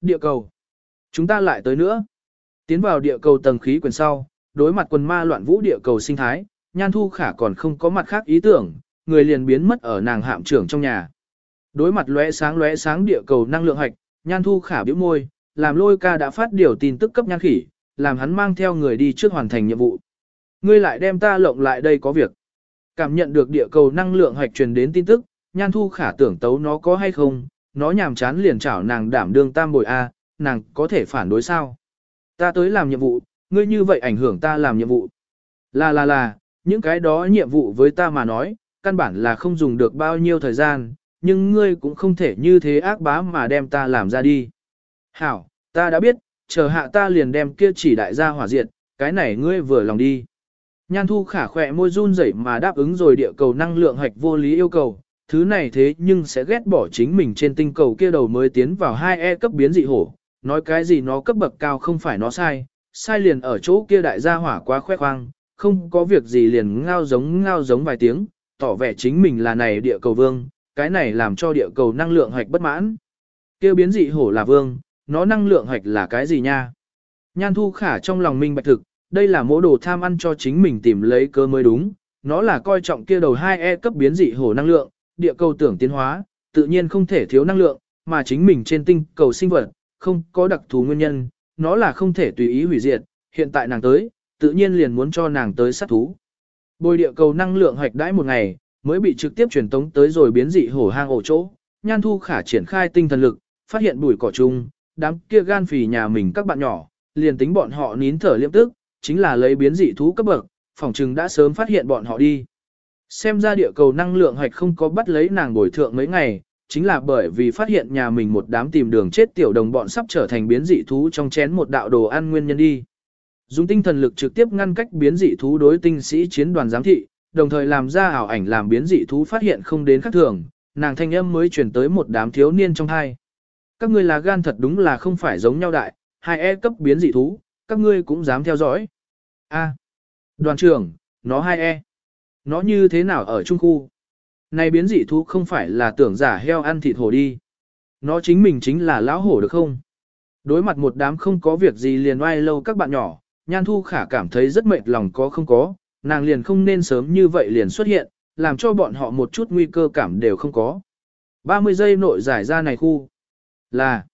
Địa cầu. Chúng ta lại tới nữa. Tiến vào địa cầu tầng khí quyển sau, đối mặt quần ma loạn vũ địa cầu sinh thái, Nhan Thu Khả còn không có mặt khác ý tưởng, người liền biến mất ở nàng hạm trưởng trong nhà. Đối mặt lóe sáng lóe sáng địa cầu năng lượng hạch, Nhan Thu Khả biểu môi, làm lôi ca đã phát điều tin tức cấp nhan khỉ, làm hắn mang theo người đi trước hoàn thành nhiệm vụ. Ngươi lại đem ta lộng lại đây có việc. Cảm nhận được địa cầu năng lượng hạch truyền đến tin tức, Nhan Thu Khả tưởng tấu nó có hay không, nó nhàm chán liền chảo nàng đảm đương tam bồi A, nàng có thể phản đối sao? Ta tới làm nhiệm vụ, ngươi như vậy ảnh hưởng ta làm nhiệm vụ. Là là là, những cái đó nhiệm vụ với ta mà nói, căn bản là không dùng được bao nhiêu thời gian, nhưng ngươi cũng không thể như thế ác bá mà đem ta làm ra đi. Hảo, ta đã biết, chờ hạ ta liền đem kia chỉ đại gia hỏa diệt, cái này ngươi vừa lòng đi. Nhan thu khả khỏe môi run rẩy mà đáp ứng rồi địa cầu năng lượng hạch vô lý yêu cầu, thứ này thế nhưng sẽ ghét bỏ chính mình trên tinh cầu kia đầu mới tiến vào 2E cấp biến dị hổ, nói cái gì nó cấp bậc cao không phải nó sai, sai liền ở chỗ kia đại gia hỏa quá khoe khoang, không có việc gì liền ngao giống ngao giống vài tiếng, tỏ vẻ chính mình là này địa cầu vương, cái này làm cho địa cầu năng lượng hoạch bất mãn. Kêu biến dị hổ là vương, nó năng lượng hoạch là cái gì nha? Nhan thu khả trong lòng minh bạch thực, đây là mỗ đồ tham ăn cho chính mình tìm lấy cơ mới đúng, nó là coi trọng kia đầu 2E cấp biến dị hổ năng lượng, địa cầu tưởng tiến hóa, tự nhiên không thể thiếu năng lượng, mà chính mình trên tinh cầu sinh vật, không có đặc thù nguyên nhân, nó là không thể tùy ý hủy diệt, hiện tại nàng tới, tự nhiên liền muốn cho nàng tới sát thú. Bồi địa cầu năng lượng hoạch đãi một ngày, mới bị trực tiếp truyền tống tới rồi biến dị hổ hang ổ chỗ. Nhan Thu Khả triển khai tinh thần lực, phát hiện bụi cỏ chung, đám kia gan phì nhà mình các bạn nhỏ, liền tính bọn họ nín thở liêm tức, chính là lấy biến dị thú cấp bậc, phòng trừng đã sớm phát hiện bọn họ đi. Xem ra địa cầu năng lượng hoạch không có bắt lấy nàng bồi thượng mấy ngày, chính là bởi vì phát hiện nhà mình một đám tìm đường chết tiểu đồng bọn sắp trở thành biến dị thú trong chén một đạo đồ ăn nguyên nhân đi. Dùng tinh thần lực trực tiếp ngăn cách biến dị thú đối tinh sĩ chiến đoàn giám thị, đồng thời làm ra ảo ảnh làm biến dị thú phát hiện không đến khác thường, nàng thanh âm mới truyền tới một đám thiếu niên trong hai. Các ngươi là gan thật đúng là không phải giống nhau đại, hai e cấp biến dị thú, các ngươi cũng dám theo dõi. A. đoàn trưởng, nó hai e. Nó như thế nào ở trung khu? Này biến dị thú không phải là tưởng giả heo ăn thịt hổ đi. Nó chính mình chính là lão hổ được không? Đối mặt một đám không có việc gì liền oai lâu các bạn nhỏ, Nhan Thu Khả cảm thấy rất mệt lòng có không có, nàng liền không nên sớm như vậy liền xuất hiện, làm cho bọn họ một chút nguy cơ cảm đều không có. 30 giây nội giải ra này khu là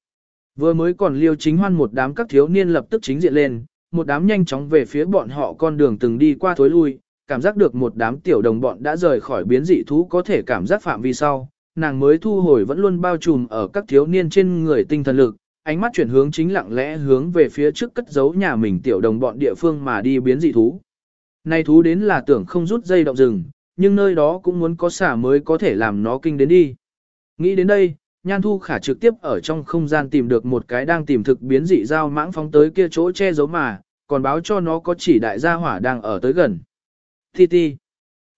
vừa mới còn liêu chính hoan một đám các thiếu niên lập tức chính diện lên, một đám nhanh chóng về phía bọn họ con đường từng đi qua thối lui, cảm giác được một đám tiểu đồng bọn đã rời khỏi biến dị thú có thể cảm giác phạm vi sau, nàng mới thu hồi vẫn luôn bao trùm ở các thiếu niên trên người tinh thần lực, ánh mắt chuyển hướng chính lặng lẽ hướng về phía trước cất giấu nhà mình tiểu đồng bọn địa phương mà đi biến dị thú. Này thú đến là tưởng không rút dây động rừng, nhưng nơi đó cũng muốn có xả mới có thể làm nó kinh đến đi. Nghĩ đến đây, Nhan Thu Khả trực tiếp ở trong không gian tìm được một cái đang tìm thực biến dị dao mãng phóng tới kia chỗ che giấu mà, còn báo cho nó có chỉ đại gia hỏa đang ở tới gần. Thi ti.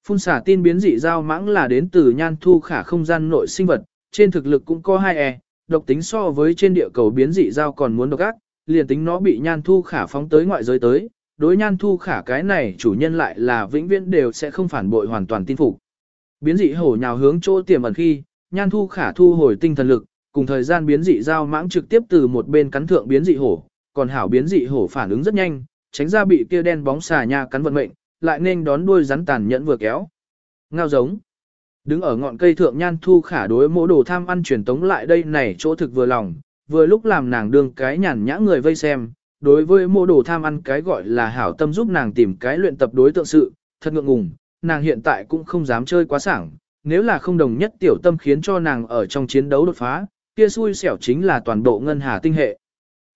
Phun xả tin biến dị giao mãng là đến từ Nhan Thu Khả không gian nội sinh vật, trên thực lực cũng có hai e, độc tính so với trên địa cầu biến dị giao còn muốn độc ác, liền tính nó bị Nhan Thu Khả phóng tới ngoại giới tới, đối nhan thu khả cái này chủ nhân lại là vĩnh viễn đều sẽ không phản bội hoàn toàn tin phục. Biến dị hổ nhào hướng chỗ tiềm ẩn khi, nhan thu khả thu hồi tinh thần lực, cùng thời gian biến dị giao mãng trực tiếp từ một bên cắn thượng biến dị hổ, còn hảo biến dị hổ phản ứng rất nhanh, tránh ra bị kia đen bóng xà nha cắn vận mệnh, lại nên đón đuôi rắn tàn nhẫn vừa kéo. Ngao giống. Đứng ở ngọn cây thượng nhan thu khả đối mỗ đồ tham ăn truyền tống lại đây này chỗ thực vừa lòng, vừa lúc làm nàng đương cái nhàn nhã người vây xem, đối với mỗ đồ tham ăn cái gọi là hảo tâm giúp nàng tìm cái luyện tập đối tượng sự, thật ngượng ngùng, nàng hiện tại cũng không dám chơi quá sảng, nếu là không đồng nhất tiểu tâm khiến cho nàng ở trong chiến đấu đột phá, kia xui xẻo chính là toàn bộ ngân hà tinh hệ.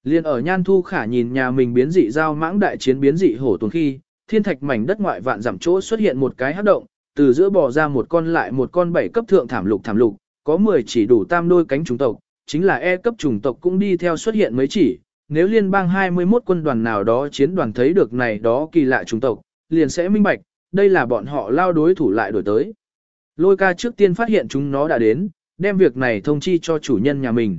Liên ở Nhan Thu Khả nhìn nhà mình biến dị giao mãng đại chiến biến dị hổ tuần khi, thiên thạch mảnh đất ngoại vạn giảm chỗ xuất hiện một cái hấp động, từ giữa bò ra một con lại một con bảy cấp thượng thảm lục thảm lục, có 10 chỉ đủ tam đôi cánh trùng tộc, chính là E cấp trùng tộc cũng đi theo xuất hiện mấy chỉ, nếu liên bang 21 quân đoàn nào đó chiến đoàn thấy được này đó kỳ lạ trùng tộc, liền sẽ minh bạch, đây là bọn họ lao đối thủ lại đổi tới. Lôi ca trước tiên phát hiện chúng nó đã đến, đem việc này thông chi cho chủ nhân nhà mình.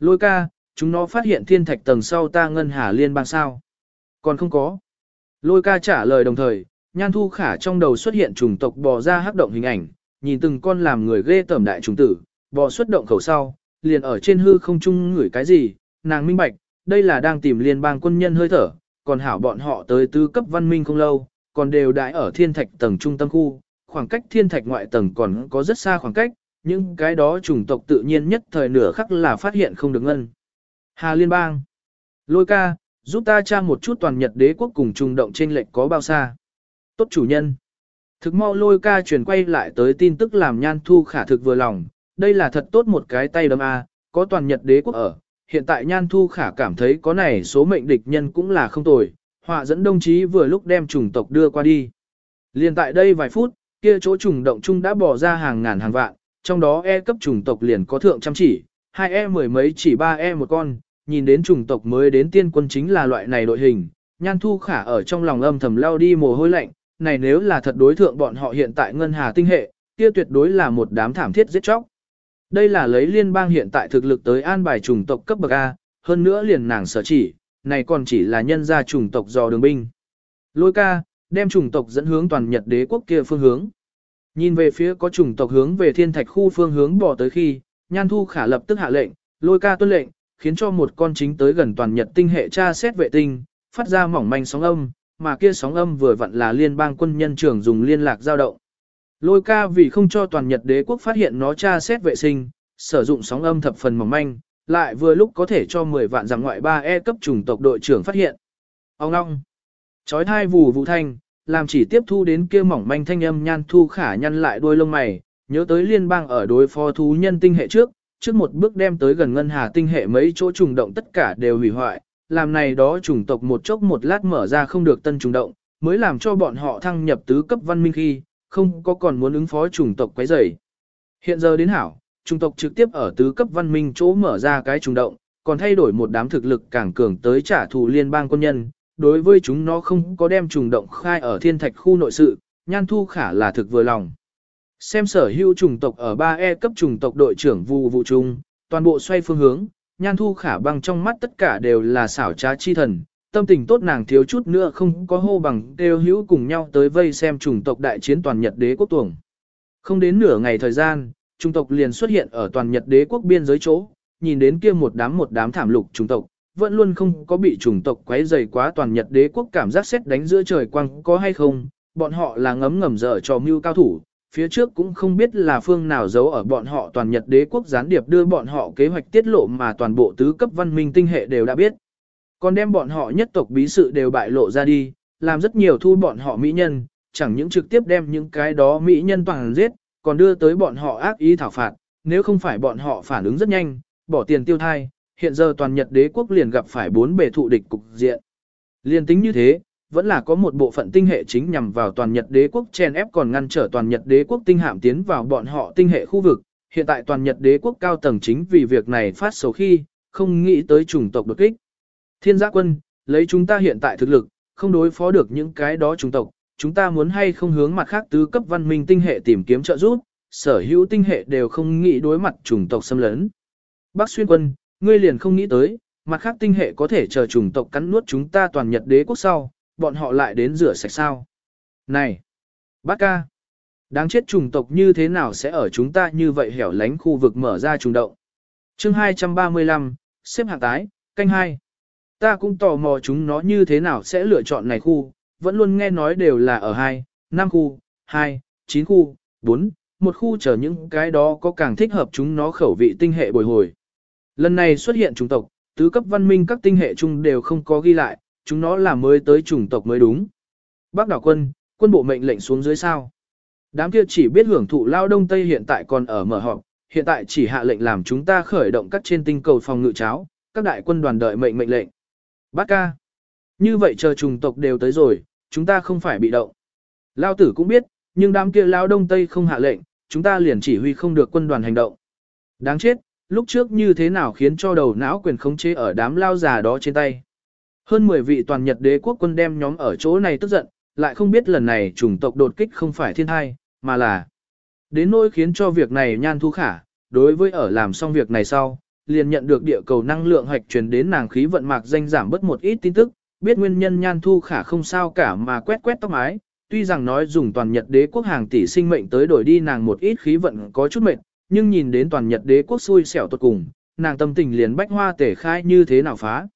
Lôi ca, chúng nó phát hiện thiên thạch tầng sau ta ngân hà liên bang sao. Còn không có. Lôi ca trả lời đồng thời, nhan thu khả trong đầu xuất hiện chủng tộc bò ra hắc động hình ảnh, nhìn từng con làm người ghê tẩm đại trùng tử, bò xuất động khẩu sau, liền ở trên hư không chung ngửi cái gì, nàng minh bạch, đây là đang tìm liên bang quân nhân hơi thở, còn hảo bọn họ tới tứ cấp văn minh không lâu, còn đều đãi ở thiên thạch tầng trung tâm khu, khoảng cách thiên thạch ngoại tầng còn có rất xa khoảng cách, nhưng cái đó chủng tộc tự nhiên nhất thời nửa khắc là phát hiện không được ngân. Hà Liên bang, lôi ca, giúp ta tra một chút toàn Nhật đế quốc cùng trùng động trên lệnh có bao xa. Tốt chủ nhân. Thực mau lôi ca truyền quay lại tới tin tức làm nhan thu khả thực vừa lòng, đây là thật tốt một cái tay đấm A, có toàn Nhật đế quốc ở. Hiện tại nhan thu khả cảm thấy có này số mệnh địch nhân cũng là không tồi, họa dẫn đồng chí vừa lúc đem chủng tộc đưa qua đi. Liên tại đây vài phút, kia chỗ trùng động chung đã bỏ ra hàng ngàn hàng vạn, trong đó E cấp trùng tộc liền có thượng trăm chỉ, hai E mười mấy chỉ ba E một con, nhìn đến chủng tộc mới đến tiên quân chính là loại này đội hình, nhan thu khả ở trong lòng âm thầm lao đi mồ hôi lạnh, này nếu là thật đối thượng bọn họ hiện tại ngân hà tinh hệ, kia tuyệt đối là một đám thảm thiết giết chóc. Đây là lấy liên bang hiện tại thực lực tới an bài chủng tộc cấp bậc A, hơn nữa liền nàng sở chỉ, này còn chỉ là nhân gia chủng tộc do đường binh. Lôi ca, đem chủng tộc dẫn hướng toàn Nhật đế quốc kia phương hướng. Nhìn về phía có chủng tộc hướng về thiên thạch khu phương hướng bỏ tới khi, Nhan Thu Khả lập tức hạ lệnh, lôi ca tuân lệnh, khiến cho một con chính tới gần toàn Nhật tinh hệ tra xét vệ tinh, phát ra mỏng manh sóng âm, mà kia sóng âm vừa vặn là liên bang quân nhân trưởng dùng liên lạc giao động. Lôi ca vì không cho toàn Nhật đế quốc phát hiện nó tra xét vệ sinh, sử dụng sóng âm thập phần mỏng manh, lại vừa lúc có thể cho 10 vạn giảm ngoại 3E cấp chủng tộc đội trưởng phát hiện. Ông long Chói thai vù vụ thanh, làm chỉ tiếp thu đến kia mỏng manh thanh âm nhan thu khả nhăn lại đuôi lông mày, nhớ tới liên bang ở đối phó thú nhân tinh hệ trước, trước một bước đem tới gần ngân hà tinh hệ mấy chỗ trùng động tất cả đều hủy hoại, làm này đó chủng tộc một chốc một lát mở ra không được tân trùng động, mới làm cho bọn họ thăng nhập tứ cấp văn minh khi, không có còn muốn ứng phó chủng tộc quấy rầy. Hiện giờ đến hảo, chủng tộc trực tiếp ở tứ cấp văn minh chỗ mở ra cái trùng động, còn thay đổi một đám thực lực càng cường tới trả thù liên bang quân nhân, đối với chúng nó không có đem trùng động khai ở thiên thạch khu nội sự, nhan thu khả là thực vừa lòng. Xem sở hữu trùng tộc ở 3E cấp trùng tộc đội trưởng vụ vụ trung, toàn bộ xoay phương hướng, nhan thu khả băng trong mắt tất cả đều là xảo trá chi thần, tâm tình tốt nàng thiếu chút nữa không có hô bằng đều hữu cùng nhau tới vây xem chủng tộc đại chiến toàn Nhật đế quốc tuồng. Không đến nửa ngày thời gian, chủng tộc liền xuất hiện ở toàn Nhật đế quốc biên giới chỗ, nhìn đến kia một đám một đám thảm lục chủng tộc, vẫn luôn không có bị chủng tộc quấy dày quá toàn Nhật đế quốc cảm giác xét đánh giữa trời quang có hay không, bọn họ là ngấm ngầm dở trò mưu cao thủ, phía trước cũng không biết là phương nào giấu ở bọn họ toàn Nhật đế quốc gián điệp đưa bọn họ kế hoạch tiết lộ mà toàn bộ tứ cấp văn minh tinh hệ đều đã biết. Còn đem bọn họ nhất tộc bí sự đều bại lộ ra đi, làm rất nhiều thu bọn họ mỹ nhân, chẳng những trực tiếp đem những cái đó mỹ nhân toàn giết, còn đưa tới bọn họ ác ý thảo phạt, nếu không phải bọn họ phản ứng rất nhanh, bỏ tiền tiêu thai, hiện giờ toàn Nhật đế quốc liền gặp phải bốn bề thụ địch cục diện. Liên tính như thế, vẫn là có một bộ phận tinh hệ chính nhằm vào toàn Nhật đế quốc chen ép còn ngăn trở toàn Nhật đế quốc tinh hạm tiến vào bọn họ tinh hệ khu vực. Hiện tại toàn Nhật đế quốc cao tầng chính vì việc này phát xấu khi, không nghĩ tới chủng tộc đột kích. Thiên giã quân, lấy chúng ta hiện tại thực lực, không đối phó được những cái đó chủng tộc, chúng ta muốn hay không hướng mặt khác tứ cấp văn minh tinh hệ tìm kiếm trợ giúp, sở hữu tinh hệ đều không nghĩ đối mặt chủng tộc xâm lấn. Bắc xuyên quân, ngươi liền không nghĩ tới, mặt khác tinh hệ có thể chờ chủng tộc cắn nuốt chúng ta toàn Nhật đế quốc sau, bọn họ lại đến rửa sạch sao. Này, bác ca, đáng chết chủng tộc như thế nào sẽ ở chúng ta như vậy hẻo lánh khu vực mở ra trùng động. chương 235, xếp hạng tái, canh hai. Ta cũng tò mò chúng nó như thế nào sẽ lựa chọn này khu, vẫn luôn nghe nói đều là ở 2, 5 khu, 2, 9 khu, 4, một khu chờ những cái đó có càng thích hợp chúng nó khẩu vị tinh hệ bồi hồi. Lần này xuất hiện chủng tộc, tứ cấp văn minh các tinh hệ chung đều không có ghi lại, chúng nó là mới tới chủng tộc mới đúng. Bác đảo quân, quân bộ mệnh lệnh xuống dưới sao. Đám kia chỉ biết hưởng thụ lao đông tây hiện tại còn ở mở họp, hiện tại chỉ hạ lệnh làm chúng ta khởi động các trên tinh cầu phòng ngự cháo, các đại quân đoàn đợi mệnh mệnh lệnh. Bác ca. Như vậy chờ chủng tộc đều tới rồi, chúng ta không phải bị động. Lao tử cũng biết, nhưng đám kia lao đông tây không hạ lệnh, chúng ta liền chỉ huy không được quân đoàn hành động. Đáng chết, lúc trước như thế nào khiến cho đầu não quyền khống chế ở đám lao già đó trên tay. Hơn 10 vị toàn Nhật đế quốc quân đem nhóm ở chỗ này tức giận, lại không biết lần này chủng tộc đột kích không phải thiên thai, mà là đến nỗi khiến cho việc này nhan thu khả, đối với ở làm xong việc này sau, liền nhận được địa cầu năng lượng hoạch truyền đến nàng khí vận mạc danh giảm bớt một ít tin tức, biết nguyên nhân nhan thu khả không sao cả mà quét quét tóc mái, tuy rằng nói dùng toàn Nhật đế quốc hàng tỷ sinh mệnh tới đổi đi nàng một ít khí vận có chút mệt, nhưng nhìn đến toàn Nhật đế quốc xui xẻo tuột cùng, nàng tâm tình liền bách hoa tể khai như thế nào phá.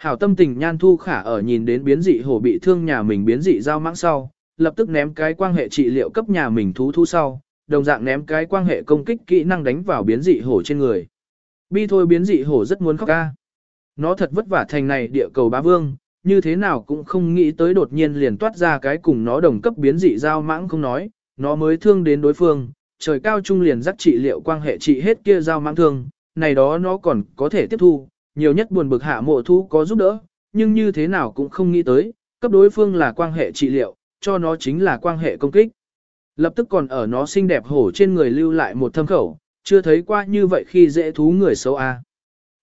Hảo tâm tình nhan thu khả ở nhìn đến biến dị hổ bị thương nhà mình biến dị giao mãng sau, lập tức ném cái quan hệ trị liệu cấp nhà mình thú thu sau, đồng dạng ném cái quan hệ công kích kỹ năng đánh vào biến dị hổ trên người. Bi thôi biến dị hổ rất muốn khóc ca. Nó thật vất vả thành này địa cầu bá vương, như thế nào cũng không nghĩ tới đột nhiên liền toát ra cái cùng nó đồng cấp biến dị giao mãng không nói, nó mới thương đến đối phương, trời cao trung liền dắt trị liệu quan hệ trị hết kia giao mãng thương, này đó nó còn có thể tiếp thu, nhiều nhất buồn bực hạ mộ thu có giúp đỡ, nhưng như thế nào cũng không nghĩ tới, cấp đối phương là quan hệ trị liệu, cho nó chính là quan hệ công kích. Lập tức còn ở nó xinh đẹp hổ trên người lưu lại một thâm khẩu, chưa thấy qua như vậy khi dễ thú người xấu a.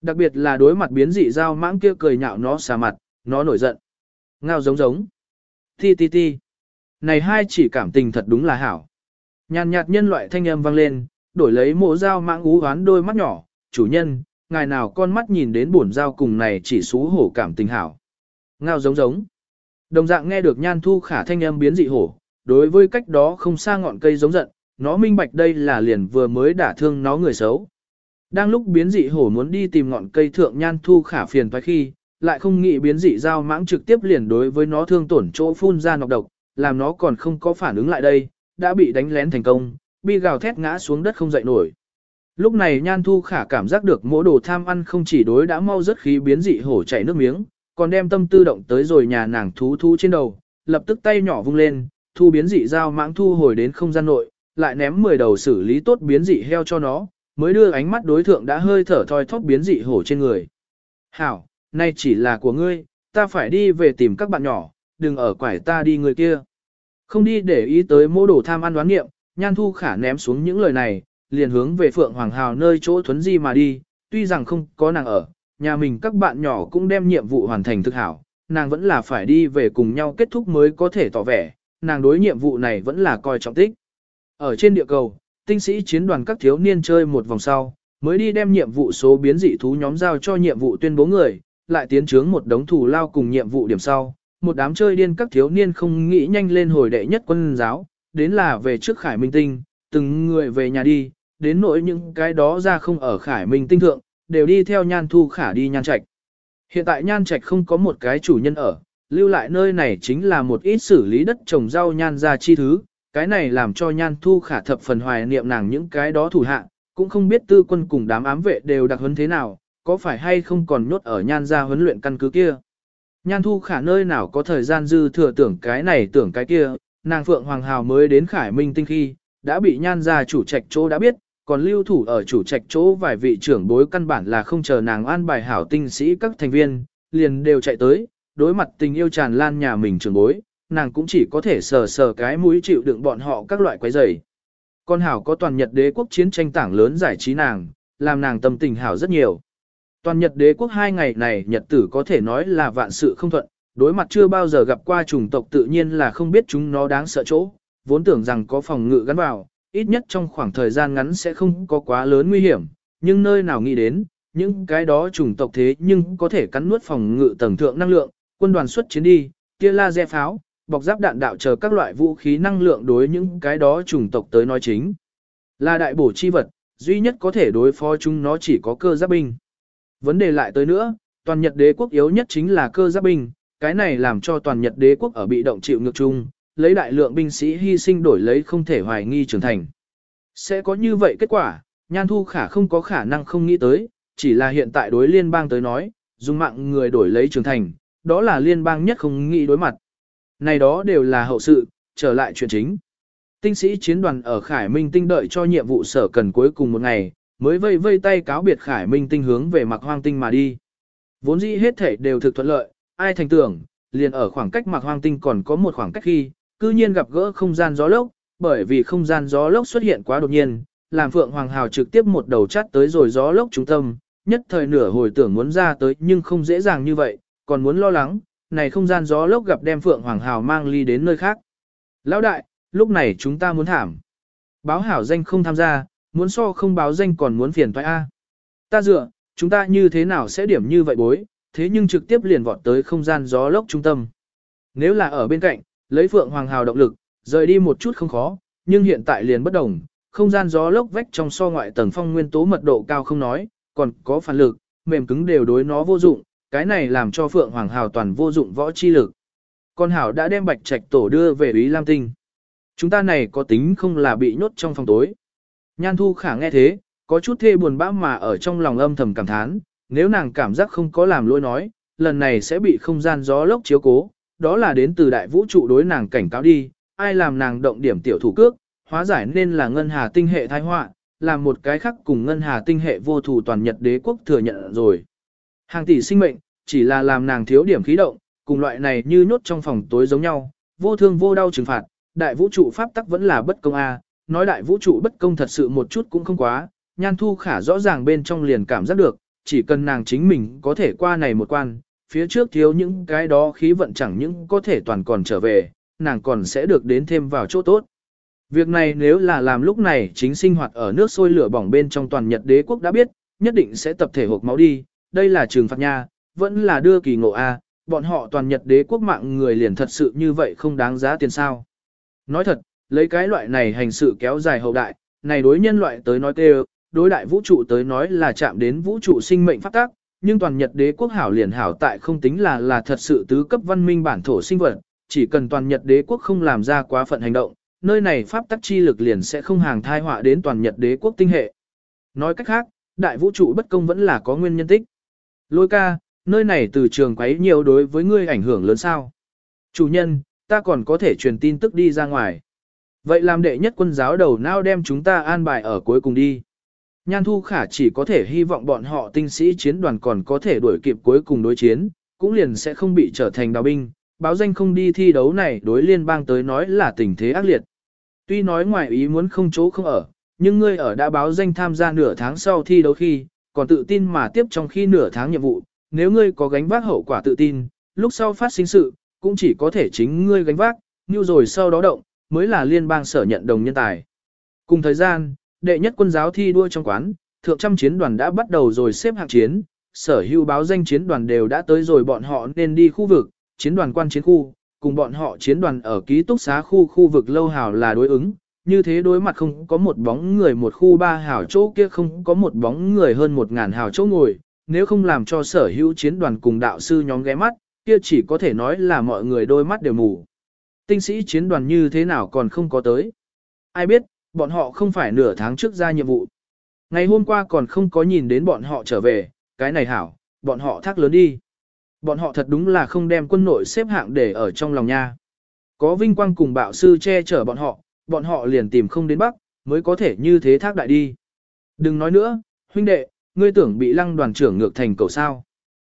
Đặc biệt là đối mặt biến dị dao mãng kia cười nhạo nó xà mặt, nó nổi giận. Ngao giống giống. Ti ti ti. Này hai chỉ cảm tình thật đúng là hảo. Nhàn nhạt nhân loại thanh âm vang lên, đổi lấy mộ dao mãng ú hoán đôi mắt nhỏ, chủ nhân, ngài nào con mắt nhìn đến bổn dao cùng này chỉ xú hổ cảm tình hảo. Ngao giống giống. Đồng dạng nghe được nhan thu khả thanh âm biến dị hổ, đối với cách đó không xa ngọn cây giống giận, nó minh bạch đây là liền vừa mới đả thương nó người xấu. Đang lúc biến dị hổ muốn đi tìm ngọn cây thượng nhan thu khả phiền phải khi, lại không nghĩ biến dị dao mãng trực tiếp liền đối với nó thương tổn chỗ phun ra nọc độc, làm nó còn không có phản ứng lại đây, đã bị đánh lén thành công, bi gào thét ngã xuống đất không dậy nổi. Lúc này nhan thu khả cảm giác được mỗi đồ tham ăn không chỉ đối đã mau rất khí biến dị hổ chảy nước miếng, còn đem tâm tư động tới rồi nhà nàng thú thú trên đầu, lập tức tay nhỏ vung lên, thu biến dị dao mãng thu hồi đến không gian nội, lại ném 10 đầu xử lý tốt biến dị heo cho nó, mới đưa ánh mắt đối thượng đã hơi thở thoi thóp biến dị hổ trên người. Hảo, nay chỉ là của ngươi, ta phải đi về tìm các bạn nhỏ, đừng ở quải ta đi người kia. Không đi để ý tới mô đồ tham ăn đoán nghiệm, nhan thu khả ném xuống những lời này, liền hướng về Phượng Hoàng Hào nơi chỗ thuấn di mà đi, tuy rằng không có nàng ở, nhà mình các bạn nhỏ cũng đem nhiệm vụ hoàn thành thực hảo, nàng vẫn là phải đi về cùng nhau kết thúc mới có thể tỏ vẻ, nàng đối nhiệm vụ này vẫn là coi trọng tích. Ở trên địa cầu, tinh sĩ chiến đoàn các thiếu niên chơi một vòng sau, mới đi đem nhiệm vụ số biến dị thú nhóm giao cho nhiệm vụ tuyên bố người, lại tiến trướng một đống thủ lao cùng nhiệm vụ điểm sau. Một đám chơi điên các thiếu niên không nghĩ nhanh lên hồi đệ nhất quân giáo, đến là về trước khải minh tinh, từng người về nhà đi, đến nỗi những cái đó ra không ở khải minh tinh thượng, đều đi theo nhan thu khả đi nhan trạch. Hiện tại nhan trạch không có một cái chủ nhân ở, lưu lại nơi này chính là một ít xử lý đất trồng rau nhan ra chi thứ, cái này làm cho nhan thu khả thập phần hoài niệm nàng những cái đó thủ hạ, cũng không biết tư quân cùng đám ám vệ đều đặc huấn thế nào, có phải hay không còn nhốt ở nhan ra huấn luyện căn cứ kia. Nhan thu khả nơi nào có thời gian dư thừa tưởng cái này tưởng cái kia, nàng Phượng Hoàng Hào mới đến Khải Minh Tinh khi, đã bị nhan ra chủ trạch chỗ đã biết, còn lưu thủ ở chủ trạch chỗ vài vị trưởng bối căn bản là không chờ nàng an bài hảo tinh sĩ các thành viên, liền đều chạy tới, đối mặt tình yêu tràn lan nhà mình trưởng bối, nàng cũng chỉ có thể sờ sờ cái mũi chịu đựng bọn họ các loại quái rầy. Con hảo có toàn Nhật đế quốc chiến tranh tảng lớn giải trí nàng, làm nàng tâm tình hảo rất nhiều. Toàn Nhật đế quốc hai ngày này Nhật tử có thể nói là vạn sự không thuận, đối mặt chưa bao giờ gặp qua chủng tộc tự nhiên là không biết chúng nó đáng sợ chỗ, vốn tưởng rằng có phòng ngự gắn vào, ít nhất trong khoảng thời gian ngắn sẽ không có quá lớn nguy hiểm, nhưng nơi nào nghĩ đến, những cái đó chủng tộc thế nhưng có thể cắn nuốt phòng ngự tầng thượng năng lượng, quân đoàn xuất chiến đi, tia laser pháo, bọc giáp đạn đạo chờ các loại vũ khí năng lượng đối những cái đó chủng tộc tới nói chính. Là đại bổ chi vật, duy nhất có thể đối phó chúng nó chỉ có cơ giáp binh. Vấn đề lại tới nữa, toàn Nhật đế quốc yếu nhất chính là cơ giáp binh, cái này làm cho toàn Nhật đế quốc ở bị động chịu ngược chung, lấy đại lượng binh sĩ hy sinh đổi lấy không thể hoài nghi trưởng thành. Sẽ có như vậy kết quả, Nhan Thu Khả không có khả năng không nghĩ tới, chỉ là hiện tại đối liên bang tới nói, dùng mạng người đổi lấy trưởng thành, đó là liên bang nhất không nghĩ đối mặt. Này đó đều là hậu sự, trở lại chuyện chính. Tinh sĩ chiến đoàn ở Khải Minh Tinh đợi cho nhiệm vụ sở cần cuối cùng một ngày, mới vây vây tay cáo biệt Khải Minh Tinh hướng về mặc hoang tinh mà đi. Vốn dĩ hết thể đều thực thuận lợi, ai thành tưởng, liền ở khoảng cách mặc hoang tinh còn có một khoảng cách khi, cư nhiên gặp gỡ không gian gió lốc, bởi vì không gian gió lốc xuất hiện quá đột nhiên, làm Phượng Hoàng Hào trực tiếp một đầu chát tới rồi gió lốc trung tâm, nhất thời nửa hồi tưởng muốn ra tới nhưng không dễ dàng như vậy, còn muốn lo lắng, này không gian gió lốc gặp đem Phượng Hoàng Hào mang ly đến nơi khác. Lão đại, lúc này chúng ta muốn thảm. Báo hảo danh không tham gia, muốn so không báo danh còn muốn phiền toái A. Ta dựa, chúng ta như thế nào sẽ điểm như vậy bối, thế nhưng trực tiếp liền vọt tới không gian gió lốc trung tâm. Nếu là ở bên cạnh, lấy Phượng Hoàng Hào động lực, rời đi một chút không khó, nhưng hiện tại liền bất đồng, không gian gió lốc vách trong so ngoại tầng phong nguyên tố mật độ cao không nói, còn có phản lực, mềm cứng đều đối nó vô dụng, cái này làm cho Phượng Hoàng Hào toàn vô dụng võ chi lực. Con Hảo đã đem Bạch Trạch Tổ đưa về Ý Lam Tinh. Chúng ta này có tính không là bị nhốt trong phòng tối. Nhan Thu Khả nghe thế, có chút thê buồn bã mà ở trong lòng âm thầm cảm thán, nếu nàng cảm giác không có làm lỗi nói, lần này sẽ bị không gian gió lốc chiếu cố, đó là đến từ đại vũ trụ đối nàng cảnh cáo đi, ai làm nàng động điểm tiểu thủ cước, hóa giải nên là ngân hà tinh hệ thái họa, làm một cái khác cùng ngân hà tinh hệ vô thủ toàn Nhật đế quốc thừa nhận rồi. Hàng tỷ sinh mệnh, chỉ là làm nàng thiếu điểm khí động, cùng loại này như nhốt trong phòng tối giống nhau, vô thương vô đau trừng phạt, đại vũ trụ pháp tắc vẫn là bất công a. nói đại vũ trụ bất công thật sự một chút cũng không quá, nhan thu khả rõ ràng bên trong liền cảm giác được, chỉ cần nàng chính mình có thể qua này một quan, phía trước thiếu những cái đó khí vận chẳng những có thể toàn còn trở về, nàng còn sẽ được đến thêm vào chỗ tốt. Việc này nếu là làm lúc này chính sinh hoạt ở nước sôi lửa bỏng bên trong toàn Nhật đế quốc đã biết, nhất định sẽ tập thể hộp máu đi, đây là trường phạt nha, vẫn là đưa kỳ ngộ A, bọn họ toàn Nhật đế quốc mạng người liền thật sự như vậy không đáng giá tiền sao. Nói thật, lấy cái loại này hành sự kéo dài hậu đại, này đối nhân loại tới nói tê đối đại vũ trụ tới nói là chạm đến vũ trụ sinh mệnh phát tác, nhưng toàn Nhật đế quốc hảo liền hảo tại không tính là là thật sự tứ cấp văn minh bản thổ sinh vật, chỉ cần toàn Nhật đế quốc không làm ra quá phận hành động, nơi này pháp tắc chi lực liền sẽ không hàng thai họa đến toàn Nhật đế quốc tinh hệ. Nói cách khác, đại vũ trụ bất công vẫn là có nguyên nhân tích. Lôi ca, nơi này từ trường quấy nhiều đối với ngươi ảnh hưởng lớn sao. Chủ nhân, ta còn có thể truyền tin tức đi ra ngoài. Vậy làm đệ nhất quân giáo đầu nào đem chúng ta an bài ở cuối cùng đi. Nhan Thu Khả chỉ có thể hy vọng bọn họ tinh sĩ chiến đoàn còn có thể đuổi kịp cuối cùng đối chiến, cũng liền sẽ không bị trở thành đào binh, báo danh không đi thi đấu này đối liên bang tới nói là tình thế ác liệt. Tuy nói ngoài ý muốn không chỗ không ở, nhưng ngươi ở đã báo danh tham gia nửa tháng sau thi đấu khi, còn tự tin mà tiếp trong khi nửa tháng nhiệm vụ, nếu ngươi có gánh vác hậu quả tự tin, lúc sau phát sinh sự, cũng chỉ có thể chính ngươi gánh vác, như rồi sau đó động, mới là liên bang sở nhận đồng nhân tài. Cùng thời gian, đệ nhất quân giáo thi đua trong quán, thượng trăm chiến đoàn đã bắt đầu rồi xếp hạng chiến, sở hữu báo danh chiến đoàn đều đã tới rồi bọn họ nên đi khu vực, chiến đoàn quan chiến khu, cùng bọn họ chiến đoàn ở ký túc xá khu khu vực lâu hào là đối ứng, như thế đối mặt không có một bóng người một khu ba hào chỗ kia không có một bóng người hơn một ngàn hào chỗ ngồi, nếu không làm cho sở hữu chiến đoàn cùng đạo sư nhóm ghé mắt, kia chỉ có thể nói là mọi người đôi mắt đều mù. Tinh sĩ chiến đoàn như thế nào còn không có tới. Ai biết, bọn họ không phải nửa tháng trước ra nhiệm vụ. Ngày hôm qua còn không có nhìn đến bọn họ trở về, cái này hảo, bọn họ thác lớn đi. Bọn họ thật đúng là không đem quân nội xếp hạng để ở trong lòng nha. Có vinh quang cùng bạo sư che chở bọn họ, bọn họ liền tìm không đến Bắc, mới có thể như thế thác đại đi. Đừng nói nữa, huynh đệ, ngươi tưởng bị lăng đoàn trưởng ngược thành cầu sao.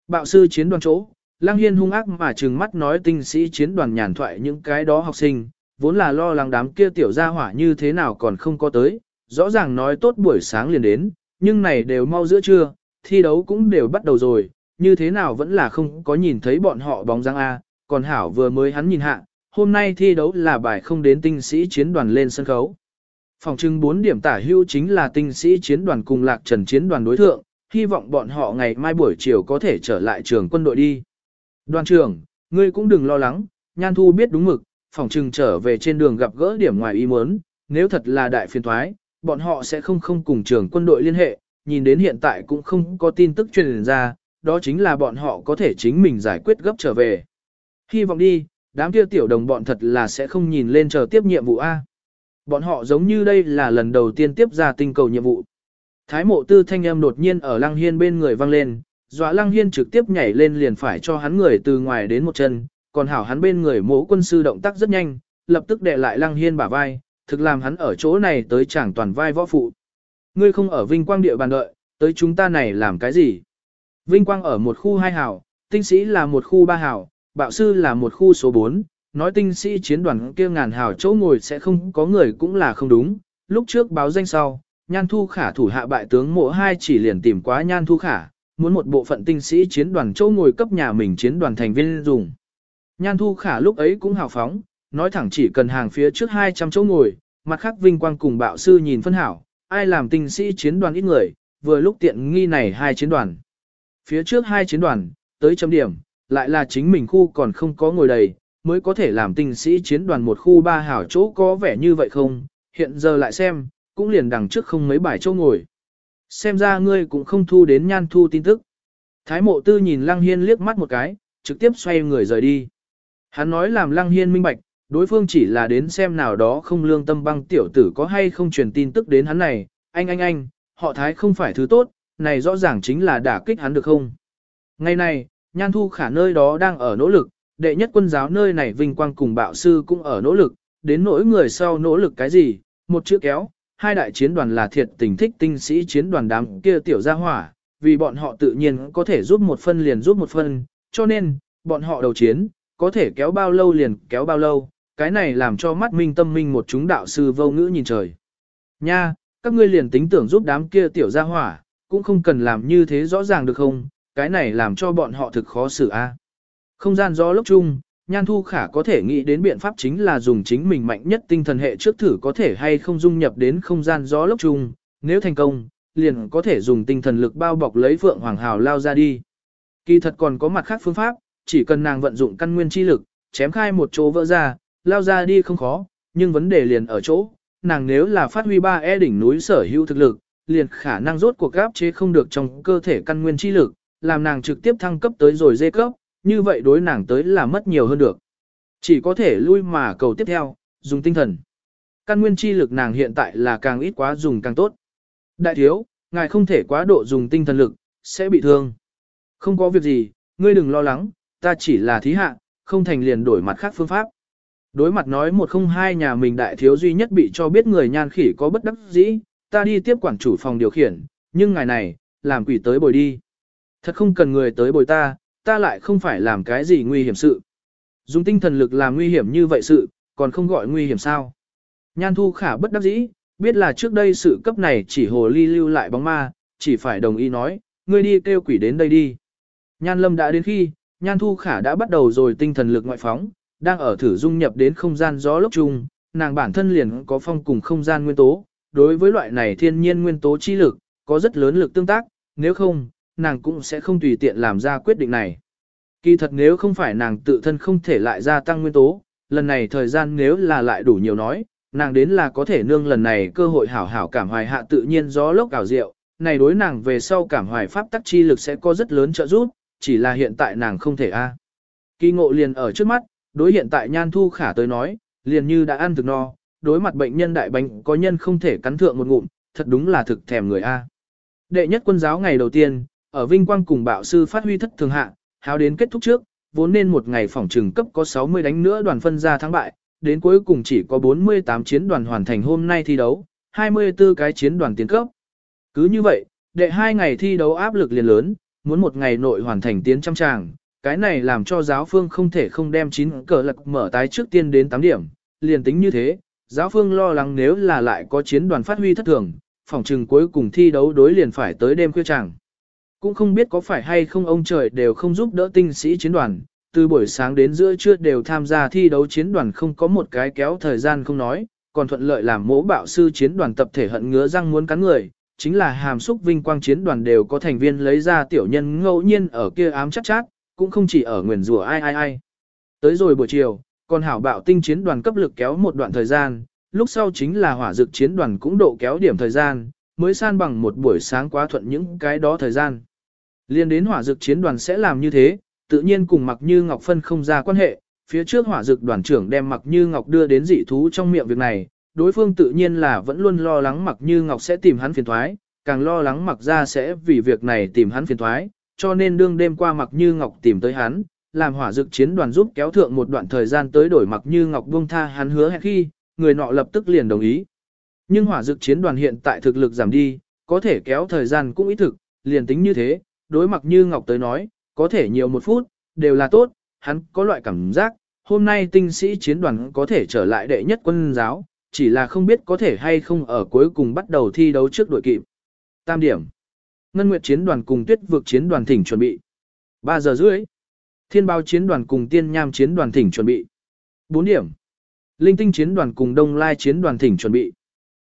Bạo sư chiến đoàn chỗ, lăng hiên hung ác mà trừng mắt nói tinh sĩ chiến đoàn nhàn thoại những cái đó học sinh, vốn là lo lắng đám kia tiểu gia hỏa như thế nào còn không có tới, rõ ràng nói tốt buổi sáng liền đến, nhưng này đều mau giữa trưa, thi đấu cũng đều bắt đầu rồi, như thế nào vẫn là không có nhìn thấy bọn họ bóng dáng A, còn Hảo vừa mới hắn nhìn hạ, hôm nay thi đấu là bài không đến tinh sĩ chiến đoàn lên sân khấu. Phòng trưng 4 điểm tả hưu chính là tinh sĩ chiến đoàn cùng lạc trần chiến đoàn đối thượng, hy vọng bọn họ ngày mai buổi chiều có thể trở lại trường quân đội đi. Đoàn trưởng, ngươi cũng đừng lo lắng, Nhan Thu biết đúng mực, phòng trừng trở về trên đường gặp gỡ điểm ngoài ý muốn, nếu thật là đại phiền thoái, bọn họ sẽ không không cùng trường quân đội liên hệ, nhìn đến hiện tại cũng không có tin tức truyền ra, đó chính là bọn họ có thể chính mình giải quyết gấp trở về. Hy vọng đi, đám kia tiểu đồng bọn thật là sẽ không nhìn lên chờ tiếp nhiệm vụ A. Bọn họ giống như đây là lần đầu tiên tiếp ra tinh cầu nhiệm vụ. Thái mộ tư thanh âm đột nhiên ở lăng hiên bên người vang lên, dọa lăng hiên trực tiếp nhảy lên liền phải cho hắn người từ ngoài đến một chân, còn hảo hắn bên người mỗ quân sư động tác rất nhanh, lập tức đè lại lăng hiên bả vai, thực làm hắn ở chỗ này tới chẳng toàn vai võ phụ. Ngươi không ở vinh quang địa bàn đợi, tới chúng ta này làm cái gì? Vinh quang ở một khu hai hảo, tinh sĩ là một khu ba hảo, bạo sư là một khu số 4, nói tinh sĩ chiến đoàn kia ngàn hảo chỗ ngồi sẽ không có người cũng là không đúng. Lúc trước báo danh sau, Nhan Thu Khả thủ hạ bại tướng mộ hai chỉ liền tìm quá Nhan Thu Khả, muốn một bộ phận tinh sĩ chiến đoàn chỗ ngồi cấp nhà mình chiến đoàn thành viên dùng. Nhan Thu Khả lúc ấy cũng hào phóng, nói thẳng chỉ cần hàng phía trước 200 chỗ ngồi, mặt khác vinh quang cùng bạo sư nhìn phân hảo, ai làm tinh sĩ chiến đoàn ít người, vừa lúc tiện nghi này hai chiến đoàn. Phía trước hai chiến đoàn, tới chấm điểm, lại là chính mình khu còn không có ngồi đầy, mới có thể làm tinh sĩ chiến đoàn một khu ba hảo chỗ có vẻ như vậy không, hiện giờ lại xem, cũng liền đằng trước không mấy bài chỗ ngồi. Xem ra ngươi cũng không thu đến nhan thu tin tức. Thái mộ tư nhìn Lăng Hiên liếc mắt một cái, trực tiếp xoay người rời đi. Hắn nói làm Lăng Hiên minh bạch, đối phương chỉ là đến xem nào đó không lương tâm băng tiểu tử có hay không truyền tin tức đến hắn này. Anh anh anh, họ Thái không phải thứ tốt, này rõ ràng chính là đả kích hắn được không? Ngày này, Nhan Thu Khả nơi đó đang ở nỗ lực, đệ nhất quân giáo nơi này vinh quang cùng bạo sư cũng ở nỗ lực, đến nỗi người sau nỗ lực cái gì, một chữ kéo, hai đại chiến đoàn là thiệt tình thích tinh sĩ chiến đoàn đám kia tiểu gia hỏa, vì bọn họ tự nhiên có thể giúp một phân liền giúp một phân, cho nên, bọn họ đầu chiến, có thể kéo bao lâu liền kéo bao lâu, cái này làm cho mắt minh tâm minh một chúng đạo sư vô ngữ nhìn trời. Nha, các ngươi liền tính tưởng giúp đám kia tiểu gia hỏa, cũng không cần làm như thế rõ ràng được không, cái này làm cho bọn họ thực khó xử a. Không gian gió lúc chung, Nhan Thu Khả có thể nghĩ đến biện pháp chính là dùng chính mình mạnh nhất tinh thần hệ trước thử có thể hay không dung nhập đến không gian gió lúc chung, nếu thành công, liền có thể dùng tinh thần lực bao bọc lấy Phượng Hoàng Hào lao ra đi. Kỳ thật còn có mặt khác phương pháp, chỉ cần nàng vận dụng căn nguyên chi lực, chém khai một chỗ vỡ ra, lao ra đi không khó, nhưng vấn đề liền ở chỗ, nàng nếu là phát huy ba e đỉnh núi sở hữu thực lực, liền khả năng rốt cuộc gáp chế không được trong cơ thể căn nguyên chi lực, làm nàng trực tiếp thăng cấp tới rồi dê cấp, như vậy đối nàng tới là mất nhiều hơn được. Chỉ có thể lui mà cầu tiếp theo, dùng tinh thần. Căn nguyên chi lực nàng hiện tại là càng ít quá dùng càng tốt. Đại thiếu, ngài không thể quá độ dùng tinh thần lực, sẽ bị thương. Không có việc gì, ngươi đừng lo lắng, ta chỉ là thí hạ, không thành liền đổi mặt khác phương pháp. Đối mặt nói một không hai nhà mình đại thiếu duy nhất bị cho biết người nhan khỉ có bất đắc dĩ, ta đi tiếp quản chủ phòng điều khiển, nhưng ngày này, làm quỷ tới bồi đi. Thật không cần người tới bồi ta, ta lại không phải làm cái gì nguy hiểm sự. Dùng tinh thần lực làm nguy hiểm như vậy sự, còn không gọi nguy hiểm sao. Nhan thu khả bất đắc dĩ, biết là trước đây sự cấp này chỉ hồ ly lưu lại bóng ma, chỉ phải đồng ý nói, ngươi đi kêu quỷ đến đây đi. Nhan lâm đã đến khi, nhan thu khả đã bắt đầu rồi tinh thần lực ngoại phóng, đang ở thử dung nhập đến không gian gió lốc chung, nàng bản thân liền có phong cùng không gian nguyên tố, đối với loại này thiên nhiên nguyên tố chi lực, có rất lớn lực tương tác, nếu không, nàng cũng sẽ không tùy tiện làm ra quyết định này. Kỳ thật nếu không phải nàng tự thân không thể lại gia tăng nguyên tố, lần này thời gian nếu là lại đủ nhiều nói, nàng đến là có thể nương lần này cơ hội hảo hảo cảm hoài hạ tự nhiên gió lốc ảo diệu, này đối nàng về sau cảm hoài pháp tắc chi lực sẽ có rất lớn trợ giúp, chỉ là hiện tại nàng không thể a. Kỳ ngộ liền ở trước mắt, đối hiện tại nhan thu khả tới nói, liền như đã ăn thực no, đối mặt bệnh nhân đại bánh có nhân không thể cắn thượng một ngụm, thật đúng là thực thèm người a. Đệ nhất quân giáo ngày đầu tiên, ở vinh quang cùng bạo sư phát huy thất thường hạ, háo đến kết thúc trước, vốn nên một ngày phòng trừng cấp có 60 đánh nữa đoàn phân ra thắng bại, đến cuối cùng chỉ có 48 chiến đoàn hoàn thành hôm nay thi đấu, 24 cái chiến đoàn tiến cấp. Cứ như vậy, đệ hai ngày thi đấu áp lực liền lớn, muốn một ngày nội hoàn thành tiến trăm tràng, cái này làm cho giáo phương không thể không đem chín cờ lật mở tái trước tiên đến 8 điểm, liền tính như thế, giáo phương lo lắng nếu là lại có chiến đoàn phát huy thất thường, phòng trừng cuối cùng thi đấu đối liền phải tới đêm khuya tràng. Cũng không biết có phải hay không ông trời đều không giúp đỡ tinh sĩ chiến đoàn, từ buổi sáng đến giữa trưa đều tham gia thi đấu chiến đoàn không có một cái kéo thời gian không nói, còn thuận lợi làm mỗ bạo sư chiến đoàn tập thể hận ngứa răng muốn cắn người, chính là hàm xúc vinh quang chiến đoàn đều có thành viên lấy ra tiểu nhân ngẫu nhiên ở kia ám chắc chát, cũng không chỉ ở nguyền rủa ai ai ai. Tới rồi buổi chiều, còn hảo bạo tinh chiến đoàn cấp lực kéo một đoạn thời gian, lúc sau chính là hỏa dực chiến đoàn cũng độ kéo điểm thời gian, mới san bằng một buổi sáng quá thuận những cái đó thời gian. Liên đến hỏa dực chiến đoàn sẽ làm như thế, tự nhiên cùng Mặc Như Ngọc phân không ra quan hệ, phía trước hỏa dực đoàn trưởng đem Mặc Như Ngọc đưa đến dị thú trong miệng việc này, đối phương tự nhiên là vẫn luôn lo lắng Mặc Như Ngọc sẽ tìm hắn phiền thoái, càng lo lắng Mặc ra sẽ vì việc này tìm hắn phiền thoái, cho nên đương đêm qua Mặc Như Ngọc tìm tới hắn, làm hỏa dực chiến đoàn giúp kéo thượng một đoạn thời gian tới đổi Mặc Như Ngọc buông tha hắn hứa hẹn khi, người nọ lập tức liền đồng ý. Nhưng hỏa dực chiến đoàn hiện tại thực lực giảm đi, có thể kéo thời gian cũng ý thực, liền tính như thế, đối mặc như Ngọc tới nói, có thể nhiều một phút, đều là tốt, hắn có loại cảm giác, hôm nay tinh sĩ chiến đoàn có thể trở lại đệ nhất quân giáo, chỉ là không biết có thể hay không ở cuối cùng bắt đầu thi đấu trước đội kịp. Tam điểm. Ngân Nguyệt chiến đoàn cùng Tuyết Vực chiến đoàn thỉnh chuẩn bị. 3 giờ rưỡi. Thiên Bao chiến đoàn cùng Tiên Nham chiến đoàn thỉnh chuẩn bị. 4 điểm. Linh Tinh chiến đoàn cùng Đông Lai chiến đoàn thỉnh chuẩn bị.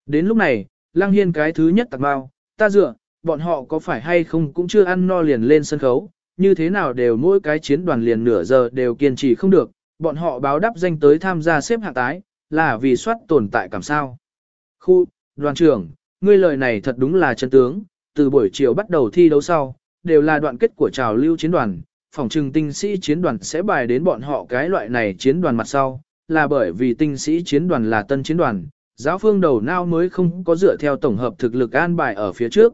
Đến lúc này, Lăng Hiên cái thứ nhất tạc bao, ta dựa, bọn họ có phải hay không cũng chưa ăn no liền lên sân khấu, như thế nào đều mỗi cái chiến đoàn liền nửa giờ đều kiên trì không được, bọn họ báo đáp danh tới tham gia xếp hạng tái, là vì soát tồn tại cảm sao. Khu, đoàn trưởng, ngươi lời này thật đúng là chân tướng, từ buổi chiều bắt đầu thi đấu sau, đều là đoạn kết của trào lưu chiến đoàn, phòng trừng tinh sĩ chiến đoàn sẽ bài đến bọn họ cái loại này chiến đoàn mặt sau, là bởi vì tinh sĩ chiến đoàn là tân chiến đoàn, giáo phương đầu nào mới không có dựa theo tổng hợp thực lực an bài ở phía trước.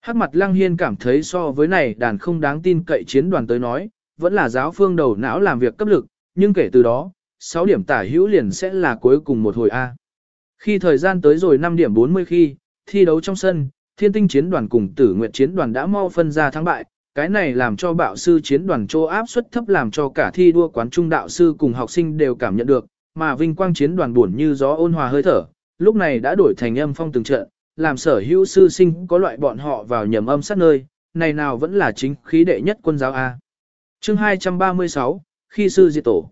Hắc mặt Lăng Hiên cảm thấy so với này đàn không đáng tin cậy chiến đoàn tới nói, vẫn là giáo phương đầu não làm việc cấp lực, nhưng kể từ đó, 6 điểm tả hữu liền sẽ là cuối cùng một hồi A. Khi thời gian tới rồi 5 điểm 40 khi, thi đấu trong sân, thiên tinh chiến đoàn cùng tử nguyện chiến đoàn đã mau phân ra thắng bại, cái này làm cho bạo sư chiến đoàn chô áp suất thấp làm cho cả thi đua quán trung đạo sư cùng học sinh đều cảm nhận được, mà vinh quang chiến đoàn buồn như gió ôn hòa hơi thở, lúc này đã đổi thành âm phong từng trận, làm sở hữu sư sinh có loại bọn họ vào nhầm âm sát nơi, này nào vẫn là chính khí đệ nhất quân giáo A. chương 236, khi sư diệt tổ.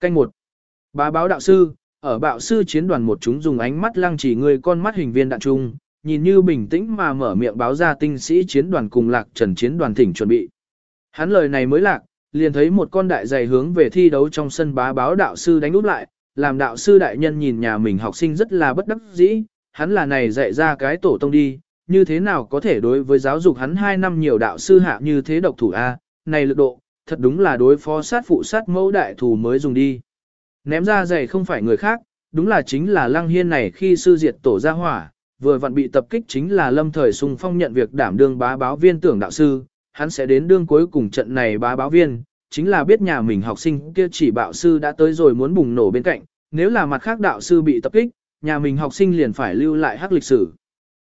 Canh 1. Bá báo đạo sư, ở bạo sư chiến đoàn một chúng dùng ánh mắt lăng chỉ người con mắt hình viên đạn trung, nhìn như bình tĩnh mà mở miệng báo ra tinh sĩ chiến đoàn cùng lạc trần chiến đoàn thỉnh chuẩn bị. Hắn lời này mới lạc, liền thấy một con đại dày hướng về thi đấu trong sân bá báo đạo sư đánh úp lại, làm đạo sư đại nhân nhìn nhà mình học sinh rất là bất đắc dĩ, hắn là này dạy ra cái tổ tông đi, như thế nào có thể đối với giáo dục hắn 2 năm nhiều đạo sư hạ như thế độc thủ A, này lực độ, thật đúng là đối phó sát phụ sát mẫu đại thù mới dùng đi. Ném ra giày không phải người khác, đúng là chính là lăng hiên này khi sư diệt tổ ra hỏa, vừa vặn bị tập kích chính là lâm thời sung phong nhận việc đảm đương bá báo viên tưởng đạo sư, hắn sẽ đến đương cuối cùng trận này bá báo viên, chính là biết nhà mình học sinh kia chỉ bạo sư đã tới rồi muốn bùng nổ bên cạnh, nếu là mặt khác đạo sư bị tập kích, nhà mình học sinh liền phải lưu lại hắc lịch sử.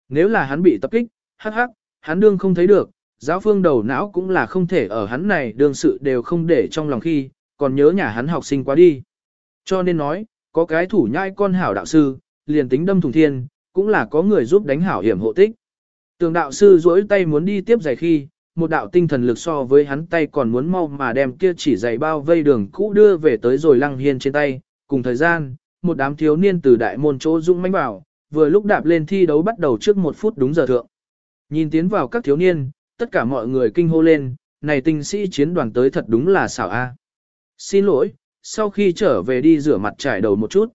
Nếu là hắn bị tập kích, hắc hắc, hắn đương không thấy được, giáo phương đầu não cũng là không thể ở hắn này đương sự đều không để trong lòng khi, còn nhớ nhà hắn học sinh quá đi. Cho nên nói, có cái thủ nhai con hảo đạo sư, liền tính đâm thùng thiên, cũng là có người giúp đánh hảo hiểm hộ tích. Tường đạo sư duỗi tay muốn đi tiếp giày khi, một đạo tinh thần lực so với hắn tay còn muốn mau mà đem kia chỉ giày bao vây đường cũ đưa về tới rồi lăng hiên trên tay, cùng thời gian, một đám thiếu niên từ đại môn chỗ dũng mãnh bảo vừa lúc đạp lên thi đấu bắt đầu trước một phút đúng giờ thượng. Nhìn tiến vào các thiếu niên, tất cả mọi người kinh hô lên, này tinh sĩ chiến đoàn tới thật đúng là xảo a. Xin lỗi, sau khi trở về đi rửa mặt trải đầu một chút.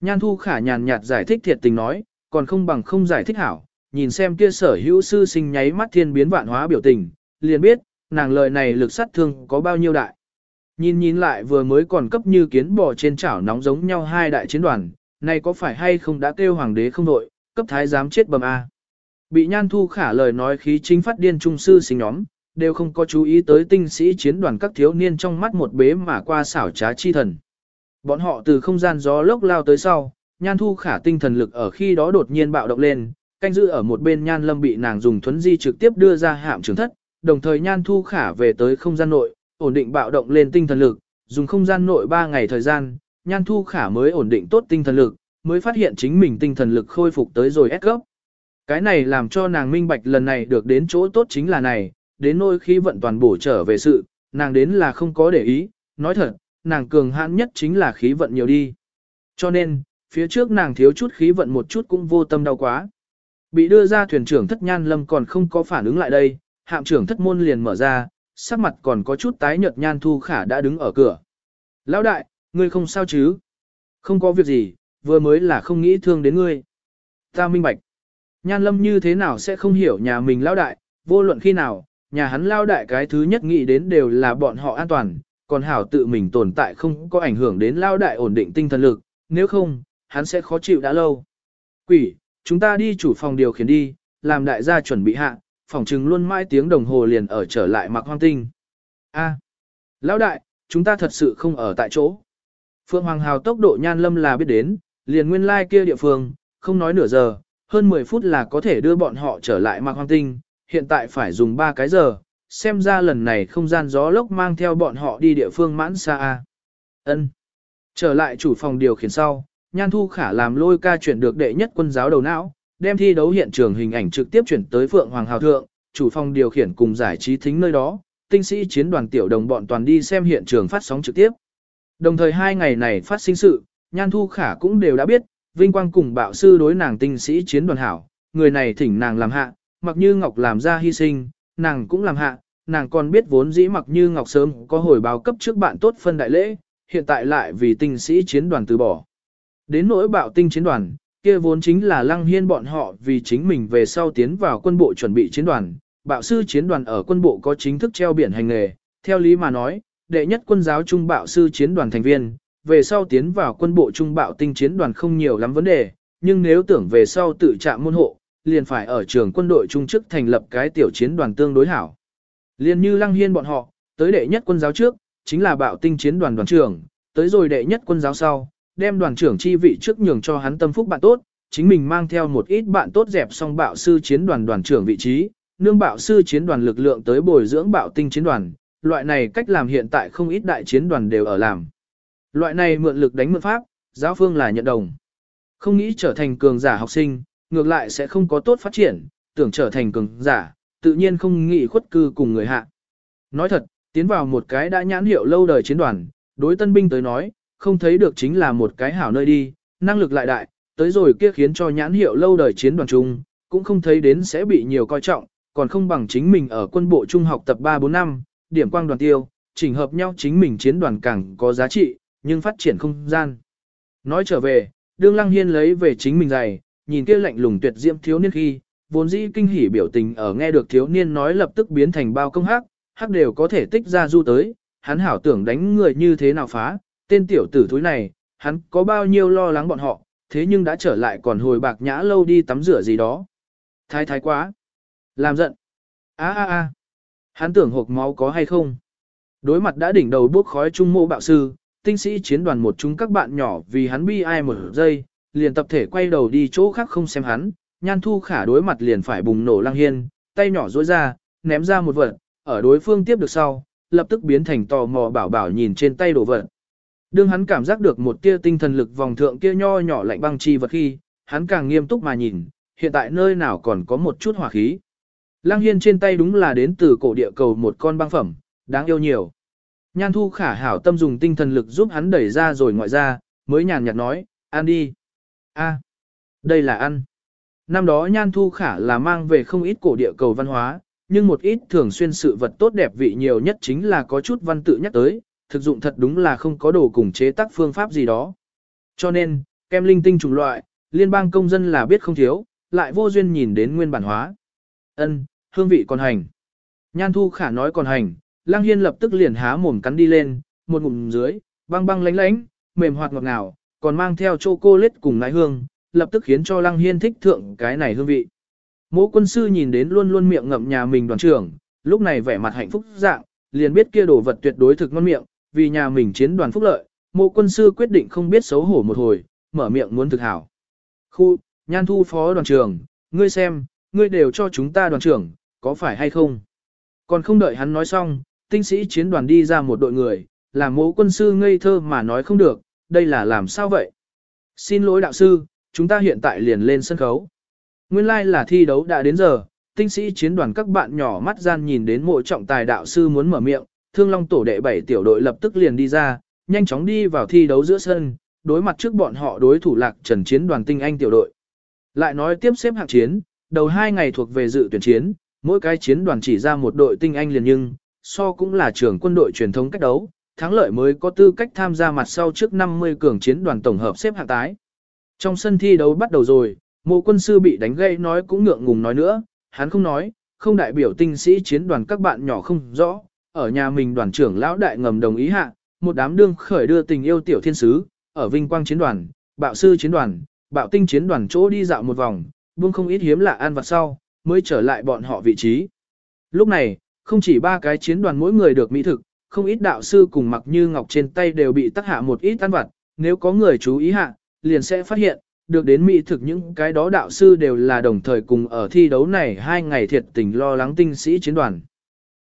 Nhan thu khả nhàn nhạt giải thích thiệt tình nói, còn không bằng không giải thích hảo, nhìn xem kia sở hữu sư sinh nháy mắt thiên biến vạn hóa biểu tình, liền biết, nàng lời này lực sát thương có bao nhiêu đại. Nhìn nhìn lại vừa mới còn cấp như kiến bò trên chảo nóng giống nhau hai đại chiến đoàn, này có phải hay không đã kêu hoàng đế không đội, cấp thái giám chết bầm A. Bị nhan thu khả lời nói khí chính phát điên trung sư sinh nhóm, đều không có chú ý tới tinh sĩ chiến đoàn các thiếu niên trong mắt một bế mà qua xảo trá chi thần. Bọn họ từ không gian gió lốc lao tới sau, nhan thu khả tinh thần lực ở khi đó đột nhiên bạo động lên, canh giữ ở một bên nhan lâm bị nàng dùng thuấn di trực tiếp đưa ra hạm trường thất, đồng thời nhan thu khả về tới không gian nội, ổn định bạo động lên tinh thần lực, dùng không gian nội 3 ngày thời gian, nhan thu khả mới ổn định tốt tinh thần lực, mới phát hiện chính mình tinh thần lực khôi phục tới rồi ép gốc. Cái này làm cho nàng minh bạch lần này được đến chỗ tốt chính là này, đến nỗi khí vận toàn bổ trở về sự, nàng đến là không có để ý, nói thật, nàng cường hãn nhất chính là khí vận nhiều đi. Cho nên, phía trước nàng thiếu chút khí vận một chút cũng vô tâm đau quá. Bị đưa ra thuyền trưởng thất nhan lâm còn không có phản ứng lại đây, hạm trưởng thất môn liền mở ra, sắc mặt còn có chút tái nhợt nhan thu khả đã đứng ở cửa. Lão đại, ngươi không sao chứ? Không có việc gì, vừa mới là không nghĩ thương đến ngươi. Ta minh bạch. Nhan lâm như thế nào sẽ không hiểu nhà mình lão đại, vô luận khi nào, nhà hắn lao đại cái thứ nhất nghĩ đến đều là bọn họ an toàn, còn hảo tự mình tồn tại không có ảnh hưởng đến lao đại ổn định tinh thần lực, nếu không, hắn sẽ khó chịu đã lâu. Quỷ, chúng ta đi chủ phòng điều khiển đi, làm đại gia chuẩn bị hạ, phòng trừng luôn mãi tiếng đồng hồ liền ở trở lại mặc hoang tinh. A, lão đại, chúng ta thật sự không ở tại chỗ. Phương Hoàng Hào tốc độ nhan lâm là biết đến, liền nguyên lai like kia địa phương, không nói nửa giờ, hơn 10 phút là có thể đưa bọn họ trở lại mặc hoang tinh, hiện tại phải dùng 3 cái giờ, xem ra lần này không gian gió lốc mang theo bọn họ đi địa phương mãn xa A. Ân. Trở lại chủ phòng điều khiển sau, Nhan Thu Khả làm lôi ca chuyển được đệ nhất quân giáo đầu não, đem thi đấu hiện trường hình ảnh trực tiếp chuyển tới Phượng Hoàng Hào Thượng, chủ phòng điều khiển cùng giải trí thính nơi đó, tinh sĩ chiến đoàn tiểu đồng bọn toàn đi xem hiện trường phát sóng trực tiếp. Đồng thời hai ngày này phát sinh sự, Nhan Thu Khả cũng đều đã biết, Vinh Quang cùng bạo sư đối nàng tinh sĩ chiến đoàn hảo, người này thỉnh nàng làm hạ, mặc như Ngọc làm ra hy sinh, nàng cũng làm hạ, nàng còn biết vốn dĩ mặc như Ngọc sớm có hồi báo cấp trước bạn tốt phân đại lễ, hiện tại lại vì tinh sĩ chiến đoàn từ bỏ. Đến nỗi bạo tinh chiến đoàn, kia vốn chính là lăng hiên bọn họ vì chính mình về sau tiến vào quân bộ chuẩn bị chiến đoàn. Bạo sư chiến đoàn ở quân bộ có chính thức treo biển hành nghề, theo lý mà nói, đệ nhất quân giáo trung bạo sư chiến đoàn thành viên, về sau tiến vào quân bộ trung bạo tinh chiến đoàn không nhiều lắm vấn đề, nhưng nếu tưởng về sau tự chạm môn hộ, liền phải ở trường quân đội trung chức thành lập cái tiểu chiến đoàn tương đối hảo. Liên như lăng hiên bọn họ, tới đệ nhất quân giáo trước, chính là bạo tinh chiến đoàn đoàn trưởng, tới rồi đệ nhất quân giáo sau, đem đoàn trưởng chi vị trước nhường cho hắn tâm phúc bạn tốt, chính mình mang theo một ít bạn tốt dẹp xong bạo sư chiến đoàn đoàn trưởng vị trí, nương bạo sư chiến đoàn lực lượng tới bồi dưỡng bạo tinh chiến đoàn, loại này cách làm hiện tại không ít đại chiến đoàn đều ở làm. Loại này mượn lực đánh mượn pháp, giáo phương là nhận đồng. Không nghĩ trở thành cường giả học sinh, ngược lại sẽ không có tốt phát triển, tưởng trở thành cường giả, tự nhiên không nghĩ khuất cư cùng người hạ. Nói thật, tiến vào một cái đã nhãn hiệu lâu đời chiến đoàn, đối tân binh tới nói, không thấy được chính là một cái hảo nơi đi, năng lực lại đại, tới rồi kia khiến cho nhãn hiệu lâu đời chiến đoàn chung, cũng không thấy đến sẽ bị nhiều coi trọng, còn không bằng chính mình ở quân bộ trung học tập 3-4 năm, điểm quang đoàn tiêu, chỉnh hợp nhau chính mình chiến đoàn càng có giá trị, nhưng phát triển không gian. Nói trở về, đương lăng hiên lấy về chính mình giày, nhìn kia lạnh lùng tuyệt diễm thiếu niên khi, vốn dĩ kinh hỉ biểu tình ở nghe được thiếu niên nói lập tức biến thành bao công hắc, hắc đều có thể tích ra du tới, hắn hảo tưởng đánh người như thế nào phá, tên tiểu tử thúi này, hắn có bao nhiêu lo lắng bọn họ, thế nhưng đã trở lại còn hồi bạc nhã lâu đi tắm rửa gì đó. Thái thái quá. Làm giận. a a a Hắn tưởng hộp máu có hay không? Đối mặt đã đỉnh đầu bước khói trung mộ bạo sư, tinh sĩ chiến đoàn một chúng các bạn nhỏ vì hắn bi ai một giây, liền tập thể quay đầu đi chỗ khác không xem hắn, nhan thu khả đối mặt liền phải bùng nổ lăng hiên, tay nhỏ dối ra, ném ra một vật, ở đối phương tiếp được sau, lập tức biến thành tò mò bảo bảo nhìn trên tay đổ vật. Đương hắn cảm giác được một tia tinh thần lực vòng thượng kia nho nhỏ lạnh băng chi vật khi, hắn càng nghiêm túc mà nhìn, hiện tại nơi nào còn có một chút hỏa khí. Lăng Hiên trên tay đúng là đến từ cổ địa cầu một con băng phẩm, đáng yêu nhiều. Nhan thu khả hảo tâm dùng tinh thần lực giúp hắn đẩy ra rồi ngoại ra, mới nhàn nhạt nói, ăn đi a đây là ăn. Năm đó nhan thu khả là mang về không ít cổ địa cầu văn hóa, nhưng một ít thường xuyên sự vật tốt đẹp vị nhiều nhất chính là có chút văn tự nhắc tới, thực dụng thật đúng là không có đồ cùng chế tác phương pháp gì đó. Cho nên, kem linh tinh chủng loại, liên bang công dân là biết không thiếu, lại vô duyên nhìn đến nguyên bản hóa. Ân, hương vị còn hành. Nhan thu khả nói còn hành, lang hiên lập tức liền há mồm cắn đi lên, một ngụm dưới, băng băng lánh lánh, mềm hoạt ngọt ngào, còn mang theo chocolate cùng ngái hương, lập tức khiến cho Lăng Hiên thích thượng cái này hương vị. Mỗ quân sư nhìn đến luôn luôn miệng ngậm nhà mình đoàn trưởng, lúc này vẻ mặt hạnh phúc dạng, liền biết kia đồ vật tuyệt đối thực ngon miệng, vì nhà mình chiến đoàn phúc lợi, mộ quân sư quyết định không biết xấu hổ một hồi, mở miệng muốn thực hảo. Khu, nhan thu phó đoàn trưởng, ngươi xem, ngươi đều cho chúng ta đoàn trưởng, có phải hay không? Còn không đợi hắn nói xong, tinh sĩ chiến đoàn đi ra một đội người, làm mộ quân sư ngây thơ mà nói không được, đây là làm sao vậy? Xin lỗi đạo sư, chúng ta hiện tại liền lên sân khấu. Nguyên lai like là thi đấu đã đến giờ, tinh sĩ chiến đoàn các bạn nhỏ mắt gian nhìn đến mộ trọng tài đạo sư muốn mở miệng, thương long tổ đệ bảy tiểu đội lập tức liền đi ra, nhanh chóng đi vào thi đấu giữa sân, đối mặt trước bọn họ đối thủ lạc trần chiến đoàn tinh anh tiểu đội. Lại nói tiếp xếp hạng chiến, đầu hai ngày thuộc về dự tuyển chiến, mỗi cái chiến đoàn chỉ ra một đội tinh anh liền nhưng, so cũng là trưởng quân đội truyền thống cách đấu, thắng lợi mới có tư cách tham gia mặt sau trước 50 cường chiến đoàn tổng hợp xếp hạng tái. Trong sân thi đấu bắt đầu rồi, mộ quân sư bị đánh gây nói cũng ngượng ngùng nói nữa, hắn không nói, không đại biểu tinh sĩ chiến đoàn các bạn nhỏ không rõ, ở nhà mình đoàn trưởng lão đại ngầm đồng ý hạ, một đám đương khởi đưa tình yêu tiểu thiên sứ, ở vinh quang chiến đoàn, bạo sư chiến đoàn, bạo tinh chiến đoàn chỗ đi dạo một vòng, buông không ít hiếm lạ ăn vặt sau, mới trở lại bọn họ vị trí. Lúc này, không chỉ ba cái chiến đoàn mỗi người được mỹ thực, không ít đạo sư cùng mặc như ngọc trên tay đều bị tắc hạ một ít ăn vặt, nếu có người chú ý hạ, liền sẽ phát hiện, được đến mỹ thực những cái đó đạo sư đều là đồng thời cùng ở thi đấu này hai ngày thiệt tình lo lắng tinh sĩ chiến đoàn.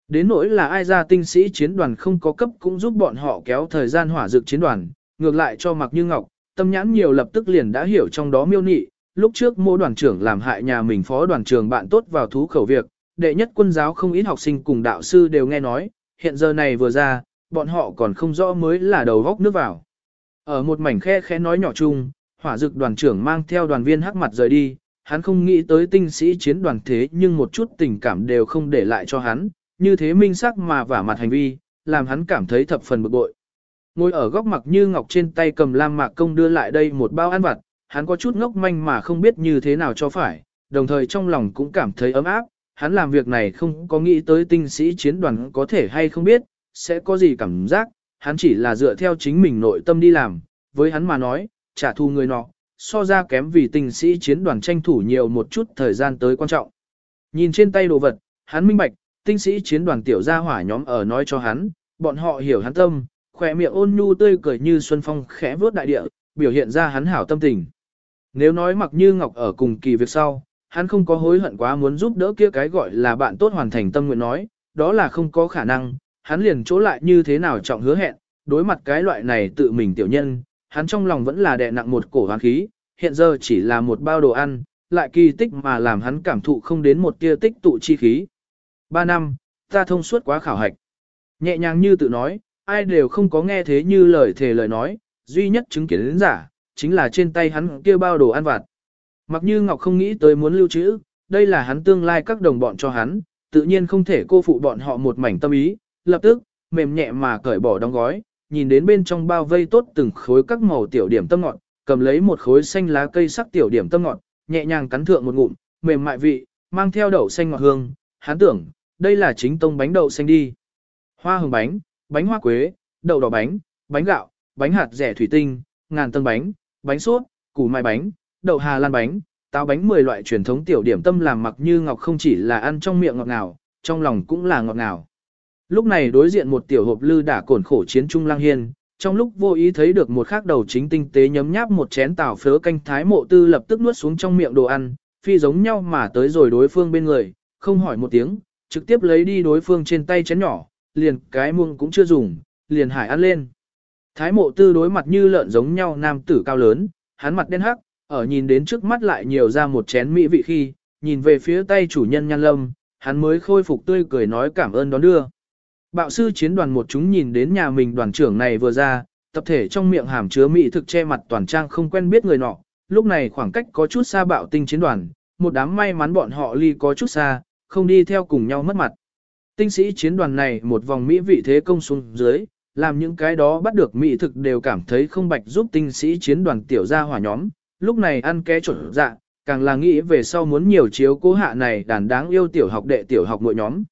Đến nỗi là ai ra tinh sĩ chiến đoàn không có cấp cũng giúp bọn họ kéo thời gian hỏa dược chiến đoàn, ngược lại cho mặc như ngọc, tâm nhãn nhiều lập tức liền đã hiểu trong đó miêu nị, lúc trước mô đoàn trưởng làm hại nhà mình phó đoàn trưởng bạn tốt vào thú khẩu việc, đệ nhất quân giáo không ít học sinh cùng đạo sư đều nghe nói, hiện giờ này vừa ra, bọn họ còn không rõ mới là đầu góc nước vào. Ở một mảnh khe khẽ nói nhỏ chung, hỏa dực đoàn trưởng mang theo đoàn viên hắc mặt rời đi, hắn không nghĩ tới tinh sĩ chiến đoàn thế nhưng một chút tình cảm đều không để lại cho hắn, như thế minh sắc mà vả mặt hành vi, làm hắn cảm thấy thập phần bực bội. Ngồi ở góc mặt như ngọc trên tay cầm lam mạc công đưa lại đây một bao ăn vặt, hắn có chút ngốc manh mà không biết như thế nào cho phải, đồng thời trong lòng cũng cảm thấy ấm áp, hắn làm việc này không có nghĩ tới tinh sĩ chiến đoàn có thể hay không biết, sẽ có gì cảm giác, hắn chỉ là dựa theo chính mình nội tâm đi làm, với hắn mà nói, trả thù người nọ, so ra kém vì tinh sĩ chiến đoàn tranh thủ nhiều một chút thời gian tới quan trọng. Nhìn trên tay đồ vật, hắn minh bạch, tinh sĩ chiến đoàn tiểu gia hỏa nhóm ở nói cho hắn, bọn họ hiểu hắn tâm, khỏe miệng ôn nhu tươi cười như xuân phong khẽ vớt đại địa, biểu hiện ra hắn hảo tâm tình. Nếu nói mặc như ngọc ở cùng kỳ việc sau, hắn không có hối hận quá muốn giúp đỡ kia cái gọi là bạn tốt hoàn thành tâm nguyện nói, đó là không có khả năng, hắn liền chỗ lại như thế nào trọng hứa hẹn, đối mặt cái loại này tự mình tiểu nhân, hắn trong lòng vẫn là đè nặng một cổ hoang khí, hiện giờ chỉ là một bao đồ ăn, lại kỳ tích mà làm hắn cảm thụ không đến một tia tích tụ chi khí. Ba năm, ta thông suốt quá khảo hạch. Nhẹ nhàng như tự nói, ai đều không có nghe thế như lời thề lời nói, duy nhất chứng kiến đến giả, chính là trên tay hắn kia bao đồ ăn vặt. Mặc như Ngọc không nghĩ tới muốn lưu trữ, đây là hắn tương lai các đồng bọn cho hắn, tự nhiên không thể cô phụ bọn họ một mảnh tâm ý, lập tức, mềm nhẹ mà cởi bỏ đóng gói, nhìn đến bên trong bao vây tốt từng khối các màu tiểu điểm tâm ngọt, cầm lấy một khối xanh lá cây sắc tiểu điểm tâm ngọt, nhẹ nhàng cắn thượng một ngụm, mềm mại vị, mang theo đậu xanh ngọt hương, hắn tưởng, đây là chính tông bánh đậu xanh đi. Hoa hồng bánh, bánh hoa quế, đậu đỏ bánh, bánh gạo, bánh hạt rẻ thủy tinh, ngàn tân bánh, bánh sốt, củ mai bánh, đậu hà lan bánh, táo bánh 10 loại truyền thống tiểu điểm tâm làm mặc như ngọc không chỉ là ăn trong miệng ngọt ngào, trong lòng cũng là ngọt ngào. Lúc này đối diện một tiểu hộp lư đã cồn khổ chiến trung lang hiên, trong lúc vô ý thấy được một khắc đầu chính tinh tế nhấm nháp một chén tảo phớ canh thái mộ tư lập tức nuốt xuống trong miệng đồ ăn, phi giống nhau mà tới rồi đối phương bên người, không hỏi một tiếng, trực tiếp lấy đi đối phương trên tay chén nhỏ, liền cái muông cũng chưa dùng, liền hải ăn lên. Thái mộ tư đối mặt như lợn giống nhau nam tử cao lớn, hắn mặt đen hắc, ở nhìn đến trước mắt lại nhiều ra một chén mỹ vị khi, nhìn về phía tay chủ nhân nhan lâm, hắn mới khôi phục tươi cười nói cảm ơn đón đưa. Bạo sư chiến đoàn một chúng nhìn đến nhà mình đoàn trưởng này vừa ra, tập thể trong miệng hàm chứa mỹ thực che mặt toàn trang không quen biết người nọ, lúc này khoảng cách có chút xa bạo tinh chiến đoàn, một đám may mắn bọn họ ly có chút xa, không đi theo cùng nhau mất mặt. Tinh sĩ chiến đoàn này một vòng mỹ vị thế công xuống dưới, làm những cái đó bắt được mỹ thực đều cảm thấy không bạch giúp tinh sĩ chiến đoàn tiểu gia hỏa nhóm, lúc này ăn ké chuẩn dạ, càng là nghĩ về sau muốn nhiều chiếu cố hạ này đàn đáng yêu tiểu học đệ tiểu học mỗi nhóm.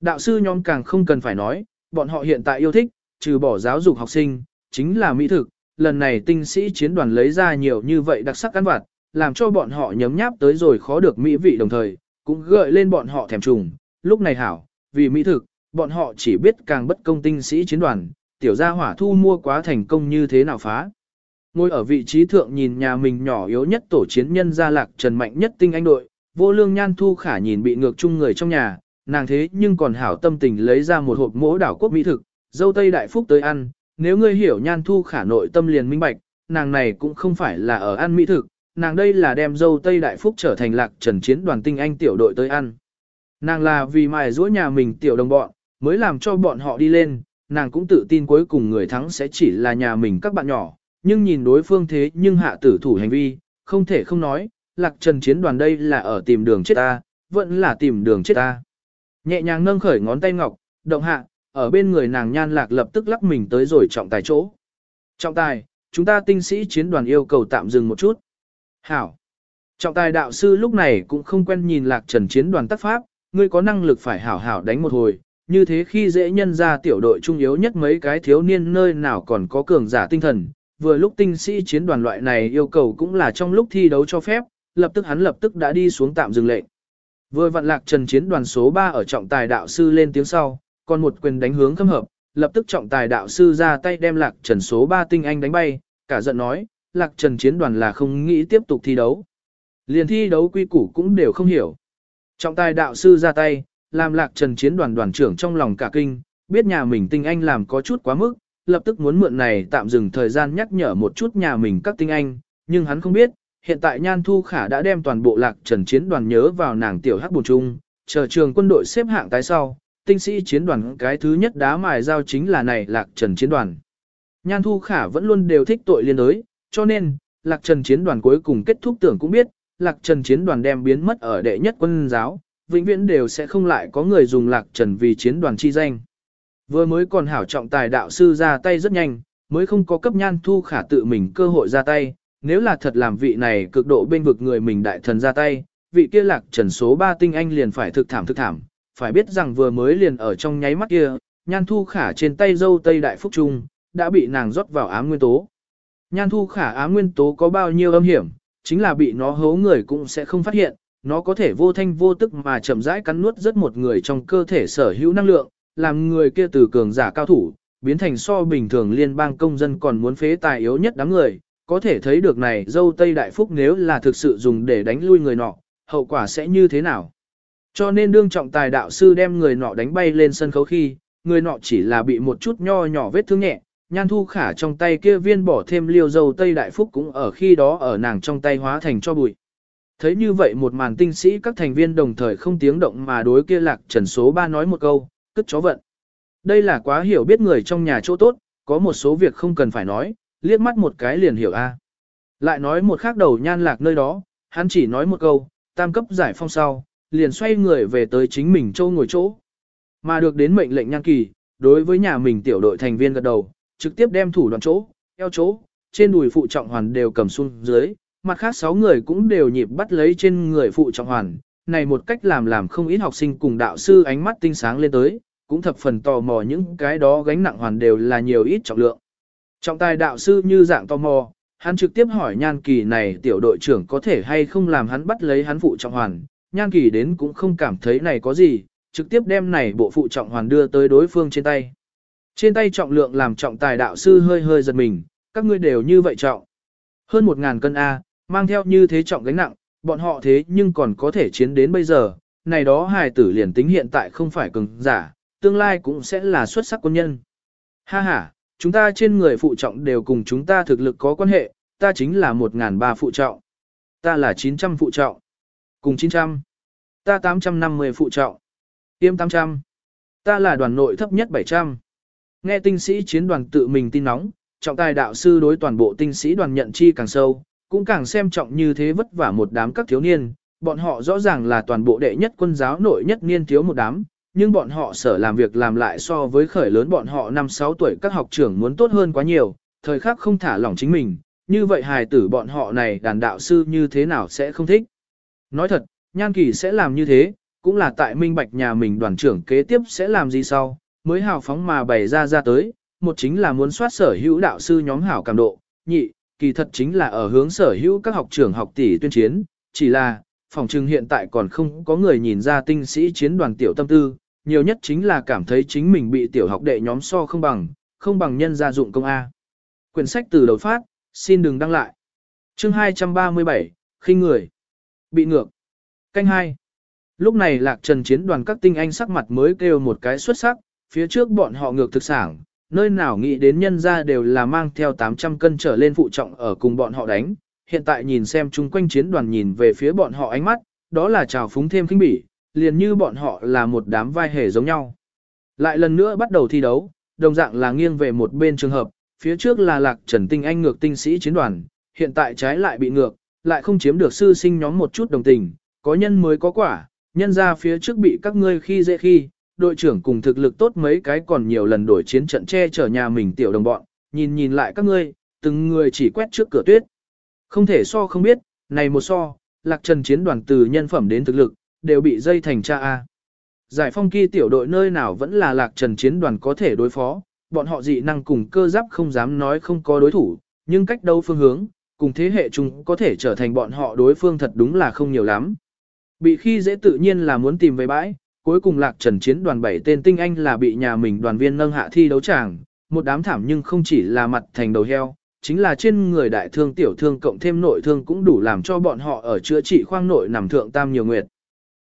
Đạo sư nhóm càng không cần phải nói, bọn họ hiện tại yêu thích, trừ bỏ giáo dục học sinh, chính là mỹ thực, lần này tinh sĩ chiến đoàn lấy ra nhiều như vậy đặc sắc ăn vặt, làm cho bọn họ nhấm nháp tới rồi khó được mỹ vị đồng thời, cũng gợi lên bọn họ thèm trùng, lúc này hảo, vì mỹ thực, bọn họ chỉ biết càng bất công tinh sĩ chiến đoàn, tiểu gia hỏa thu mua quá thành công như thế nào phá. Ngồi ở vị trí thượng nhìn nhà mình nhỏ yếu nhất tổ chiến nhân gia lạc trần mạnh nhất tinh anh đội, vô lương nhan thu khả nhìn bị ngược chung người trong nhà, nàng thế nhưng còn hảo tâm tình lấy ra một hộp mỗ đảo quốc mỹ thực, dâu tây đại phúc tới ăn, nếu ngươi hiểu nhan thu khả nội tâm liền minh bạch, nàng này cũng không phải là ở ăn mỹ thực, nàng đây là đem dâu tây đại phúc trở thành lạc trần chiến đoàn tinh anh tiểu đội tới ăn. Nàng là vì mài giũa nhà mình tiểu đồng bọn, mới làm cho bọn họ đi lên, nàng cũng tự tin cuối cùng người thắng sẽ chỉ là nhà mình các bạn nhỏ, nhưng nhìn đối phương thế nhưng hạ tử thủ hành vi, không thể không nói, lạc trần chiến đoàn đây là ở tìm đường chết ta, vẫn là tìm đường chết ta. Nhẹ nhàng nâng khởi ngón tay ngọc, động hạ, ở bên người nàng nhan lạc lập tức lắc mình tới rồi trọng tài chỗ. Trọng tài, chúng ta tinh sĩ chiến đoàn yêu cầu tạm dừng một chút. Hảo. Trọng tài đạo sư lúc này cũng không quen nhìn lạc trần chiến đoàn tác pháp, ngươi có năng lực phải hảo hảo đánh một hồi, như thế khi dễ nhân ra tiểu đội trung yếu nhất mấy cái thiếu niên nơi nào còn có cường giả tinh thần, vừa lúc tinh sĩ chiến đoàn loại này yêu cầu cũng là trong lúc thi đấu cho phép, lập tức hắn lập tức đã đi xuống tạm dừng lệnh. Vừa vặn lạc trần chiến đoàn số 3 ở trọng tài đạo sư lên tiếng sau, còn một quyền đánh hướng khâm hợp, lập tức trọng tài đạo sư ra tay đem lạc trần số 3 tinh anh đánh bay, cả giận nói, lạc trần chiến đoàn là không nghĩ tiếp tục thi đấu. Liền thi đấu quy củ cũng đều không hiểu. Trọng tài đạo sư ra tay, làm lạc trần chiến đoàn đoàn trưởng trong lòng cả kinh, biết nhà mình tinh anh làm có chút quá mức, lập tức muốn mượn này tạm dừng thời gian nhắc nhở một chút nhà mình các tinh anh, nhưng hắn không biết, hiện tại Nhan Thu Khả đã đem toàn bộ lạc trần chiến đoàn nhớ vào nàng tiểu hắc bồn trung, chờ trường quân đội xếp hạng tái sau, tinh sĩ chiến đoàn cái thứ nhất đá mài giao chính là này lạc trần chiến đoàn. Nhan Thu Khả vẫn luôn đều thích tội liên đối, cho nên, lạc trần chiến đoàn cuối cùng kết thúc tưởng cũng biết, lạc trần chiến đoàn đem biến mất ở đệ nhất quân giáo, vĩnh viễn đều sẽ không lại có người dùng lạc trần vì chiến đoàn chi danh. Vừa mới còn hảo trọng tài đạo sư ra tay rất nhanh, mới không có cấp nhan thu khả tự mình cơ hội ra tay, nếu là thật làm vị này cực độ bên vực người mình đại thần ra tay, vị kia lạc trần số 3 tinh anh liền phải thực thảm thực thảm, phải biết rằng vừa mới liền ở trong nháy mắt kia, nhan thu khả trên tay dâu tây đại phúc trung, đã bị nàng rót vào ám nguyên tố. Nhan thu khả ám nguyên tố có bao nhiêu âm hiểm, chính là bị nó hấu người cũng sẽ không phát hiện, nó có thể vô thanh vô tức mà chậm rãi cắn nuốt rất một người trong cơ thể sở hữu năng lượng, làm người kia từ cường giả cao thủ, biến thành so bình thường liên bang công dân còn muốn phế tài yếu nhất đám người, có thể thấy được này dâu Tây Đại Phúc nếu là thực sự dùng để đánh lui người nọ, hậu quả sẽ như thế nào. Cho nên đương trọng tài đạo sư đem người nọ đánh bay lên sân khấu khi, người nọ chỉ là bị một chút nho nhỏ vết thương nhẹ, nhan thu khả trong tay kia viên bỏ thêm liều dầu Tây Đại Phúc cũng ở khi đó ở nàng trong tay hóa thành cho bụi. Thấy như vậy một màn tinh sĩ các thành viên đồng thời không tiếng động mà đối kia lạc trần số 3 nói một câu, cất chó vận. Đây là quá hiểu biết người trong nhà chỗ tốt, có một số việc không cần phải nói, liếc mắt một cái liền hiểu a. Lại nói một khác đầu nhan lạc nơi đó, hắn chỉ nói một câu, tam cấp giải phong sau, liền xoay người về tới chính mình châu ngồi chỗ. Mà được đến mệnh lệnh nhan kỳ, đối với nhà mình tiểu đội thành viên gật đầu, trực tiếp đem thủ đoạn chỗ, eo chỗ, trên đùi phụ trọng hoàn đều cầm xuống dưới, mặt khác sáu người cũng đều nhịp bắt lấy trên người phụ trọng hoàn. Này một cách làm làm không ít học sinh cùng đạo sư ánh mắt tinh sáng lên tới, cũng thập phần tò mò những cái đó gánh nặng hoàn đều là nhiều ít trọng lượng. Trọng tài đạo sư như dạng tò mò, hắn trực tiếp hỏi Nhan Kỳ này tiểu đội trưởng có thể hay không làm hắn bắt lấy hắn phụ trọng hoàn. Nhan Kỳ đến cũng không cảm thấy này có gì, trực tiếp đem này bộ phụ trọng hoàn đưa tới đối phương trên tay. Trên tay trọng lượng làm trọng tài đạo sư hơi hơi giật mình, các ngươi đều như vậy trọng. Hơn một ngàn cân A, mang theo như thế trọng gánh nặng, bọn họ thế nhưng còn có thể chiến đến bây giờ, này đó hài tử liền tính hiện tại không phải cường giả, tương lai cũng sẽ là xuất sắc quân nhân. Ha ha, chúng ta trên người phụ trọng đều cùng chúng ta thực lực có quan hệ, ta chính là 1.300 phụ trọng. Ta là 900 phụ trọng. Cùng 900. Ta 850 phụ trọng. Tiêm 800. Ta là đoàn nội thấp nhất 700. Nghe tinh sĩ chiến đoàn tự mình tin nóng, trọng tài đạo sư đối toàn bộ tinh sĩ đoàn nhận chi càng sâu, cũng càng xem trọng như thế vất vả một đám các thiếu niên, bọn họ rõ ràng là toàn bộ đệ nhất quân giáo nội nhất niên thiếu một đám, nhưng bọn họ sở làm việc làm lại so với khởi lớn bọn họ 5-6 tuổi các học trưởng muốn tốt hơn quá nhiều, thời khắc không thả lỏng chính mình, như vậy hài tử bọn họ này đàn đạo sư như thế nào sẽ không thích. Nói thật, Nhan Kỳ sẽ làm như thế, cũng là tại minh bạch nhà mình đoàn trưởng kế tiếp sẽ làm gì sau, mới hào phóng mà bày ra ra tới, một chính là muốn soát sở hữu đạo sư nhóm hảo cảm độ, nhị, kỳ thật chính là ở hướng sở hữu các học trưởng học tỷ tuyên chiến, chỉ là, phòng trừng hiện tại còn không có người nhìn ra tinh sĩ chiến đoàn tiểu tâm tư, nhiều nhất chính là cảm thấy chính mình bị tiểu học đệ nhóm so không bằng, không bằng nhân gia dụng công A. Quyển sách từ đầu phát, xin đừng đăng lại. Chương 237, khinh người. Bị ngược. Canh 2. Lúc này lạc trần chiến đoàn các tinh anh sắc mặt mới kêu một cái xuất sắc, phía trước bọn họ ngược thực sản, nơi nào nghĩ đến nhân gia đều là mang theo 800 cân trở lên phụ trọng ở cùng bọn họ đánh. Hiện tại nhìn xem chung quanh chiến đoàn nhìn về phía bọn họ ánh mắt, đó là trào phúng thêm khinh bỉ, liền như bọn họ là một đám vai hề giống nhau. Lại lần nữa bắt đầu thi đấu, đồng dạng là nghiêng về một bên trường hợp, phía trước là lạc trần tinh anh ngược tinh sĩ chiến đoàn, hiện tại trái lại bị ngược, lại không chiếm được sư sinh nhóm một chút đồng tình, có nhân mới có quả, nhân ra phía trước bị các ngươi khi dễ khi, đội trưởng cùng thực lực tốt mấy cái còn nhiều lần đổi chiến trận che chở nhà mình tiểu đồng bọn, nhìn nhìn lại các ngươi, từng người chỉ quét trước cửa tuyết. Không thể so không biết, này một so, lạc trần chiến đoàn từ nhân phẩm đến thực lực, đều bị dây thành cha A. Giải phong kỳ tiểu đội nơi nào vẫn là lạc trần chiến đoàn có thể đối phó, bọn họ dị năng cùng cơ giáp không dám nói không có đối thủ, nhưng cách đâu phương hướng, cùng thế hệ chung có thể trở thành bọn họ đối phương thật đúng là không nhiều lắm. Bị khi dễ tự nhiên là muốn tìm về bãi, cuối cùng lạc trần chiến đoàn bảy tên tinh anh là bị nhà mình đoàn viên nâng hạ thi đấu tràng, một đám thảm nhưng không chỉ là mặt thành đầu heo, chính là trên người đại thương tiểu thương cộng thêm nội thương cũng đủ làm cho bọn họ ở chữa trị khoang nội nằm thượng tam nhiều nguyệt.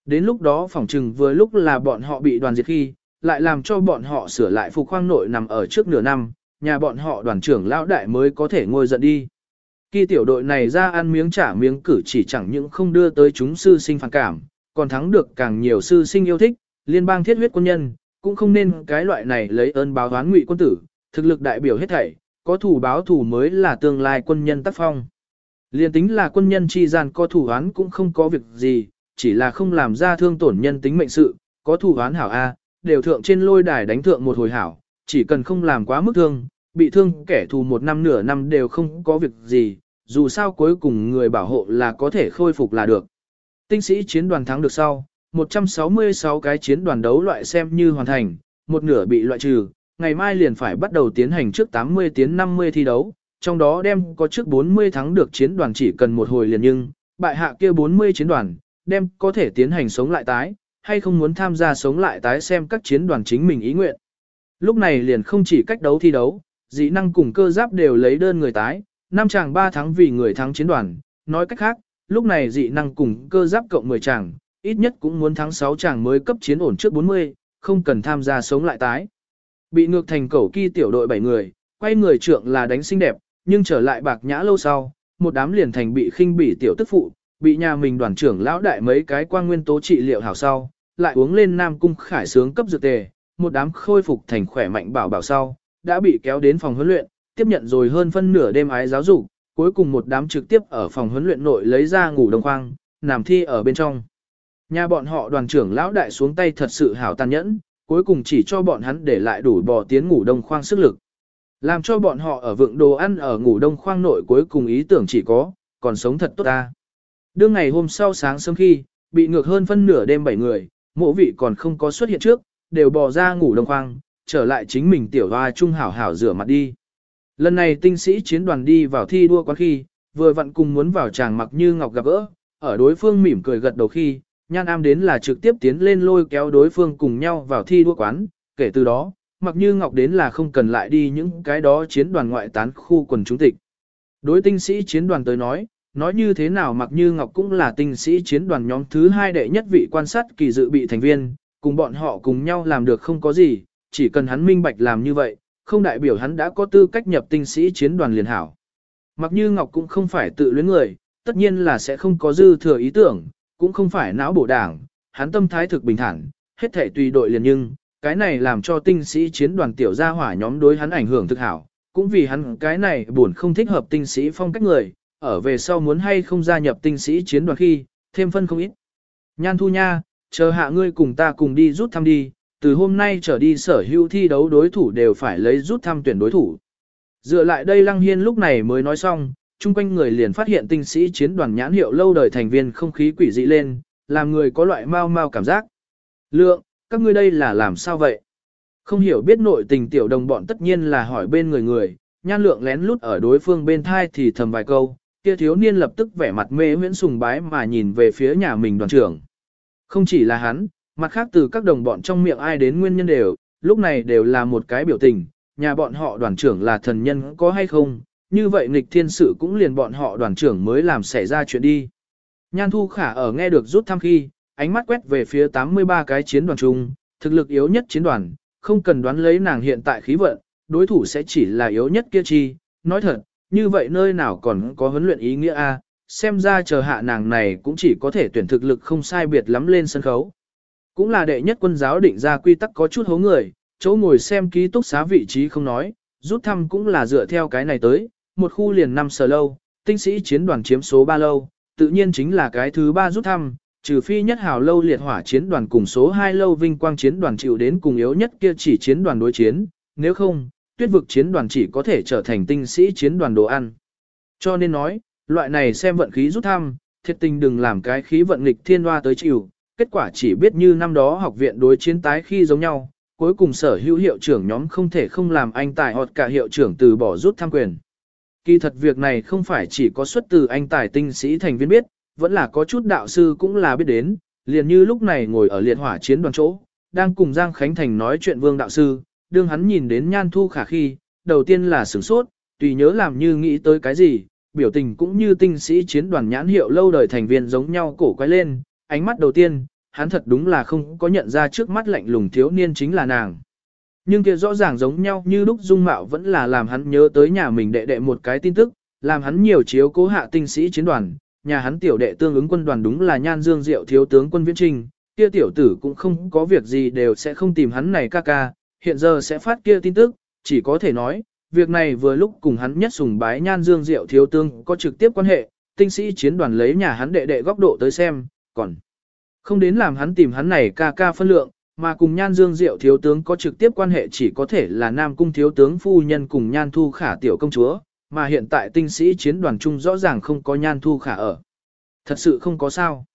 Đến lúc đó phỏng trừng vừa lúc là bọn họ bị đoàn diệt khi, lại làm cho bọn họ sửa lại phục khoang nội nằm ở trước nửa năm, nhà bọn họ đoàn trưởng lão đại mới có thể ngồi giận đi. Khi tiểu đội này ra ăn miếng trả miếng cử chỉ chẳng những không đưa tới chúng sư sinh phản cảm, còn thắng được càng nhiều sư sinh yêu thích, liên bang thiết huyết quân nhân, cũng không nên cái loại này lấy ơn báo oán ngụy quân tử, thực lực đại biểu hết thảy, có thủ báo thủ mới là tương lai quân nhân tác phong. Liên tính là quân nhân chi gian có thủ oán cũng không có việc gì, chỉ là không làm ra thương tổn nhân tính mệnh sự, có thủ oán hảo A, đều thượng trên lôi đài đánh thượng một hồi hảo, chỉ cần không làm quá mức thương, bị thương kẻ thù một năm nửa năm đều không có việc gì, dù sao cuối cùng người bảo hộ là có thể khôi phục là được. Tinh sĩ chiến đoàn thắng được sau, 166 cái chiến đoàn đấu loại xem như hoàn thành, một nửa bị loại trừ, ngày mai liền phải bắt đầu tiến hành trước 80 tiến 50 thi đấu, trong đó đem có trước 40 thắng được chiến đoàn chỉ cần một hồi liền nhưng, bại hạ kia 40 chiến đoàn, đem có thể tiến hành sống lại tái, hay không muốn tham gia sống lại tái xem các chiến đoàn chính mình ý nguyện. Lúc này liền không chỉ cách đấu thi đấu, dị năng cùng cơ giáp đều lấy đơn người tái, năm chàng 3 thắng vì người thắng chiến đoàn, nói cách khác, lúc này dị năng cùng cơ giáp cộng 10 chàng, ít nhất cũng muốn thắng 6 chàng mới cấp chiến ổn trước 40, không cần tham gia sống lại tái. Bị ngược thành cẩu kỳ tiểu đội 7 người, quay người trượng là đánh xinh đẹp, nhưng trở lại bạc nhã lâu sau, một đám liền thành bị khinh bỉ tiểu tức phụ, bị nhà mình đoàn trưởng lão đại mấy cái quang nguyên tố trị liệu hảo sau, lại uống lên nam cung khải sướng cấp dược tề, một đám khôi phục thành khỏe mạnh bảo bảo sau, đã bị kéo đến phòng huấn luyện, tiếp nhận rồi hơn phân nửa đêm ái giáo dục, cuối cùng một đám trực tiếp ở phòng huấn luyện nội lấy ra ngủ đông khoang, nằm thi ở bên trong. Nhà bọn họ đoàn trưởng lão đại xuống tay thật sự hảo tàn nhẫn, cuối cùng chỉ cho bọn hắn để lại đủ bò tiến ngủ đông khoang sức lực. Làm cho bọn họ ở vượng đồ ăn ở ngủ đông khoang nội cuối cùng ý tưởng chỉ có, còn sống thật tốt ta. Đương ngày hôm sau sáng sớm khi, bị ngược hơn phân nửa đêm bảy người, mộ vị còn không có xuất hiện trước, đều bò ra ngủ đông khoang, trở lại chính mình tiểu hoa trung hảo hảo rửa mặt đi. Lần này tinh sĩ chiến đoàn đi vào thi đua quán khi, vừa vặn cùng muốn vào chàng mặc như ngọc gặp gỡ, ở đối phương mỉm cười gật đầu khi, nhan am đến là trực tiếp tiến lên lôi kéo đối phương cùng nhau vào thi đua quán, kể từ đó, mặc như ngọc đến là không cần lại đi những cái đó chiến đoàn ngoại tán khu quần chúng tịch. Đối tinh sĩ chiến đoàn tới nói, nói như thế nào mặc như ngọc cũng là tinh sĩ chiến đoàn nhóm thứ hai đệ nhất vị quan sát kỳ dự bị thành viên, cùng bọn họ cùng nhau làm được không có gì, chỉ cần hắn minh bạch làm như vậy, không đại biểu hắn đã có tư cách nhập tinh sĩ chiến đoàn liền hảo. Mặc như Ngọc cũng không phải tự luyến người, tất nhiên là sẽ không có dư thừa ý tưởng, cũng không phải não bổ đảng, hắn tâm thái thực bình thản, hết thể tùy đội liền nhưng, cái này làm cho tinh sĩ chiến đoàn tiểu gia hỏa nhóm đối hắn ảnh hưởng thực hảo, cũng vì hắn cái này buồn không thích hợp tinh sĩ phong cách người, ở về sau muốn hay không gia nhập tinh sĩ chiến đoàn khi, thêm phân không ít. Nhan thu nha, chờ hạ ngươi cùng ta cùng đi rút thăm đi, từ hôm nay trở đi sở hữu thi đấu đối thủ đều phải lấy rút thăm tuyển đối thủ. Dựa lại đây Lăng Hiên lúc này mới nói xong, chung quanh người liền phát hiện tinh sĩ chiến đoàn nhãn hiệu lâu đời thành viên không khí quỷ dị lên, làm người có loại mau mau cảm giác. Lượng, các ngươi đây là làm sao vậy? Không hiểu biết nội tình tiểu đồng bọn tất nhiên là hỏi bên người người, nhan lượng lén lút ở đối phương bên thai thì thầm vài câu, kia thiếu niên lập tức vẻ mặt mê huyễn sùng bái mà nhìn về phía nhà mình đoàn trưởng. Không chỉ là hắn, mặt khác từ các đồng bọn trong miệng ai đến nguyên nhân đều, lúc này đều là một cái biểu tình, nhà bọn họ đoàn trưởng là thần nhân có hay không, như vậy nghịch thiên sự cũng liền bọn họ đoàn trưởng mới làm xảy ra chuyện đi. Nhan Thu Khả ở nghe được rút thăm khi, ánh mắt quét về phía 83 cái chiến đoàn chung, thực lực yếu nhất chiến đoàn, không cần đoán lấy nàng hiện tại khí vận, đối thủ sẽ chỉ là yếu nhất kia chi, nói thật, như vậy nơi nào còn có huấn luyện ý nghĩa a xem ra chờ hạ nàng này cũng chỉ có thể tuyển thực lực không sai biệt lắm lên sân khấu. Cũng là đệ nhất quân giáo định ra quy tắc có chút hố người, chỗ ngồi xem ký túc xá vị trí không nói, rút thăm cũng là dựa theo cái này tới, một khu liền năm sở lâu, tinh sĩ chiến đoàn chiếm số 3 lâu, tự nhiên chính là cái thứ 3 rút thăm, trừ phi nhất hào lâu liệt hỏa chiến đoàn cùng số 2 lâu vinh quang chiến đoàn chịu đến cùng yếu nhất kia chỉ chiến đoàn đối chiến, nếu không, tuyết vực chiến đoàn chỉ có thể trở thành tinh sĩ chiến đoàn đồ ăn. Cho nên nói, loại này xem vận khí rút thăm, thiệt tình đừng làm cái khí vận nghịch thiên hoa tới chịu, kết quả chỉ biết như năm đó học viện đối chiến tái khi giống nhau, cuối cùng sở hữu hiệu trưởng nhóm không thể không làm anh tài hoặc cả hiệu trưởng từ bỏ rút tham quyền. Kỳ thật việc này không phải chỉ có xuất từ anh tài tinh sĩ thành viên biết, vẫn là có chút đạo sư cũng là biết đến, liền như lúc này ngồi ở liệt hỏa chiến đoàn chỗ, đang cùng Giang Khánh Thành nói chuyện vương đạo sư, đương hắn nhìn đến nhan thu khả khi, đầu tiên là sửng sốt, tùy nhớ làm như nghĩ tới cái gì, biểu tình cũng như tinh sĩ chiến đoàn nhãn hiệu lâu đời thành viên giống nhau cổ quay lên, ánh mắt đầu tiên, hắn thật đúng là không có nhận ra trước mắt lạnh lùng thiếu niên chính là nàng. Nhưng kia rõ ràng giống nhau như lúc dung mạo vẫn là làm hắn nhớ tới nhà mình đệ đệ một cái tin tức, làm hắn nhiều chiếu cố hạ tinh sĩ chiến đoàn, nhà hắn tiểu đệ tương ứng quân đoàn đúng là nhan dương diệu thiếu tướng quân viễn trinh, kia tiểu tử cũng không có việc gì đều sẽ không tìm hắn này ca ca, hiện giờ sẽ phát kia tin tức, chỉ có thể nói, việc này vừa lúc cùng hắn nhất sùng bái nhan dương diệu thiếu tướng có trực tiếp quan hệ, tinh sĩ chiến đoàn lấy nhà hắn đệ đệ góc độ tới xem, còn không đến làm hắn tìm hắn này ca ca phân lượng, mà cùng nhan dương diệu thiếu tướng có trực tiếp quan hệ chỉ có thể là nam cung thiếu tướng phu nhân cùng nhan thu khả tiểu công chúa, mà hiện tại tinh sĩ chiến đoàn chung rõ ràng không có nhan thu khả ở. Thật sự không có sao.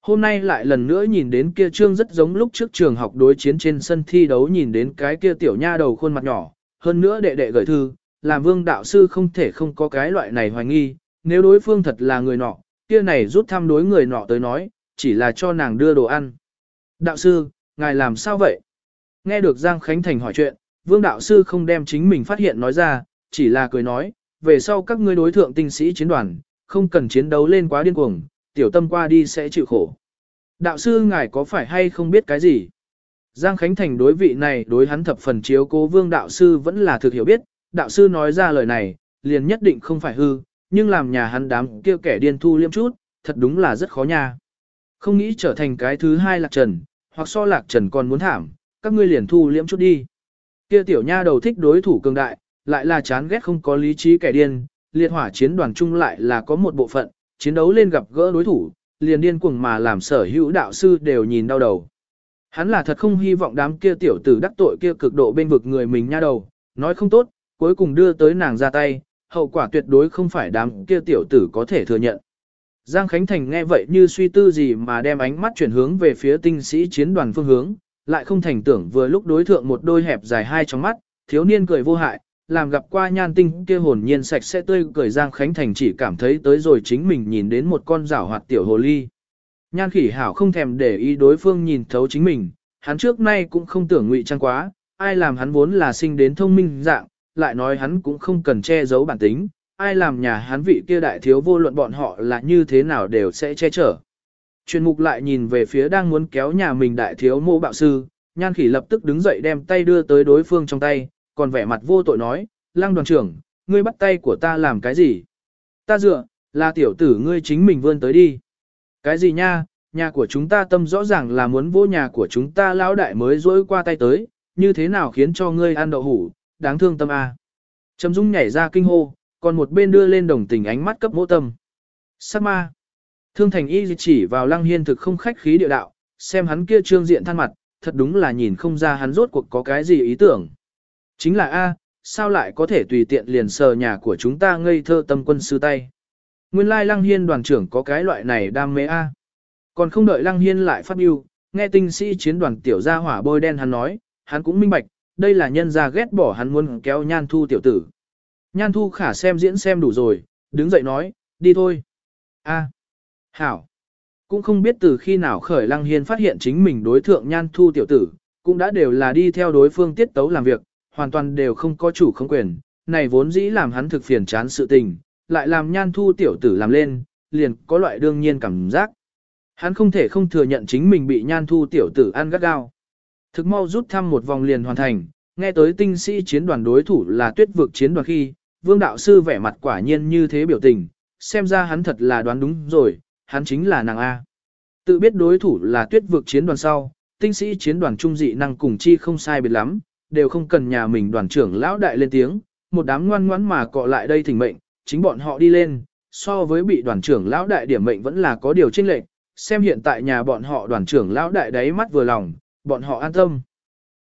Hôm nay lại lần nữa nhìn đến kia trương rất giống lúc trước trường học đối chiến trên sân thi đấu nhìn đến cái kia tiểu nha đầu khuôn mặt nhỏ, hơn nữa đệ đệ gửi thư, làm vương đạo sư không thể không có cái loại này hoài nghi, nếu đối phương thật là người nọ, kia này rút thăm đối người nọ tới nói, chỉ là cho nàng đưa đồ ăn. Đạo sư, ngài làm sao vậy? Nghe được Giang Khánh Thành hỏi chuyện, vương đạo sư không đem chính mình phát hiện nói ra, chỉ là cười nói, về sau các ngươi đối thượng tinh sĩ chiến đoàn, không cần chiến đấu lên quá điên cuồng, tiểu tâm qua đi sẽ chịu khổ. Đạo sư ngài có phải hay không biết cái gì? Giang Khánh Thành đối vị này đối hắn thập phần chiếu cố vương đạo sư vẫn là thực hiểu biết, đạo sư nói ra lời này, liền nhất định không phải hư, nhưng làm nhà hắn đám kia kẻ điên thu liêm chút, thật đúng là rất khó nha. Không nghĩ trở thành cái thứ hai lạc trần, hoặc so lạc trần còn muốn thảm, các ngươi liền thu liễm chút đi. Kia tiểu nha đầu thích đối thủ cường đại, lại là chán ghét không có lý trí kẻ điên, liệt hỏa chiến đoàn chung lại là có một bộ phận, chiến đấu lên gặp gỡ đối thủ, liền điên cuồng mà làm sở hữu đạo sư đều nhìn đau đầu. Hắn là thật không hy vọng đám kia tiểu tử đắc tội kia cực độ bên vực người mình nha đầu, nói không tốt, cuối cùng đưa tới nàng ra tay, hậu quả tuyệt đối không phải đám kia tiểu tử có thể thừa nhận. Giang Khánh Thành nghe vậy như suy tư gì mà đem ánh mắt chuyển hướng về phía tinh sĩ chiến đoàn phương hướng, lại không thành tưởng vừa lúc đối thượng một đôi hẹp dài hai trong mắt, thiếu niên cười vô hại, làm gặp qua nhan tinh kia hồn nhiên sạch sẽ tươi cười Giang Khánh Thành chỉ cảm thấy tới rồi chính mình nhìn đến một con rảo hoạt tiểu hồ ly. Nhan khỉ hảo không thèm để ý đối phương nhìn thấu chính mình, hắn trước nay cũng không tưởng ngụy trang quá, ai làm hắn vốn là sinh đến thông minh dạng, lại nói hắn cũng không cần che giấu bản tính, ai làm nhà hắn vị kia đại thiếu vô luận bọn họ là như thế nào đều sẽ che chở. Chuyên mục lại nhìn về phía đang muốn kéo nhà mình đại thiếu mô bạo sư, nhan khỉ lập tức đứng dậy đem tay đưa tới đối phương trong tay, còn vẻ mặt vô tội nói, lăng đoàn trưởng, ngươi bắt tay của ta làm cái gì? Ta dựa, là tiểu tử ngươi chính mình vươn tới đi. Cái gì nha, nhà của chúng ta tâm rõ ràng là muốn vô nhà của chúng ta lão đại mới dỗi qua tay tới, như thế nào khiến cho ngươi ăn đậu hủ, đáng thương tâm a. Trầm Dung nhảy ra kinh hô, còn một bên đưa lên đồng tình ánh mắt cấp mỗ tâm. Sắc ma. Thương thành y chỉ vào lăng hiên thực không khách khí địa đạo, xem hắn kia trương diện than mặt, thật đúng là nhìn không ra hắn rốt cuộc có cái gì ý tưởng. Chính là A, sao lại có thể tùy tiện liền sờ nhà của chúng ta ngây thơ tâm quân sư tay. Nguyên lai lăng hiên đoàn trưởng có cái loại này đam mê A. Còn không đợi lăng hiên lại phát biểu, nghe tinh sĩ chiến đoàn tiểu gia hỏa bôi đen hắn nói, hắn cũng minh bạch, đây là nhân gia ghét bỏ hắn muốn kéo nhan thu tiểu tử. Nhan thu khả xem diễn xem đủ rồi, đứng dậy nói, đi thôi. A. Hảo. Cũng không biết từ khi nào khởi lăng hiên phát hiện chính mình đối thượng nhan thu tiểu tử, cũng đã đều là đi theo đối phương tiết tấu làm việc, hoàn toàn đều không có chủ không quyền, này vốn dĩ làm hắn thực phiền chán sự tình, lại làm nhan thu tiểu tử làm lên, liền có loại đương nhiên cảm giác. Hắn không thể không thừa nhận chính mình bị nhan thu tiểu tử ăn gắt gao. Thực mau rút thăm một vòng liền hoàn thành, nghe tới tinh sĩ chiến đoàn đối thủ là tuyết vực chiến đoàn khi, vương đạo sư vẻ mặt quả nhiên như thế biểu tình, xem ra hắn thật là đoán đúng rồi, hắn chính là nàng A. Tự biết đối thủ là tuyết vực chiến đoàn sau, tinh sĩ chiến đoàn trung dị năng cùng chi không sai biệt lắm, đều không cần nhà mình đoàn trưởng lão đại lên tiếng, một đám ngoan ngoãn mà cọ lại đây thỉnh mệnh, chính bọn họ đi lên, so với bị đoàn trưởng lão đại điểm mệnh vẫn là có điều chênh lệch, xem hiện tại nhà bọn họ đoàn trưởng lão đại đáy mắt vừa lòng, bọn họ an tâm.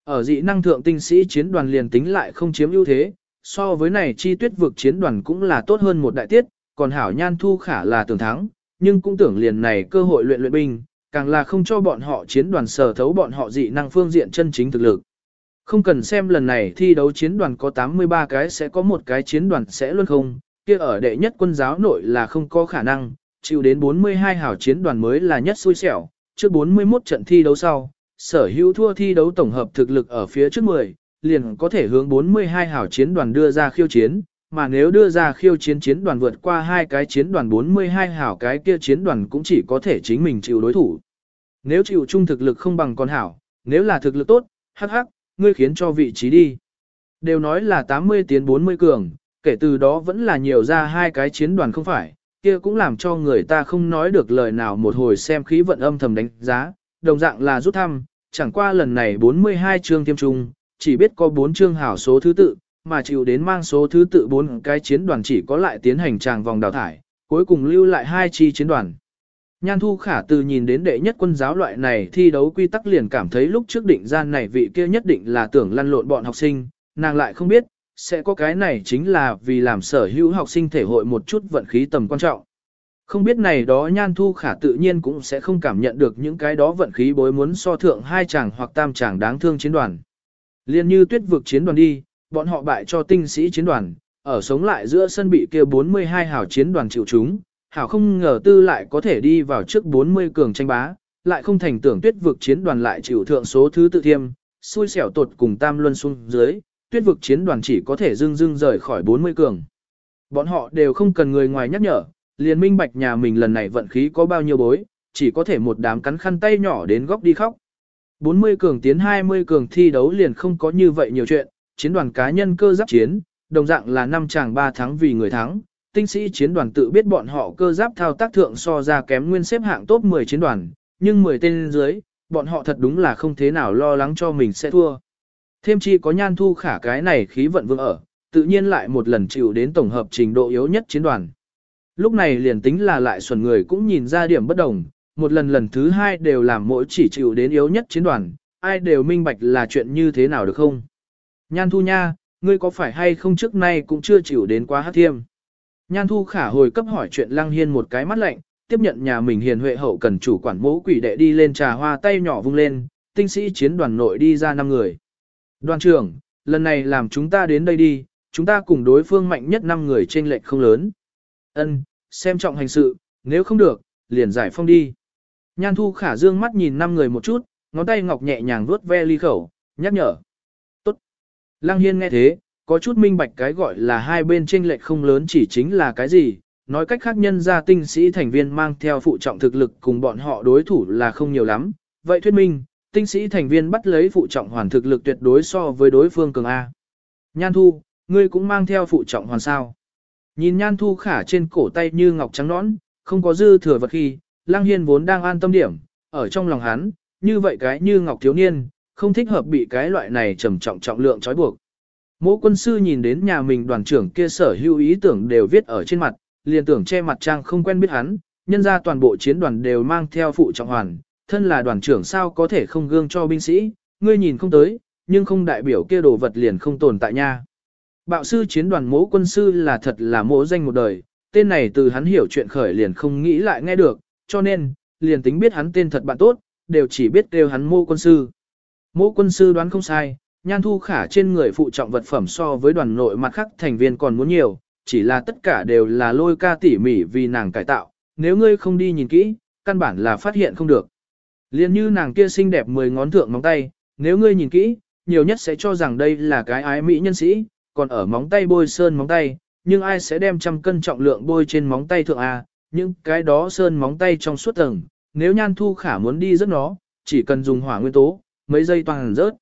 Ở dị năng thượng tinh sĩ chiến đoàn liền tính lại không chiếm ưu thế, so với này chi tuyết vực chiến đoàn cũng là tốt hơn một đại tiết, còn hảo nhan thu khả là tưởng thắng, nhưng cũng tưởng liền này cơ hội luyện luyện binh, càng là không cho bọn họ chiến đoàn sở thấu bọn họ dị năng phương diện chân chính thực lực. Không cần xem lần này thi đấu chiến đoàn có 83 cái sẽ có một cái chiến đoàn sẽ luôn không, kia ở đệ nhất quân giáo nội là không có khả năng, chịu đến 42 hảo chiến đoàn mới là nhất xui xẻo, trước 41 trận thi đấu sau, sở hữu thua thi đấu tổng hợp thực lực ở phía trước 10, liền có thể hướng 42 hảo chiến đoàn đưa ra khiêu chiến, mà nếu đưa ra khiêu chiến chiến đoàn vượt qua hai cái chiến đoàn 42 hảo cái kia chiến đoàn cũng chỉ có thể chính mình chịu đối thủ. Nếu chịu chung thực lực không bằng con hảo, nếu là thực lực tốt, hắc hắc, ngươi khiến cho vị trí đi. Đều nói là 80 tiến 40 cường, kể từ đó vẫn là nhiều ra hai cái chiến đoàn không phải, kia cũng làm cho người ta không nói được lời nào một hồi xem khí vận âm thầm đánh giá, đồng dạng là rút thăm, chẳng qua lần này 42 chương tiêm trung, chỉ biết có 4 chương hảo số thứ tự, mà chịu đến mang số thứ tự 4 cái chiến đoàn chỉ có lại tiến hành tràng vòng đào thải, cuối cùng lưu lại hai chi chiến đoàn. Nhan Thu Khả từ nhìn đến đệ nhất quân giáo loại này thi đấu quy tắc liền cảm thấy lúc trước định gian này vị kia nhất định là tưởng lăn lộn bọn học sinh, nàng lại không biết, sẽ có cái này chính là vì làm sở hữu học sinh thể hội một chút vận khí tầm quan trọng. Không biết này đó nhan thu khả tự nhiên cũng sẽ không cảm nhận được những cái đó vận khí bối muốn so thượng hai chàng hoặc tam chàng đáng thương chiến đoàn. Liên như tuyết vực chiến đoàn đi, bọn họ bại cho tinh sĩ chiến đoàn, ở sống lại giữa sân bị kia 42 hảo chiến đoàn chịu chúng, hảo không ngờ tư lại có thể đi vào trước 40 cường tranh bá, lại không thành tưởng tuyết vực chiến đoàn lại chịu thượng số thứ tự thiêm, xui xẻo tột cùng tam luân xuống dưới, tuyết vực chiến đoàn chỉ có thể dưng dưng rời khỏi 40 cường. Bọn họ đều không cần người ngoài nhắc nhở, liền minh bạch nhà mình lần này vận khí có bao nhiêu bối, chỉ có thể một đám cắn khăn tay nhỏ đến góc đi khóc. 40 cường tiến 20 cường thi đấu liền không có như vậy nhiều chuyện, chiến đoàn cá nhân cơ giáp chiến, đồng dạng là năm chàng 3 thắng vì người thắng. Tinh sĩ chiến đoàn tự biết bọn họ cơ giáp thao tác thượng so ra kém nguyên xếp hạng top 10 chiến đoàn, nhưng 10 tên dưới, bọn họ thật đúng là không thế nào lo lắng cho mình sẽ thua. Thêm chi có nhan thu khả cái này khí vận vương ở, tự nhiên lại một lần chịu đến tổng hợp trình độ yếu nhất chiến đoàn. Lúc này liền tính là lại xuẩn người cũng nhìn ra điểm bất đồng, một lần lần thứ hai đều làm mỗi chỉ chịu đến yếu nhất chiến đoàn, ai đều minh bạch là chuyện như thế nào được không. Nhan thu nha, ngươi có phải hay không trước nay cũng chưa chịu đến quá hát thiêm. Nhan thu khả hồi cấp hỏi chuyện lăng hiên một cái mắt lạnh, tiếp nhận nhà mình hiền huệ hậu cần chủ quản mẫu quỷ đệ đi lên trà hoa tay nhỏ vung lên, tinh sĩ chiến đoàn nội đi ra năm người. Đoàn trưởng, lần này làm chúng ta đến đây đi, chúng ta cùng đối phương mạnh nhất năm người trên lệnh không lớn. Ân, xem trọng hành sự, nếu không được, liền giải phong đi. Nhan thu khả dương mắt nhìn năm người một chút, ngón tay ngọc nhẹ nhàng vuốt ve ly khẩu, nhắc nhở. Tốt. Lăng Hiên nghe thế, có chút minh bạch cái gọi là hai bên tranh lệch không lớn chỉ chính là cái gì, nói cách khác nhân gia tinh sĩ thành viên mang theo phụ trọng thực lực cùng bọn họ đối thủ là không nhiều lắm. Vậy thuyết minh, tinh sĩ thành viên bắt lấy phụ trọng hoàn thực lực tuyệt đối so với đối phương cường A. Nhan thu, ngươi cũng mang theo phụ trọng hoàn sao. Nhìn nhan thu khả trên cổ tay như ngọc trắng nõn, không có dư thừa vật khi, lang hiên vốn đang an tâm điểm, ở trong lòng hắn, như vậy cái như ngọc thiếu niên, không thích hợp bị cái loại này trầm trọng trọng lượng trói buộc. Mỗ quân sư nhìn đến nhà mình đoàn trưởng kia sở hữu ý tưởng đều viết ở trên mặt, liền tưởng che mặt trang không quen biết hắn, nhân ra toàn bộ chiến đoàn đều mang theo phụ trọng hoàn, thân là đoàn trưởng sao có thể không gương cho binh sĩ, ngươi nhìn không tới, nhưng không đại biểu kia đồ vật liền không tồn tại nha. Bạo sư chiến đoàn mỗ quân sư là thật là mỗ danh một đời, tên này từ hắn hiểu chuyện khởi liền không nghĩ lại nghe được, cho nên, liền tính biết hắn tên thật bạn tốt, đều chỉ biết kêu hắn mô quân sư. Mô quân sư đoán không sai, nhan thu khả trên người phụ trọng vật phẩm so với đoàn nội mặt khác thành viên còn muốn nhiều, chỉ là tất cả đều là lôi ca tỉ mỉ vì nàng cải tạo, nếu ngươi không đi nhìn kỹ, căn bản là phát hiện không được. Liên như nàng kia xinh đẹp mười ngón thượng móng tay, nếu ngươi nhìn kỹ, nhiều nhất sẽ cho rằng đây là cái ái mỹ nhân sĩ, còn ở móng tay bôi sơn móng tay, nhưng ai sẽ đem trăm cân trọng lượng bôi trên móng tay thượng A, những cái đó sơn móng tay trong suốt tầng, nếu nhan thu khả muốn đi rất nó, chỉ cần dùng hỏa nguyên tố, mấy giây toàn rớt.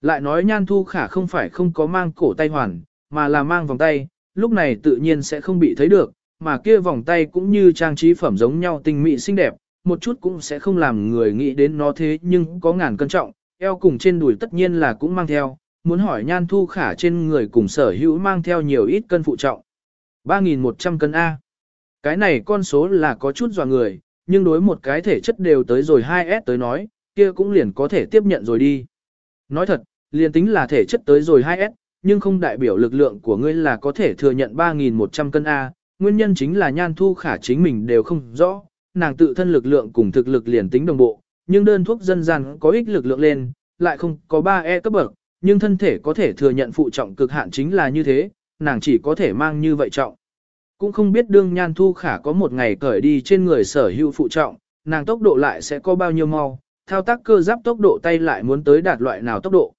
Lại nói nhan thu khả không phải không có mang cổ tay hoàn, mà là mang vòng tay, lúc này tự nhiên sẽ không bị thấy được, mà kia vòng tay cũng như trang trí phẩm giống nhau tinh mỹ xinh đẹp, một chút cũng sẽ không làm người nghĩ đến nó thế nhưng có ngàn cân trọng, eo cùng trên đùi tất nhiên là cũng mang theo, muốn hỏi nhan thu khả trên người cùng sở hữu mang theo nhiều ít cân phụ trọng. 3.100 cân A. Cái này con số là có chút dò người, nhưng đối một cái thể chất đều tới rồi 2S tới nói, kia cũng liền có thể tiếp nhận rồi đi. Nói thật, liền tính là thể chất tới rồi 2S, nhưng không đại biểu lực lượng của ngươi là có thể thừa nhận 3.100 cân A, nguyên nhân chính là nhan thu khả chính mình đều không rõ, nàng tự thân lực lượng cùng thực lực liền tính đồng bộ, nhưng đơn thuốc dân gian có ích lực lượng lên, lại không có 3E cấp bậc, nhưng thân thể có thể thừa nhận phụ trọng cực hạn chính là như thế, nàng chỉ có thể mang như vậy trọng. Cũng không biết đương nhan thu khả có một ngày cởi đi trên người sở hữu phụ trọng, nàng tốc độ lại sẽ có bao nhiêu mau, thao tác cơ giáp tốc độ tay lại muốn tới đạt loại nào tốc độ.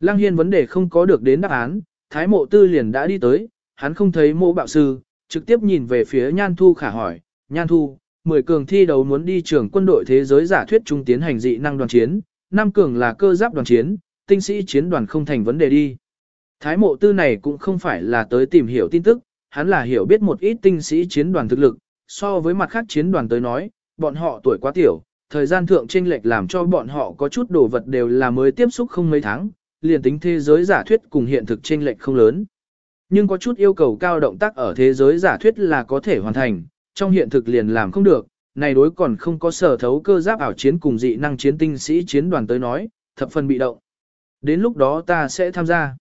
Lăng Hiên vấn đề không có được đến đáp án, Thái mộ tư liền đã đi tới, hắn không thấy mộ bạo sư, trực tiếp nhìn về phía Nhan Thu khả hỏi, Nhan Thu, 10 cường thi đấu muốn đi trường quân đội thế giới giả thuyết trung tiến hành dị năng đoàn chiến, năm cường là cơ giáp đoàn chiến, tinh sĩ chiến đoàn không thành vấn đề đi. Thái mộ tư này cũng không phải là tới tìm hiểu tin tức, hắn là hiểu biết một ít tinh sĩ chiến đoàn thực lực, so với mặt khác chiến đoàn tới nói, bọn họ tuổi quá tiểu, thời gian thượng chênh lệch làm cho bọn họ có chút đồ vật đều là mới tiếp xúc không mấy tháng, liền tính thế giới giả thuyết cùng hiện thực chênh lệch không lớn. Nhưng có chút yêu cầu cao động tác ở thế giới giả thuyết là có thể hoàn thành, trong hiện thực liền làm không được, này đối còn không có sở thấu cơ giáp ảo chiến cùng dị năng chiến tinh sĩ chiến đoàn tới nói, thập phần bị động. Đến lúc đó ta sẽ tham gia.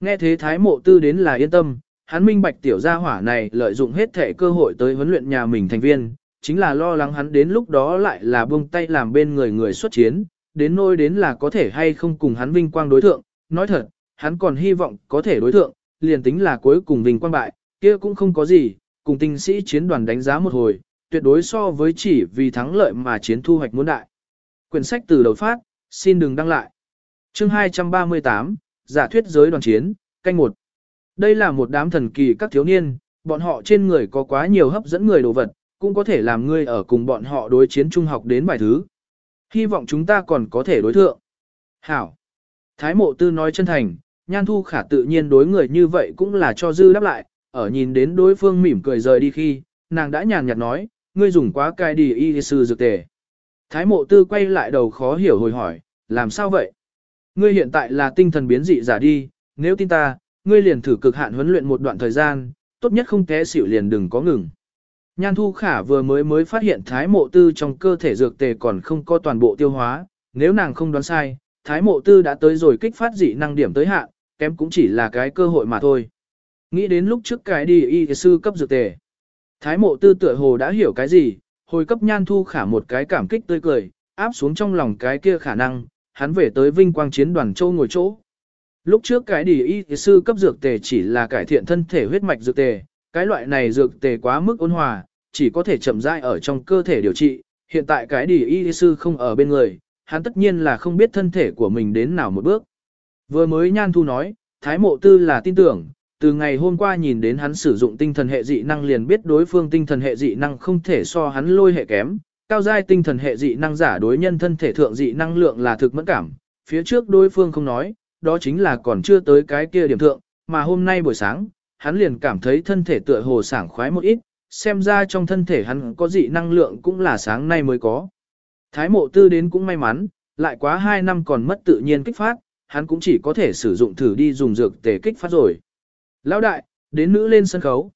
Nghe thế thái mộ tư đến là yên tâm, hắn minh bạch tiểu gia hỏa này lợi dụng hết thể cơ hội tới huấn luyện nhà mình thành viên, chính là lo lắng hắn đến lúc đó lại là buông tay làm bên người người xuất chiến, đến nôi đến là có thể hay không cùng hắn vinh quang đối thượng, nói thật, hắn còn hy vọng có thể đối thượng, liền tính là cuối cùng vinh quang bại, kia cũng không có gì, cùng tinh sĩ chiến đoàn đánh giá một hồi, tuyệt đối so với chỉ vì thắng lợi mà chiến thu hoạch muốn đại. Quyển sách từ đầu phát, xin đừng đăng lại. Chương 238, Giả thuyết giới đoàn chiến, canh một. Đây là một đám thần kỳ các thiếu niên, bọn họ trên người có quá nhiều hấp dẫn người đồ vật, cũng có thể làm ngươi ở cùng bọn họ đối chiến trung học đến bài thứ. Hy vọng chúng ta còn có thể đối thượng. Hảo. Thái mộ tư nói chân thành, nhan thu khả tự nhiên đối người như vậy cũng là cho dư đáp lại, ở nhìn đến đối phương mỉm cười rời đi khi, nàng đã nhàn nhạt nói, ngươi dùng quá cai đi y sư dược tề. Thái mộ tư quay lại đầu khó hiểu hồi hỏi, làm sao vậy? Ngươi hiện tại là tinh thần biến dị giả đi, nếu tin ta, ngươi liền thử cực hạn huấn luyện một đoạn thời gian, tốt nhất không té xỉu liền đừng có ngừng. Nhan Thu Khả vừa mới mới phát hiện Thái Mộ Tư trong cơ thể dược tề còn không có toàn bộ tiêu hóa, nếu nàng không đoán sai, Thái Mộ Tư đã tới rồi kích phát dị năng điểm tới hạn, kém cũng chỉ là cái cơ hội mà thôi. Nghĩ đến lúc trước cái đi y sư cấp dược tề. Thái Mộ Tư tựa hồ đã hiểu cái gì, hồi cấp Nhan Thu Khả một cái cảm kích tươi cười, áp xuống trong lòng cái kia khả năng, hắn về tới vinh quang chiến đoàn châu ngồi chỗ. Lúc trước cái đi y sư cấp dược tề chỉ là cải thiện thân thể huyết mạch dược tề, cái loại này dược tề quá mức ôn hòa, chỉ có thể chậm rãi ở trong cơ thể điều trị, hiện tại cái đi y sư không ở bên người, hắn tất nhiên là không biết thân thể của mình đến nào một bước. Vừa mới Nhan Thu nói, Thái Mộ Tư là tin tưởng, từ ngày hôm qua nhìn đến hắn sử dụng tinh thần hệ dị năng liền biết đối phương tinh thần hệ dị năng không thể so hắn lôi hệ kém, cao giai tinh thần hệ dị năng giả đối nhân thân thể thượng dị năng lượng là thực mẫn cảm, phía trước đối phương không nói, đó chính là còn chưa tới cái kia điểm thượng, mà hôm nay buổi sáng, hắn liền cảm thấy thân thể tựa hồ sảng khoái một ít, xem ra trong thân thể hắn có dị năng lượng cũng là sáng nay mới có. Thái mộ tư đến cũng may mắn, lại quá 2 năm còn mất tự nhiên kích phát, hắn cũng chỉ có thể sử dụng thử đi dùng dược tề kích phát rồi. Lão đại, đến nữ lên sân khấu.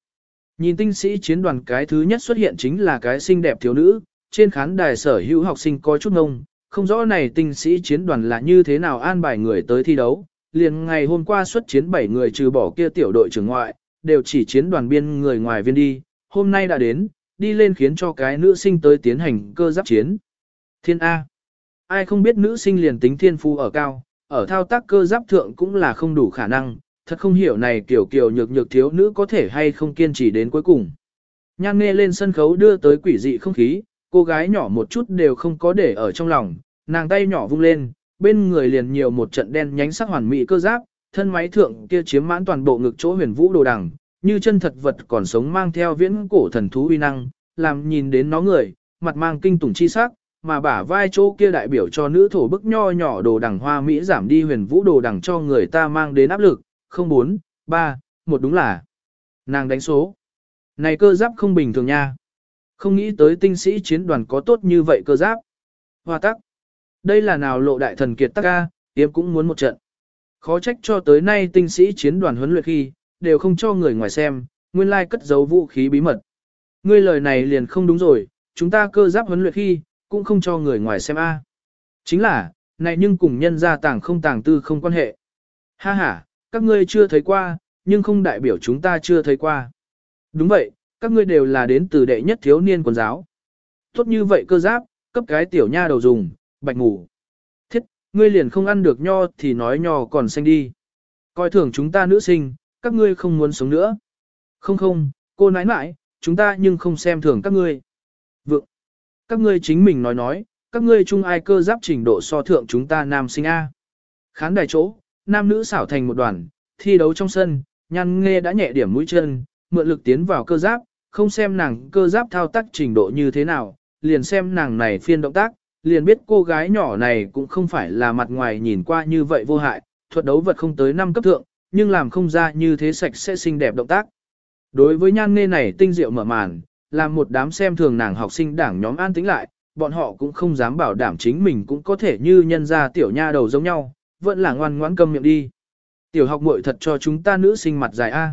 Nhìn tinh sĩ chiến đoàn cái thứ nhất xuất hiện chính là cái xinh đẹp thiếu nữ, trên khán đài sở hữu học sinh có chút ngông, không rõ này tinh sĩ chiến đoàn là như thế nào an bài người tới thi đấu. Liền ngày hôm qua xuất chiến 7 người trừ bỏ kia tiểu đội trưởng ngoại, đều chỉ chiến đoàn biên người ngoài viên đi, hôm nay đã đến, đi lên khiến cho cái nữ sinh tới tiến hành cơ giáp chiến. Thiên A. Ai không biết nữ sinh liền tính thiên phu ở cao, ở thao tác cơ giáp thượng cũng là không đủ khả năng, thật không hiểu này kiểu kiểu nhược nhược thiếu nữ có thể hay không kiên trì đến cuối cùng. Nhan nghe lên sân khấu đưa tới quỷ dị không khí, cô gái nhỏ một chút đều không có để ở trong lòng, nàng tay nhỏ vung lên, bên người liền nhiều một trận đen nhánh sắc hoàn mỹ cơ giáp, thân máy thượng kia chiếm mãn toàn bộ ngực chỗ huyền vũ đồ đằng, như chân thật vật còn sống mang theo viễn cổ thần thú uy năng, làm nhìn đến nó người, mặt mang kinh tủng chi sắc, mà bả vai chỗ kia đại biểu cho nữ thổ bức nho nhỏ đồ đằng hoa mỹ giảm đi huyền vũ đồ đằng cho người ta mang đến áp lực, không bốn, ba, một đúng là nàng đánh số. Này cơ giáp không bình thường nha. Không nghĩ tới tinh sĩ chiến đoàn có tốt như vậy cơ giáp. Hoa tắc. Đây là nào lộ đại thần kiệt tắc ca, tiêm cũng muốn một trận. Khó trách cho tới nay tinh sĩ chiến đoàn huấn luyện khi, đều không cho người ngoài xem, nguyên lai cất giấu vũ khí bí mật. Ngươi lời này liền không đúng rồi, chúng ta cơ giáp huấn luyện khi, cũng không cho người ngoài xem a. Chính là, này nhưng cùng nhân gia tàng không tàng tư không quan hệ. Ha ha, các ngươi chưa thấy qua, nhưng không đại biểu chúng ta chưa thấy qua. Đúng vậy, các ngươi đều là đến từ đệ nhất thiếu niên quần giáo. Tốt như vậy cơ giáp, cấp cái tiểu nha đầu dùng, bạch ngủ. Thiết, ngươi liền không ăn được nho thì nói nho còn xanh đi. Coi thường chúng ta nữ sinh, các ngươi không muốn sống nữa. Không không, cô nãi nãi, chúng ta nhưng không xem thường các ngươi. Vượng, các ngươi chính mình nói nói, các ngươi chung ai cơ giáp trình độ so thượng chúng ta nam sinh A. Khán đài chỗ, nam nữ xảo thành một đoàn, thi đấu trong sân, nhăn nghe đã nhẹ điểm mũi chân, mượn lực tiến vào cơ giáp, không xem nàng cơ giáp thao tác trình độ như thế nào, liền xem nàng này phiên động tác, liền biết cô gái nhỏ này cũng không phải là mặt ngoài nhìn qua như vậy vô hại, thuật đấu vật không tới năm cấp thượng, nhưng làm không ra như thế sạch sẽ xinh đẹp động tác. Đối với nhan nghe này tinh diệu mở màn, làm một đám xem thường nàng học sinh đảng nhóm an tính lại, bọn họ cũng không dám bảo đảm chính mình cũng có thể như nhân gia tiểu nha đầu giống nhau, vẫn là ngoan ngoãn cầm miệng đi. Tiểu học muội thật cho chúng ta nữ sinh mặt dài A.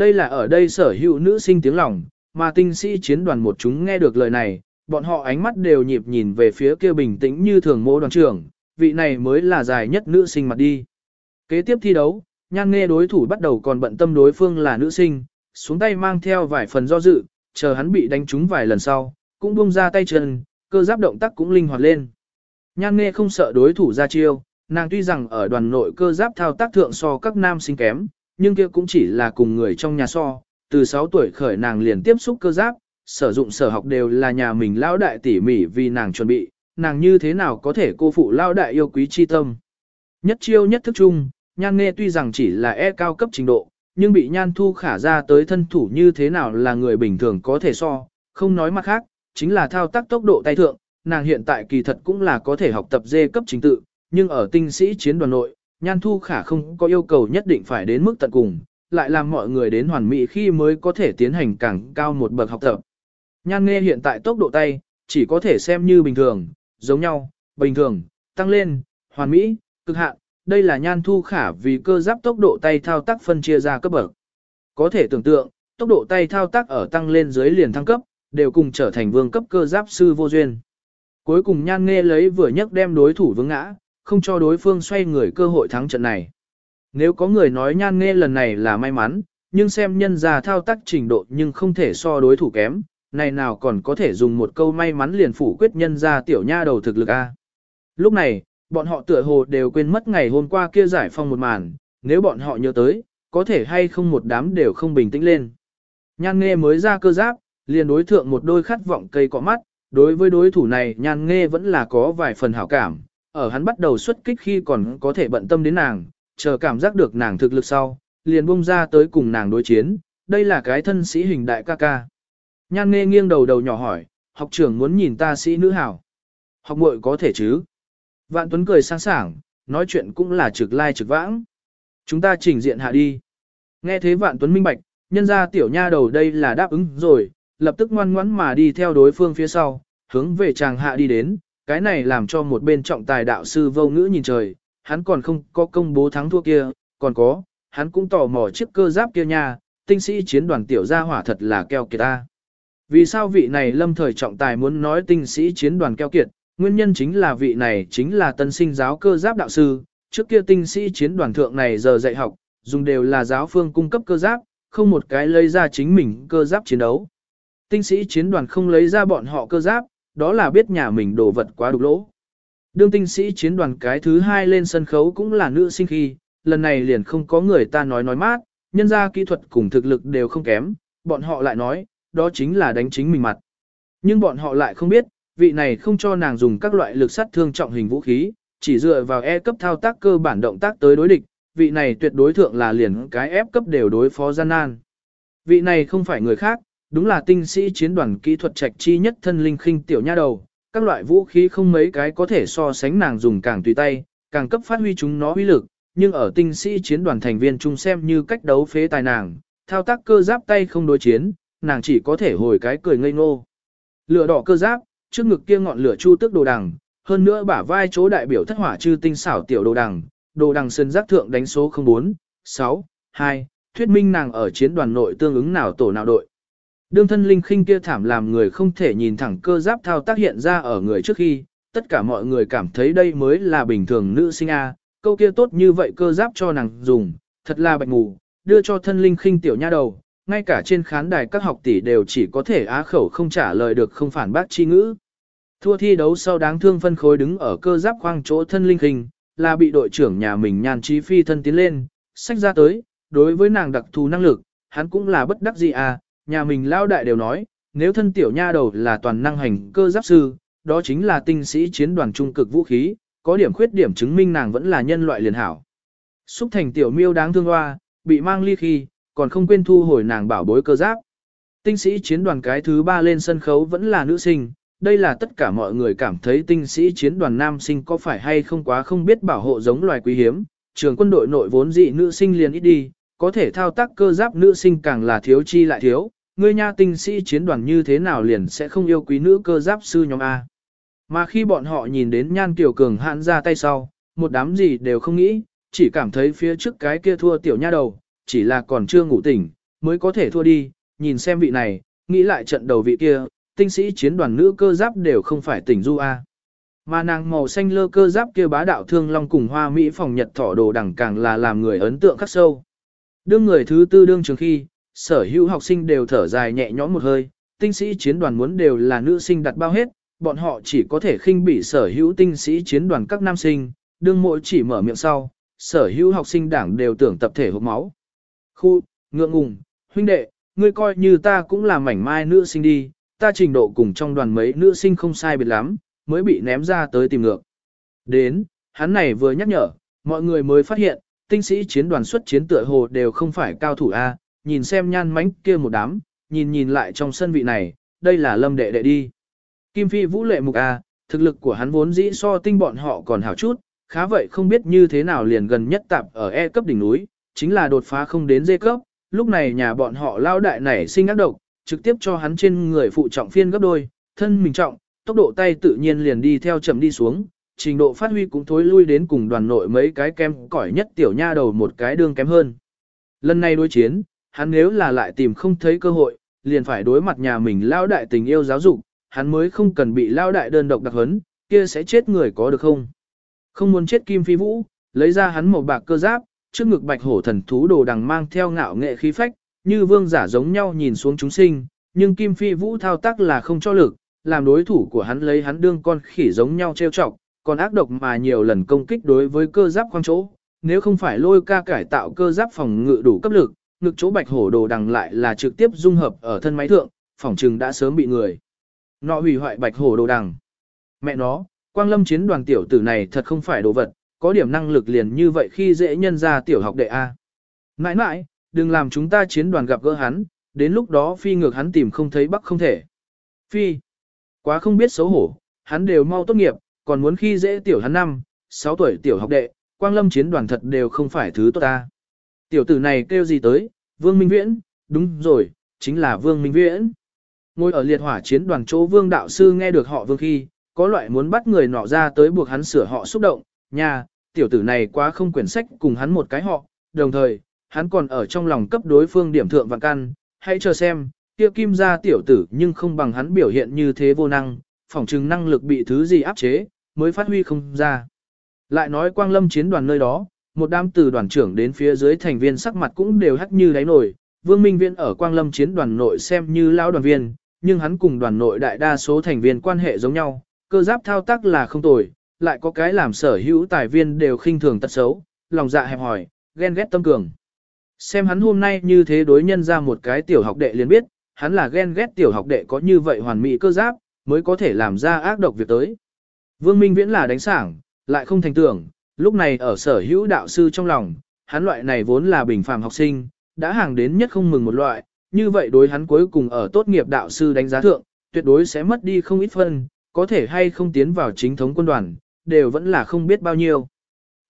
Đây là ở đây sở hữu nữ sinh tiếng lòng, mà tinh sĩ chiến đoàn một chúng nghe được lời này, bọn họ ánh mắt đều nhịp nhìn về phía kia bình tĩnh như thường mô đoàn trưởng, vị này mới là dài nhất nữ sinh mặt đi. Kế tiếp thi đấu, nhan nghe đối thủ bắt đầu còn bận tâm đối phương là nữ sinh, xuống tay mang theo vài phần do dự, chờ hắn bị đánh trúng vài lần sau, cũng buông ra tay chân, cơ giáp động tác cũng linh hoạt lên. Nhan nghe không sợ đối thủ ra chiêu, nàng tuy rằng ở đoàn nội cơ giáp thao tác thượng so các nam sinh kém, nhưng kia cũng chỉ là cùng người trong nhà so, từ 6 tuổi khởi nàng liền tiếp xúc cơ giáp, sử dụng sở học đều là nhà mình lão đại tỉ mỉ vì nàng chuẩn bị, nàng như thế nào có thể cô phụ lão đại yêu quý chi tâm. Nhất chiêu nhất thức chung, nhan nghe tuy rằng chỉ là e cao cấp trình độ, nhưng bị nhan thu khả ra tới thân thủ như thế nào là người bình thường có thể so, không nói mặt khác, chính là thao tác tốc độ tay thượng, nàng hiện tại kỳ thật cũng là có thể học tập dê cấp chính tự, nhưng ở tinh sĩ chiến đoàn nội, nhan thu khả không có yêu cầu nhất định phải đến mức tận cùng, lại làm mọi người đến hoàn mỹ khi mới có thể tiến hành càng cao một bậc học tập. Nhan nghe hiện tại tốc độ tay, chỉ có thể xem như bình thường, giống nhau, bình thường, tăng lên, hoàn mỹ, cực hạn, đây là nhan thu khả vì cơ giáp tốc độ tay thao tác phân chia ra cấp bậc. Có thể tưởng tượng, tốc độ tay thao tác ở tăng lên dưới liền thăng cấp, đều cùng trở thành vương cấp cơ giáp sư vô duyên. Cuối cùng nhan nghe lấy vừa nhấc đem đối thủ vướng ngã, không cho đối phương xoay người cơ hội thắng trận này. Nếu có người nói nhan nghe lần này là may mắn, nhưng xem nhân ra thao tác trình độ nhưng không thể so đối thủ kém, này nào còn có thể dùng một câu may mắn liền phủ quyết nhân ra tiểu nha đầu thực lực a. Lúc này, bọn họ tựa hồ đều quên mất ngày hôm qua kia giải phong một màn, nếu bọn họ nhớ tới, có thể hay không một đám đều không bình tĩnh lên. Nhan nghe mới ra cơ giáp, liền đối thượng một đôi khát vọng cây cọ mắt, đối với đối thủ này nhan nghe vẫn là có vài phần hảo cảm, ở hắn bắt đầu xuất kích khi còn có thể bận tâm đến nàng, chờ cảm giác được nàng thực lực sau, liền bung ra tới cùng nàng đối chiến, đây là cái thân sĩ hình đại ca ca. Nhan nghe nghiêng đầu đầu nhỏ hỏi, học trưởng muốn nhìn ta sĩ nữ hảo. Học muội có thể chứ? Vạn Tuấn cười sáng sảng, nói chuyện cũng là trực lai trực vãng. Chúng ta trình diện hạ đi. Nghe thế Vạn Tuấn minh bạch, nhân ra tiểu nha đầu đây là đáp ứng rồi, lập tức ngoan ngoãn mà đi theo đối phương phía sau, hướng về chàng hạ đi đến, cái này làm cho một bên trọng tài đạo sư vô ngữ nhìn trời, hắn còn không có công bố thắng thua kia, còn có, hắn cũng tò mò chiếc cơ giáp kia nha, tinh sĩ chiến đoàn tiểu gia hỏa thật là keo kiệt ta. Vì sao vị này lâm thời trọng tài muốn nói tinh sĩ chiến đoàn keo kiệt, nguyên nhân chính là vị này chính là tân sinh giáo cơ giáp đạo sư, trước kia tinh sĩ chiến đoàn thượng này giờ dạy học, dùng đều là giáo phương cung cấp cơ giáp, không một cái lấy ra chính mình cơ giáp chiến đấu. Tinh sĩ chiến đoàn không lấy ra bọn họ cơ giáp, đó là biết nhà mình đồ vật quá đục lỗ. Đương tinh sĩ chiến đoàn cái thứ hai lên sân khấu cũng là nữ sinh khi, lần này liền không có người ta nói nói mát, nhân ra kỹ thuật cùng thực lực đều không kém, bọn họ lại nói, đó chính là đánh chính mình mặt. Nhưng bọn họ lại không biết, vị này không cho nàng dùng các loại lực sát thương trọng hình vũ khí, chỉ dựa vào E cấp thao tác cơ bản động tác tới đối địch, vị này tuyệt đối thượng là liền cái F cấp đều đối phó gian nan. Vị này không phải người khác, đúng là tinh sĩ chiến đoàn kỹ thuật trạch chi nhất thân linh khinh tiểu nha đầu, các loại vũ khí không mấy cái có thể so sánh nàng dùng càng tùy tay, càng cấp phát huy chúng nó uy lực, nhưng ở tinh sĩ chiến đoàn thành viên chung xem như cách đấu phế tài nàng, thao tác cơ giáp tay không đối chiến, nàng chỉ có thể hồi cái cười ngây ngô. Lửa đỏ cơ giáp, trước ngực kia ngọn lửa chu tước đồ đằng, hơn nữa bả vai chỗ đại biểu thất hỏa chư tinh xảo tiểu đồ đằng, đồ đằng sơn giác thượng đánh số 04, 6, 2, thuyết minh nàng ở chiến đoàn nội tương ứng nào tổ nào đội. Đương thân linh khinh kia thảm làm người không thể nhìn thẳng cơ giáp thao tác hiện ra ở người trước khi, tất cả mọi người cảm thấy đây mới là bình thường nữ sinh A, câu kia tốt như vậy cơ giáp cho nàng dùng, thật là bạch ngủ, đưa cho thân linh khinh tiểu nha đầu, ngay cả trên khán đài các học tỷ đều chỉ có thể á khẩu không trả lời được không phản bác chi ngữ. Thua thi đấu sau đáng thương phân khối đứng ở cơ giáp khoang chỗ thân linh khinh, là bị đội trưởng nhà mình nhàn trí phi thân tiến lên, sách ra tới, đối với nàng đặc thù năng lực, hắn cũng là bất đắc gì à, nhà mình lao đại đều nói, nếu thân tiểu nha đầu là toàn năng hành cơ giáp sư, đó chính là tinh sĩ chiến đoàn trung cực vũ khí, có điểm khuyết điểm chứng minh nàng vẫn là nhân loại liền hảo. Xúc thành tiểu miêu đáng thương hoa, bị mang ly khi, còn không quên thu hồi nàng bảo bối cơ giáp. Tinh sĩ chiến đoàn cái thứ ba lên sân khấu vẫn là nữ sinh, đây là tất cả mọi người cảm thấy tinh sĩ chiến đoàn nam sinh có phải hay không quá không biết bảo hộ giống loài quý hiếm, trường quân đội nội vốn dị nữ sinh liền ít đi, có thể thao tác cơ giáp nữ sinh càng là thiếu chi lại thiếu, ngươi nha tinh sĩ chiến đoàn như thế nào liền sẽ không yêu quý nữ cơ giáp sư nhóm A. Mà khi bọn họ nhìn đến nhan tiểu cường hạn ra tay sau, một đám gì đều không nghĩ, chỉ cảm thấy phía trước cái kia thua tiểu nha đầu, chỉ là còn chưa ngủ tỉnh, mới có thể thua đi, nhìn xem vị này, nghĩ lại trận đầu vị kia, tinh sĩ chiến đoàn nữ cơ giáp đều không phải tỉnh du A. Mà nàng màu xanh lơ cơ giáp kia bá đạo thương long cùng hoa mỹ phòng nhật thỏ đồ đẳng càng là làm người ấn tượng khắc sâu. Đương người thứ tư đương trường khi, sở hữu học sinh đều thở dài nhẹ nhõm một hơi, tinh sĩ chiến đoàn muốn đều là nữ sinh đặt bao hết, bọn họ chỉ có thể khinh bỉ sở hữu tinh sĩ chiến đoàn các nam sinh, đương mỗi chỉ mở miệng sau, sở hữu học sinh đảng đều tưởng tập thể hộp máu. Khu, ngượng ngùng, huynh đệ, ngươi coi như ta cũng là mảnh mai nữ sinh đi, ta trình độ cùng trong đoàn mấy nữ sinh không sai biệt lắm, mới bị ném ra tới tìm ngược. Đến, hắn này vừa nhắc nhở, mọi người mới phát hiện, tinh sĩ chiến đoàn xuất chiến tựa hồ đều không phải cao thủ A, nhìn xem nhan mánh kia một đám, nhìn nhìn lại trong sân vị này, đây là lâm đệ đệ đi. Kim Phi vũ lệ mục A, thực lực của hắn vốn dĩ so tinh bọn họ còn hảo chút, khá vậy không biết như thế nào liền gần nhất tạp ở E cấp đỉnh núi, chính là đột phá không đến D cấp, lúc này nhà bọn họ lao đại nảy sinh ác độc, trực tiếp cho hắn trên người phụ trọng phiên gấp đôi, thân mình trọng, tốc độ tay tự nhiên liền đi theo chậm đi xuống, trình độ phát huy cũng thối lui đến cùng đoàn nội mấy cái kem cỏi nhất tiểu nha đầu một cái đương kém hơn. Lần này đối chiến, hắn nếu là lại tìm không thấy cơ hội, liền phải đối mặt nhà mình lao đại tình yêu giáo dục, hắn mới không cần bị lao đại đơn độc đặc hấn, kia sẽ chết người có được không? Không muốn chết Kim Phi Vũ, lấy ra hắn một bạc cơ giáp, trước ngực bạch hổ thần thú đồ đằng mang theo ngạo nghệ khí phách, như vương giả giống nhau nhìn xuống chúng sinh, nhưng Kim Phi Vũ thao tác là không cho lực, làm đối thủ của hắn lấy hắn đương con khỉ giống nhau trêu chọc, còn ác độc mà nhiều lần công kích đối với cơ giáp khoang chỗ, nếu không phải lôi ca cải tạo cơ giáp phòng ngự đủ cấp lực, ngực chỗ bạch hổ đồ đằng lại là trực tiếp dung hợp ở thân máy thượng, phỏng trừng đã sớm bị người. Nọ hủy hoại bạch hổ đồ đằng. Mẹ nó, quang lâm chiến đoàn tiểu tử này thật không phải đồ vật, có điểm năng lực liền như vậy khi dễ nhân ra tiểu học đệ A. Mãi mãi, đừng làm chúng ta chiến đoàn gặp gỡ hắn, đến lúc đó phi ngược hắn tìm không thấy bắc không thể. Phi, quá không biết xấu hổ, hắn đều mau tốt nghiệp, còn muốn khi dễ tiểu hắn năm, 6 tuổi tiểu học đệ, quang lâm chiến đoàn thật đều không phải thứ tốt ta. Tiểu tử này kêu gì tới, Vương Minh Viễn, đúng rồi, chính là Vương Minh Viễn. Ngồi ở liệt hỏa chiến đoàn chỗ Vương Đạo Sư nghe được họ Vương khi, có loại muốn bắt người nọ ra tới buộc hắn sửa họ xúc động, nha, tiểu tử này quá không quyển sách cùng hắn một cái họ, đồng thời, hắn còn ở trong lòng cấp đối phương điểm thượng vạn căn, hãy chờ xem, kia kim gia tiểu tử nhưng không bằng hắn biểu hiện như thế vô năng, phỏng chừng năng lực bị thứ gì áp chế, mới phát huy không ra. Lại nói quang lâm chiến đoàn nơi đó, một đám từ đoàn trưởng đến phía dưới thành viên sắc mặt cũng đều hắc như đáy nổi, Vương Minh Viễn ở quang lâm chiến đoàn nội xem như lão đoàn viên, nhưng hắn cùng đoàn nội đại đa số thành viên quan hệ giống nhau, cơ giáp thao tác là không tồi, lại có cái làm sở hữu tài viên đều khinh thường tật xấu, lòng dạ hẹp hỏi, ghen ghét tâm cường. Xem hắn hôm nay như thế đối nhân ra một cái tiểu học đệ liền biết, hắn là ghen ghét tiểu học đệ có như vậy hoàn mỹ cơ giáp, mới có thể làm ra ác độc việc tới. Vương Minh Viễn là đánh sảng, lại không thành tưởng, lúc này ở sở hữu đạo sư trong lòng, hắn loại này vốn là bình phàm học sinh, đã hàng đến nhất không mừng một loại, như vậy đối hắn cuối cùng ở tốt nghiệp đạo sư đánh giá thượng, tuyệt đối sẽ mất đi không ít phân, có thể hay không tiến vào chính thống quân đoàn, đều vẫn là không biết bao nhiêu.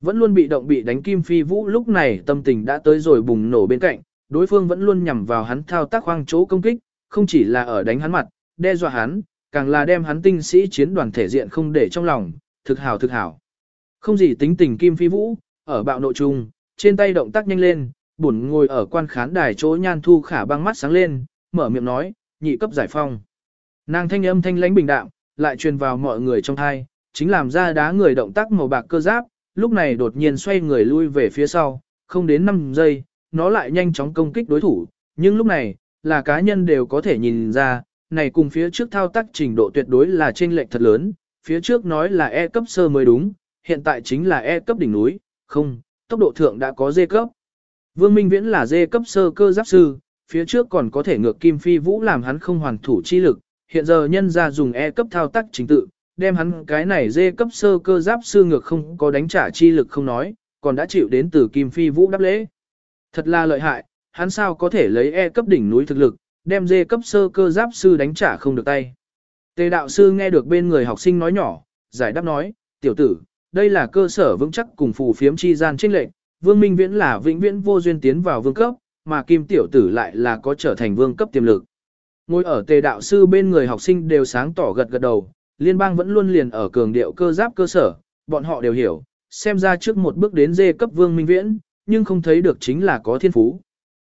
Vẫn luôn bị động bị đánh Kim Phi Vũ lúc này tâm tình đã tới rồi bùng nổ bên cạnh, đối phương vẫn luôn nhằm vào hắn thao tác khoang chỗ công kích, không chỉ là ở đánh hắn mặt, đe dọa hắn, càng là đem hắn tinh sĩ chiến đoàn thể diện không để trong lòng, thực hảo thực hảo. Không gì tính tình Kim Phi Vũ, ở bạo nội trung, trên tay động tác nhanh lên, buồn ngồi ở quan khán đài chỗ nhan thu khả băng mắt sáng lên, mở miệng nói, nhị cấp giải phong. Nàng thanh âm thanh lãnh bình đạm, lại truyền vào mọi người trong thai, chính làm ra đá người động tác màu bạc cơ giáp, lúc này đột nhiên xoay người lui về phía sau, không đến 5 giây, nó lại nhanh chóng công kích đối thủ, nhưng lúc này, là cá nhân đều có thể nhìn ra, này cùng phía trước thao tác trình độ tuyệt đối là chênh lệch thật lớn, phía trước nói là E cấp sơ mới đúng, hiện tại chính là E cấp đỉnh núi, không, tốc độ thượng đã có D cấp. Vương Minh Viễn là D cấp sơ cơ giáp sư, phía trước còn có thể ngược Kim Phi Vũ làm hắn không hoàn thủ chi lực, hiện giờ nhân ra dùng E cấp thao tác trình tự, đem hắn cái này d cấp sơ cơ giáp sư ngược không có đánh trả chi lực không nói, còn đã chịu đến từ Kim Phi Vũ đáp lễ. Thật là lợi hại, hắn sao có thể lấy E cấp đỉnh núi thực lực, đem dê cấp sơ cơ giáp sư đánh trả không được tay. Tề đạo sư nghe được bên người học sinh nói nhỏ, giải đáp nói, tiểu tử, đây là cơ sở vững chắc cùng phù phiếm chi gian trinh lệnh, vương minh viễn là vĩnh viễn vô duyên tiến vào vương cấp, mà kim tiểu tử lại là có trở thành vương cấp tiềm lực. Ngồi ở tề đạo sư bên người học sinh đều sáng tỏ gật gật đầu, liên bang vẫn luôn liền ở cường điệu cơ giáp cơ sở, bọn họ đều hiểu, xem ra trước một bước đến dê cấp vương minh viễn, nhưng không thấy được chính là có thiên phú.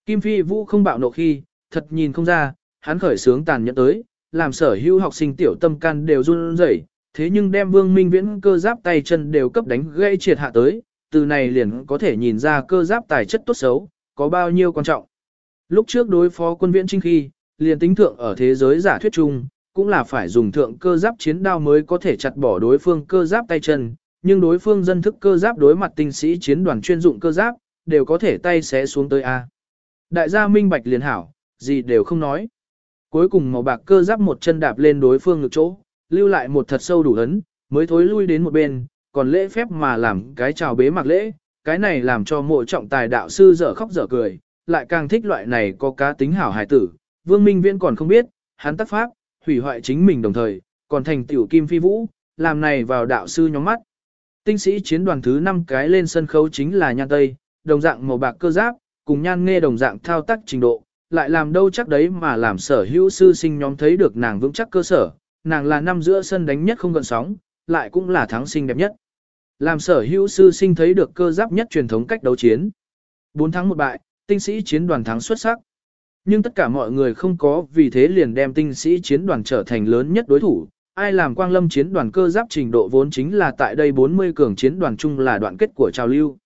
Kim Phi Vũ không bạo nộ khi, thật nhìn không ra, hắn khởi sướng tàn nhẫn tới, làm sở hữu học sinh tiểu tâm can đều run rẩy, thế nhưng đem Vương Minh Viễn cơ giáp tay chân đều cấp đánh gãy triệt hạ tới, từ này liền có thể nhìn ra cơ giáp tài chất tốt xấu, có bao nhiêu quan trọng. Lúc trước đối phó quân viễn trinh khi, liền tính thượng ở thế giới giả thuyết chung, cũng là phải dùng thượng cơ giáp chiến đao mới có thể chặt bỏ đối phương cơ giáp tay chân, nhưng đối phương dân thức cơ giáp đối mặt tinh sĩ chiến đoàn chuyên dụng cơ giáp, đều có thể tay xé xuống tới A. Đại gia minh bạch liền hảo, gì đều không nói. Cuối cùng màu bạc cơ giáp một chân đạp lên đối phương ngực chỗ, lưu lại một thật sâu đủ ấn, mới thối lui đến một bên, còn lễ phép mà làm cái chào bế mặc lễ, cái này làm cho mộ trọng tài đạo sư dở khóc dở cười, lại càng thích loại này có cá tính hảo hài tử. Vương Minh Viễn còn không biết, hắn tác pháp, hủy hoại chính mình đồng thời, còn thành tiểu kim phi vũ, làm này vào đạo sư nhóm mắt. Tinh sĩ chiến đoàn thứ 5 cái lên sân khấu chính là nhan tây, đồng dạng màu bạc cơ giáp, cùng nhan nghe đồng dạng thao tác trình độ, lại làm đâu chắc đấy mà làm sở hữu sư sinh nhóm thấy được nàng vững chắc cơ sở, nàng là năm giữa sân đánh nhất không gần sóng, lại cũng là thắng sinh đẹp nhất. Làm sở hữu sư sinh thấy được cơ giáp nhất truyền thống cách đấu chiến. 4 thắng một bại, tinh sĩ chiến đoàn thắng xuất sắc. Nhưng tất cả mọi người không có vì thế liền đem tinh sĩ chiến đoàn trở thành lớn nhất đối thủ. Ai làm quang lâm chiến đoàn cơ giáp trình độ vốn chính là tại đây 40 cường chiến đoàn chung là đoạn kết của trào lưu.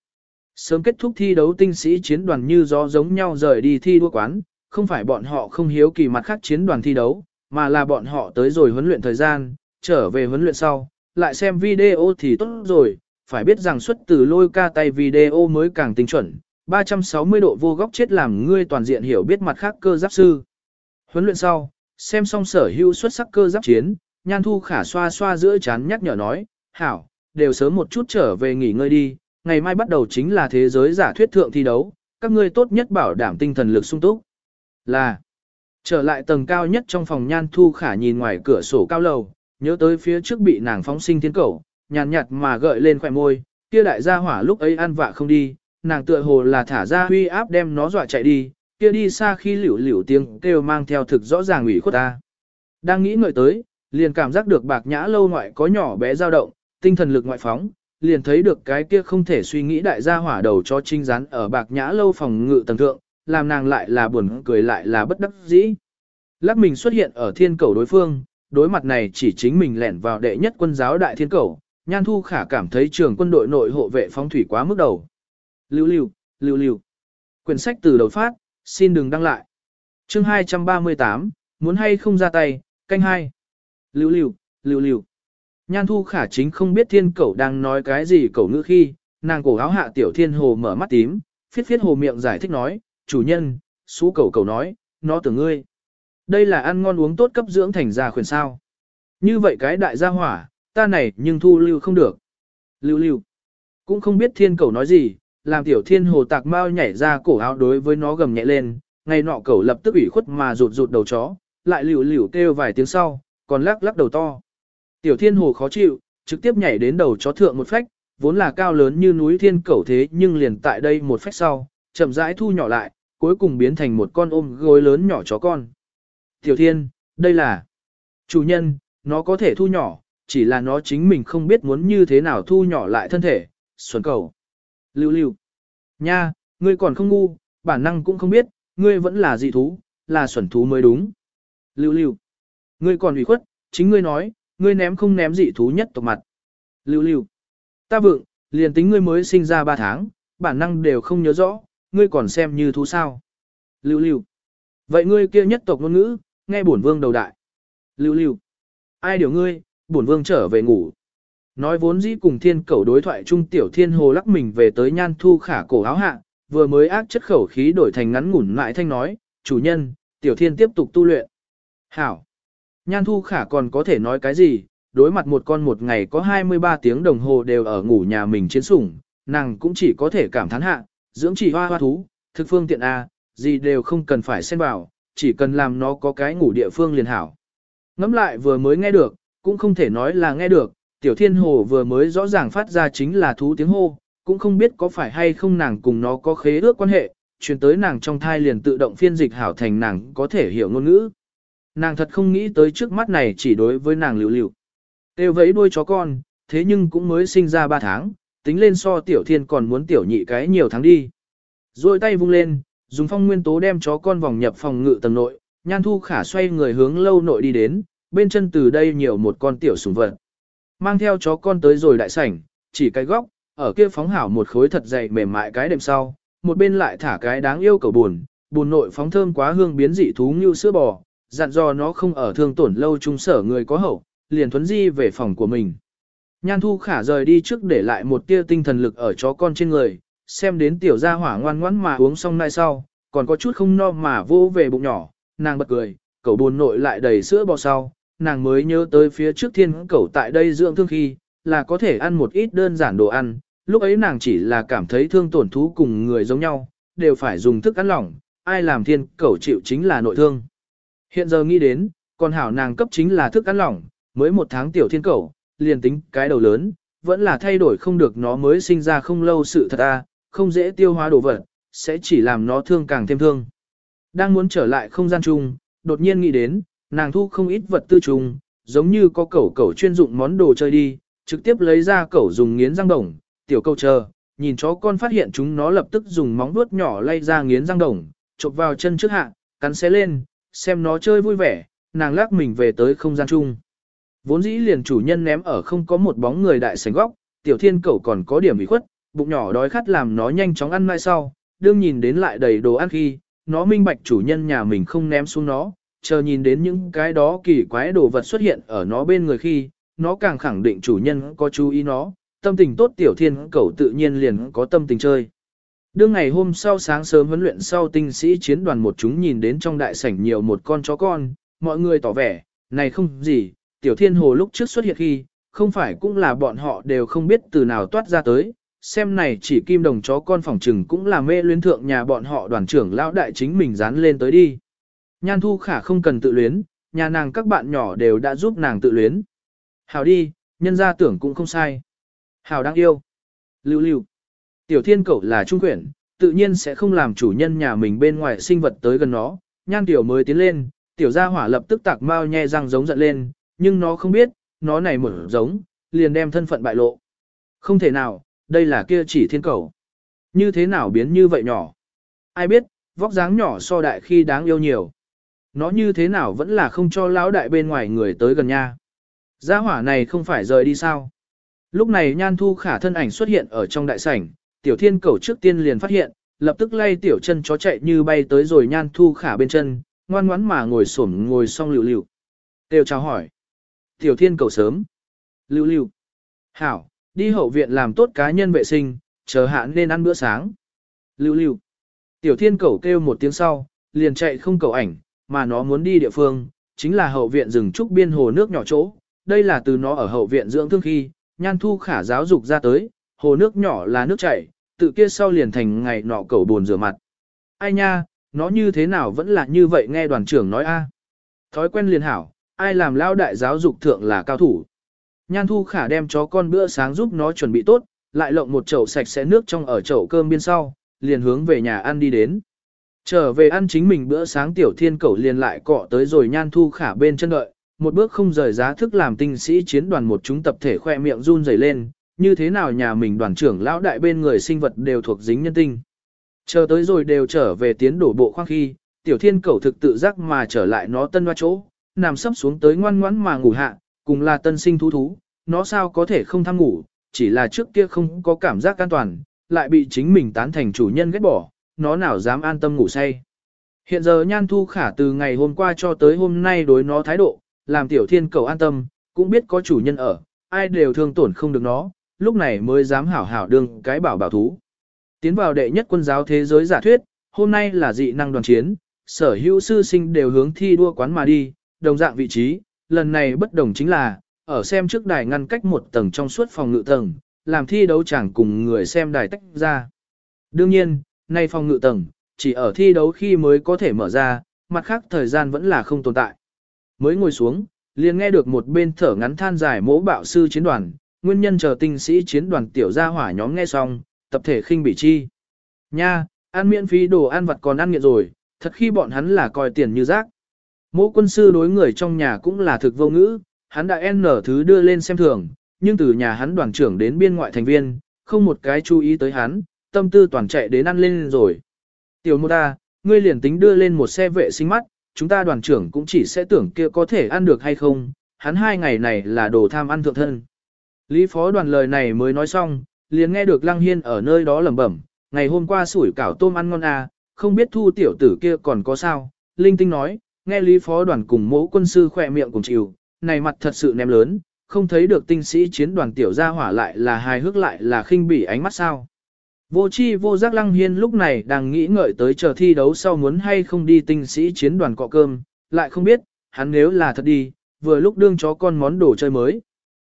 Sớm kết thúc thi đấu tinh sĩ chiến đoàn như gió giống nhau rời đi thi đua quán, không phải bọn họ không hiếu kỳ mặt khác chiến đoàn thi đấu, mà là bọn họ tới rồi huấn luyện thời gian, trở về huấn luyện sau, lại xem video thì tốt rồi, phải biết rằng xuất từ lôi ca tay video mới càng tinh chuẩn, 360 độ vô góc chết làm ngươi toàn diện hiểu biết mặt khác cơ giáp sư. Huấn luyện sau, xem xong sở hữu xuất sắc cơ giáp chiến, nhan thu khả xoa xoa giữa chán nhắc nhở nói, hảo, đều sớm một chút trở về nghỉ ngơi đi, ngày mai bắt đầu chính là thế giới giả thuyết thượng thi đấu, các ngươi tốt nhất bảo đảm tinh thần lực sung túc. Là, trở lại tầng cao nhất trong phòng nhan thu khả nhìn ngoài cửa sổ cao lầu, nhớ tới phía trước bị nàng phóng sinh thiên cầu, nhàn nhạt mà gợi lên khỏe môi, kia đại gia hỏa lúc ấy ăn vạ không đi, nàng tựa hồ là thả ra huy áp đem nó dọa chạy đi, kia đi xa khi liễu liễu tiếng kêu mang theo thực rõ ràng ủy khuất ta. Đang nghĩ ngợi tới, liền cảm giác được bạc nhã lâu ngoại có nhỏ bé dao động, tinh thần lực ngoại phóng, liền thấy được cái kia không thể suy nghĩ đại gia hỏa đầu cho trinh rắn ở bạc nhã lâu phòng ngự tầng thượng, làm nàng lại là buồn cười lại là bất đắc dĩ. Lắc mình xuất hiện ở thiên cầu đối phương, đối mặt này chỉ chính mình lẻn vào đệ nhất quân giáo đại thiên cầu, Nhan Thu Khả cảm thấy trường quân đội nội hộ vệ phóng thủy quá mức đầu. Lưu lưu, lưu lưu. Quyển sách từ đầu phát, xin đừng đăng lại. Chương 238, muốn hay không ra tay, canh hai. Lưu lưu, lưu lưu. Nhan Thu Khả chính không biết thiên cầu đang nói cái gì cầu ngữ khi, nàng cổ áo hạ tiểu thiên hồ mở mắt tím, phiết phiết hồ miệng giải thích nói, chủ nhân, xú cẩu cẩu nói, nó tưởng ngươi. Đây là ăn ngon uống tốt cấp dưỡng thành gia khuyển sao. Như vậy cái đại gia hỏa, ta này nhưng thu lưu không được. Lưu lưu. Cũng không biết thiên cầu nói gì, làm tiểu thiên hồ tạc mau nhảy ra cổ áo đối với nó gầm nhẹ lên, ngày nọ cầu lập tức ủy khuất mà rụt rụt đầu chó, lại liều liều kêu vài tiếng sau, còn lắc lắc đầu to. Tiểu thiên hồ khó chịu, trực tiếp nhảy đến đầu chó thượng một phách, vốn là cao lớn như núi thiên cầu thế nhưng liền tại đây một phách sau, chậm rãi thu nhỏ lại, cuối cùng biến thành một con ôm gối lớn nhỏ chó con. Tiểu thiên, đây là chủ nhân, nó có thể thu nhỏ, chỉ là nó chính mình không biết muốn như thế nào thu nhỏ lại thân thể, xuân cầu. Lưu lưu. Nha, ngươi còn không ngu, bản năng cũng không biết, ngươi vẫn là dị thú, là xuẩn thú mới đúng. Lưu lưu. Ngươi còn ủy khuất, chính ngươi nói, ngươi ném không ném dị thú nhất tộc mặt. Lưu lưu. Ta vượng, liền tính ngươi mới sinh ra 3 tháng, bản năng đều không nhớ rõ, ngươi còn xem như thú sao. Lưu lưu. Vậy ngươi kia nhất tộc ngôn ngữ, nghe bổn vương đầu đại. Lưu lưu. Ai điều ngươi, bổn vương trở về ngủ. Nói vốn dĩ cùng thiên cẩu đối thoại trung tiểu thiên hồ lắc mình về tới nhan thu khả cổ áo hạ, vừa mới ác chất khẩu khí đổi thành ngắn ngủn lại thanh nói, chủ nhân, tiểu thiên tiếp tục tu luyện. Hảo! Nhan thu khả còn có thể nói cái gì, đối mặt một con một ngày có 23 tiếng đồng hồ đều ở ngủ nhà mình chiến sủng, nàng cũng chỉ có thể cảm thán hạ, dưỡng chỉ hoa hoa thú, thực phương tiện A, gì đều không cần phải xen vào, chỉ cần làm nó có cái ngủ địa phương liền hảo. Ngắm lại vừa mới nghe được, cũng không thể nói là nghe được, tiểu thiên hồ vừa mới rõ ràng phát ra chính là thú tiếng hô, cũng không biết có phải hay không nàng cùng nó có khế ước quan hệ, truyền tới nàng trong thai liền tự động phiên dịch hảo thành nàng có thể hiểu ngôn ngữ. Nàng thật không nghĩ tới trước mắt này chỉ đối với nàng liều liều. Têu vẫy đuôi chó con, thế nhưng cũng mới sinh ra 3 tháng, tính lên so tiểu thiên còn muốn tiểu nhị cái nhiều tháng đi. Rồi tay vung lên, dùng phong nguyên tố đem chó con vòng nhập phòng ngự tầng nội, nhan thu khả xoay người hướng lâu nội đi đến, bên chân từ đây nhiều một con tiểu sùng vật. mang theo chó con tới rồi đại sảnh, chỉ cái góc, ở kia phóng hảo một khối thật dày mềm mại cái đệm sau, một bên lại thả cái đáng yêu cầu buồn, buồn nội phóng thơm quá hương biến dị thú như sữa bò, dặn dò nó không ở thương tổn lâu trung sở người có hậu, liền thuấn di về phòng của mình. Nhan thu khả rời đi trước để lại một tia tinh thần lực ở chó con trên người, xem đến tiểu gia hỏa ngoan ngoãn mà uống xong nay sau, còn có chút không no mà vô về bụng nhỏ, nàng bật cười, cậu buồn nội lại đầy sữa bò sau, nàng mới nhớ tới phía trước thiên cậu tại đây dưỡng thương khi, là có thể ăn một ít đơn giản đồ ăn, lúc ấy nàng chỉ là cảm thấy thương tổn thú cùng người giống nhau, đều phải dùng thức ăn lỏng, ai làm thiên cẩu chịu chính là nội thương. Hiện giờ nghĩ đến, còn hảo nàng cấp chính là thức ăn lỏng, mới một tháng tiểu thiên cẩu, liền tính cái đầu lớn, vẫn là thay đổi không được nó mới sinh ra không lâu sự thật a, không dễ tiêu hóa đồ vật, sẽ chỉ làm nó thương càng thêm thương. Đang muốn trở lại không gian chung, đột nhiên nghĩ đến, nàng thu không ít vật tư chung, giống như có cẩu cẩu chuyên dụng món đồ chơi đi, trực tiếp lấy ra cẩu dùng nghiến răng đồng, tiểu câu chờ, nhìn chó con phát hiện chúng nó lập tức dùng móng vuốt nhỏ lay ra nghiến răng đồng, chộp vào chân trước hạ, cắn xé lên, xem nó chơi vui vẻ, nàng lắc mình về tới không gian chung. Vốn dĩ liền chủ nhân ném ở không có một bóng người đại sảnh góc, tiểu thiên cẩu còn có điểm bị khuất, bụng nhỏ đói khát làm nó nhanh chóng ăn mai sau, đương nhìn đến lại đầy đồ ăn khi, nó minh bạch chủ nhân nhà mình không ném xuống nó, chờ nhìn đến những cái đó kỳ quái đồ vật xuất hiện ở nó bên người khi, nó càng khẳng định chủ nhân có chú ý nó, tâm tình tốt tiểu thiên cẩu tự nhiên liền có tâm tình chơi. Đương ngày hôm sau sáng sớm huấn luyện sau tinh sĩ chiến đoàn một chúng nhìn đến trong đại sảnh nhiều một con chó con, mọi người tỏ vẻ, này không gì, tiểu thiên hồ lúc trước xuất hiện khi, không phải cũng là bọn họ đều không biết từ nào toát ra tới, xem này chỉ kim đồng chó con phòng trừng cũng là mê luyến thượng nhà bọn họ đoàn trưởng lão đại chính mình dán lên tới đi. Nhan thu khả không cần tự luyến, nhà nàng các bạn nhỏ đều đã giúp nàng tự luyến. Hảo đi, nhân gia tưởng cũng không sai. Hảo đang yêu. Lưu lưu. Tiểu thiên cậu là trung quyển, tự nhiên sẽ không làm chủ nhân nhà mình bên ngoài sinh vật tới gần nó. Nhan tiểu mới tiến lên, tiểu gia hỏa lập tức tạc mau nhe răng giống giận lên, nhưng nó không biết, nó này mở giống, liền đem thân phận bại lộ. Không thể nào, đây là kia chỉ thiên cầu. Như thế nào biến như vậy nhỏ? Ai biết, vóc dáng nhỏ so đại khi đáng yêu nhiều. Nó như thế nào vẫn là không cho lão đại bên ngoài người tới gần nha. Gia hỏa này không phải rời đi sao? Lúc này nhan thu khả thân ảnh xuất hiện ở trong đại sảnh, tiểu thiên cầu trước tiên liền phát hiện, lập tức lay tiểu chân chó chạy như bay tới rồi nhan thu khả bên chân, ngoan ngoãn mà ngồi xổm ngồi xong liều liều. Tiêu chào hỏi. Tiểu thiên cầu sớm. Lưu lưu. Hảo, đi hậu viện làm tốt cá nhân vệ sinh, chờ hạ nên ăn bữa sáng. Lưu lưu. Tiểu thiên cầu kêu một tiếng sau, liền chạy không cầu ảnh, mà nó muốn đi địa phương, chính là hậu viện rừng trúc biên hồ nước nhỏ chỗ. Đây là từ nó ở hậu viện dưỡng thương khi, nhan thu khả giáo dục ra tới, hồ nước nhỏ là nước chảy, tự kia sau liền thành ngày nọ cầu buồn rửa mặt. Ai nha, nó như thế nào vẫn là như vậy nghe đoàn trưởng nói a. Thói quen liền hảo, ai làm lao đại giáo dục thượng là cao thủ. Nhan thu khả đem chó con bữa sáng giúp nó chuẩn bị tốt, lại lộng một chậu sạch sẽ nước trong ở chậu cơm biên sau, liền hướng về nhà ăn đi đến. Trở về ăn chính mình bữa sáng tiểu thiên cẩu liền lại cọ tới rồi nhan thu khả bên chân đợi, một bước không rời giá thức làm tinh sĩ chiến đoàn một chúng tập thể khoe miệng run rẩy lên, như thế nào nhà mình đoàn trưởng lão đại bên người sinh vật đều thuộc dính nhân tinh. Chờ tới rồi đều trở về tiến đổ bộ khoang khi, tiểu thiên cẩu thực tự giác mà trở lại nó tân hoa chỗ, nằm sấp xuống tới ngoan ngoãn mà ngủ hạ, cùng là tân sinh thú thú, nó sao có thể không tham ngủ, chỉ là trước kia không có cảm giác an toàn, lại bị chính mình tán thành chủ nhân ghét bỏ, nó nào dám an tâm ngủ say. Hiện giờ nhan thu khả từ ngày hôm qua cho tới hôm nay đối nó thái độ, làm tiểu thiên cầu an tâm, cũng biết có chủ nhân ở, ai đều thương tổn không được nó, lúc này mới dám hảo hảo đương cái bảo bảo thú. Tiến vào đệ nhất quân giáo thế giới giả thuyết, hôm nay là dị năng đoàn chiến, sở hữu sư sinh đều hướng thi đua quán mà đi, đồng dạng vị trí, lần này bất đồng chính là, ở xem trước đài ngăn cách một tầng trong suốt phòng ngự tầng, làm thi đấu chẳng cùng người xem đài tách ra. Đương nhiên, nay phòng ngự tầng, chỉ ở thi đấu khi mới có thể mở ra, mặt khác thời gian vẫn là không tồn tại. Mới ngồi xuống, liền nghe được một bên thở ngắn than dài mỗ bạo sư chiến đoàn, nguyên nhân chờ tinh sĩ chiến đoàn tiểu gia hỏa nhóm nghe xong, tập thể khinh bị chi. Nha, ăn miễn phí đồ ăn vặt còn ăn nghiện rồi, thật khi bọn hắn là coi tiền như rác. Mỗ quân sư đối người trong nhà cũng là thực vô ngữ, hắn đã n thứ đưa lên xem thường, nhưng từ nhà hắn đoàn trưởng đến biên ngoại thành viên, không một cái chú ý tới hắn, tâm tư toàn chạy đến ăn lên rồi. Tiểu mô ta, ngươi liền tính đưa lên một xe vệ sinh mắt, chúng ta đoàn trưởng cũng chỉ sẽ tưởng kia có thể ăn được hay không, hắn hai ngày này là đồ tham ăn thượng thân. Lý phó đoàn lời này mới nói xong, liền nghe được Lăng Hiên ở nơi đó lẩm bẩm, ngày hôm qua sủi cảo tôm ăn ngon à, không biết thu tiểu tử kia còn có sao. Linh Tinh nói, nghe Lý phó đoàn cùng mẫu quân sư khỏe miệng cùng chịu, này mặt thật sự ném lớn, không thấy được tinh sĩ chiến đoàn tiểu gia hỏa lại là hài hước lại là khinh bỉ ánh mắt sao. Vô chi vô giác lăng hiên lúc này đang nghĩ ngợi tới chờ thi đấu sau muốn hay không đi tinh sĩ chiến đoàn cọ cơm, lại không biết, hắn nếu là thật đi, vừa lúc đương chó con món đồ chơi mới.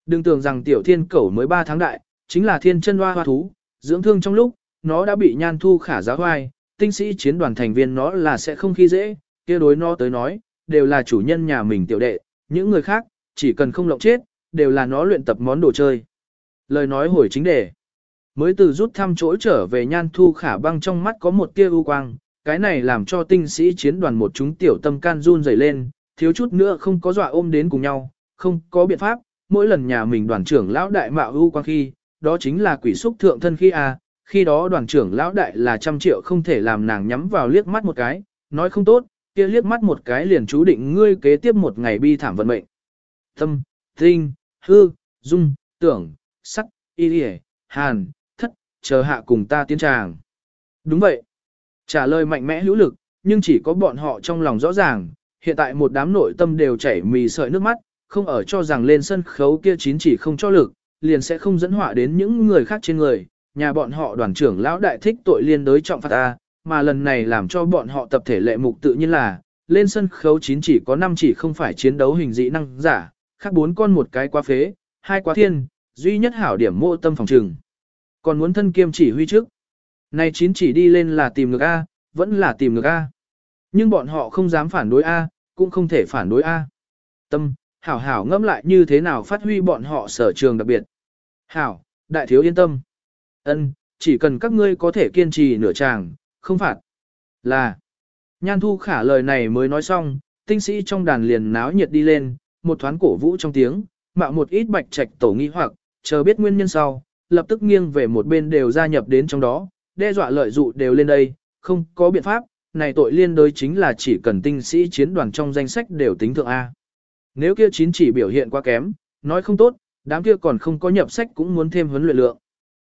Đừng tưởng rằng tiểu thiên cẩu mới 3 tháng đại, chính là thiên chân hoa hoa thú, dưỡng thương trong lúc, nó đã bị nhan thu khả giáo hoai, tinh sĩ chiến đoàn thành viên nó là sẽ không khi dễ, kia đối nó tới nói, đều là chủ nhân nhà mình tiểu đệ, những người khác, chỉ cần không lộng chết, đều là nó luyện tập món đồ chơi. Lời nói hồi chính đề. Mới từ rút thăm chỗ trở về nhan thu khả băng trong mắt có một tia ưu quang, cái này làm cho tinh sĩ chiến đoàn một chúng tiểu tâm can run rẩy lên, thiếu chút nữa không có dọa ôm đến cùng nhau, không có biện pháp, mỗi lần nhà mình đoàn trưởng lão đại mạo ưu quang khi, đó chính là quỷ xúc thượng thân khi a khi đó đoàn trưởng lão đại là trăm triệu không thể làm nàng nhắm vào liếc mắt một cái, nói không tốt, kia liếc mắt một cái liền chú định ngươi kế tiếp một ngày bi thảm vận mệnh. Tâm, tinh, hư, dung, tưởng, sắc, y điề, hàn, thất, chờ hạ cùng ta tiến tràng. Đúng vậy. Trả lời mạnh mẽ hữu lực, nhưng chỉ có bọn họ trong lòng rõ ràng, hiện tại một đám nội tâm đều chảy mì sợi nước mắt, không ở cho rằng lên sân khấu kia chín chỉ không cho lực, liền sẽ không dẫn họa đến những người khác trên người. Nhà bọn họ đoàn trưởng lão đại thích tội liên đối trọng phạt ta, mà lần này làm cho bọn họ tập thể lệ mục tự nhiên là, lên sân khấu chín chỉ có 5 chỉ không phải chiến đấu hình dị năng giả, khác bốn con một cái quá phế, hai quá thiên, duy nhất hảo điểm mộ tâm phòng trừng. Còn muốn thân kiêm chỉ huy trước. Này chín chỉ đi lên là tìm ngược A, vẫn là tìm ngược A. Nhưng bọn họ không dám phản đối A, cũng không thể phản đối A. Tâm, hảo hảo ngẫm lại như thế nào phát huy bọn họ sở trường đặc biệt. Hảo, đại thiếu yên tâm. ân chỉ cần các ngươi có thể kiên trì nửa chàng, không phạt. Là, nhan thu khả lời này mới nói xong, tinh sĩ trong đàn liền náo nhiệt đi lên, một thoáng cổ vũ trong tiếng, mạo một ít bạch trạch tổ nghi hoặc, chờ biết nguyên nhân sau, lập tức nghiêng về một bên đều gia nhập đến trong đó, đe dọa lợi dụ đều lên đây, không có biện pháp, này tội liên đối chính là chỉ cần tinh sĩ chiến đoàn trong danh sách đều tính thượng A. Nếu kia chín chỉ biểu hiện quá kém, nói không tốt, đám kia còn không có nhập sách cũng muốn thêm huấn luyện lượng.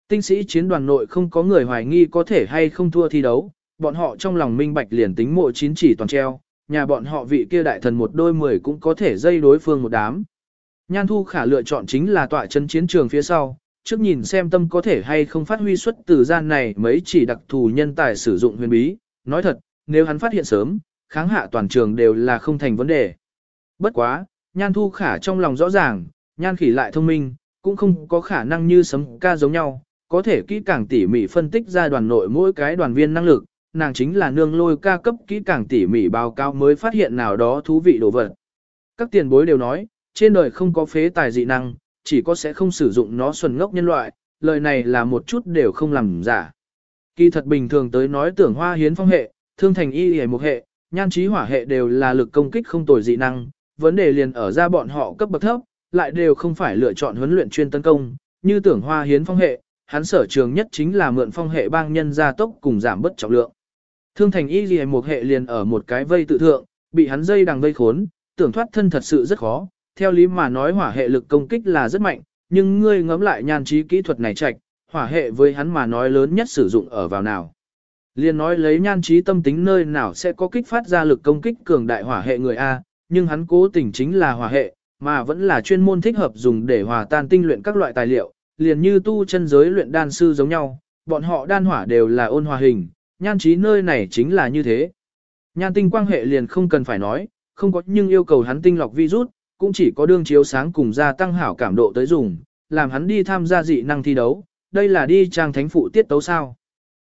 Tinh sĩ chiến đoàn nội không có người hoài nghi có thể hay không thua thi đấu, bọn họ trong lòng minh bạch liền tính mộ chín chỉ toàn treo, nhà bọn họ vị kia đại thần một đôi mười cũng có thể dây đối phương một đám. Nhan Thu Khả lựa chọn chính là tọa chân chiến trường phía sau, trước nhìn xem tâm có thể hay không phát huy xuất từ gian này mấy chỉ đặc thù nhân tài sử dụng huyền bí. Nói thật, nếu hắn phát hiện sớm, kháng hạ toàn trường đều là không thành vấn đề. Bất quá, Nhan Thu Khả trong lòng rõ ràng, Nhan Khỉ lại thông minh, cũng không có khả năng như sấm ca giống nhau, có thể kỹ càng tỉ mỉ phân tích ra đoàn nội mỗi cái đoàn viên năng lực, nàng chính là nương lôi ca cấp kỹ càng tỉ mỉ báo cáo mới phát hiện nào đó thú vị đồ vật. Các tiền bối đều nói, trên đời không có phế tài dị năng, chỉ có sẽ không sử dụng nó xuân ngốc nhân loại, lời này là một chút đều không làm giả. Kỳ thật bình thường tới nói tưởng hoa hiến phong hệ, thương thành y hề một hệ, nhan trí hỏa hệ đều là lực công kích không tồi dị năng, vấn đề liền ở ra bọn họ cấp bậc thấp, lại đều không phải lựa chọn huấn luyện chuyên tấn công, như tưởng hoa hiến phong hệ, hắn sở trường nhất chính là mượn phong hệ bang nhân gia tốc cùng giảm bất trọng lượng. Thương thành y gì một hệ liền ở một cái vây tự thượng, bị hắn dây đằng vây khốn, tưởng thoát thân thật sự rất khó. Theo lý mà nói hỏa hệ lực công kích là rất mạnh, nhưng ngươi ngẫm lại nhan trí kỹ thuật này chạch, hỏa hệ với hắn mà nói lớn nhất sử dụng ở vào nào. Liên nói lấy nhan trí tâm tính nơi nào sẽ có kích phát ra lực công kích cường đại hỏa hệ người A, nhưng hắn cố tình chính là hỏa hệ, mà vẫn là chuyên môn thích hợp dùng để hòa tan tinh luyện các loại tài liệu, liền như tu chân giới luyện đan sư giống nhau, bọn họ đan hỏa đều là ôn hòa hình, nhan trí nơi này chính là như thế. Nhan tinh quang hệ liền không cần phải nói, không có nhưng yêu cầu hắn tinh lọc virus, cũng chỉ có đương chiếu sáng cùng gia tăng hảo cảm độ tới dùng, làm hắn đi tham gia dị năng thi đấu, đây là đi trang thánh phụ tiết tấu sao.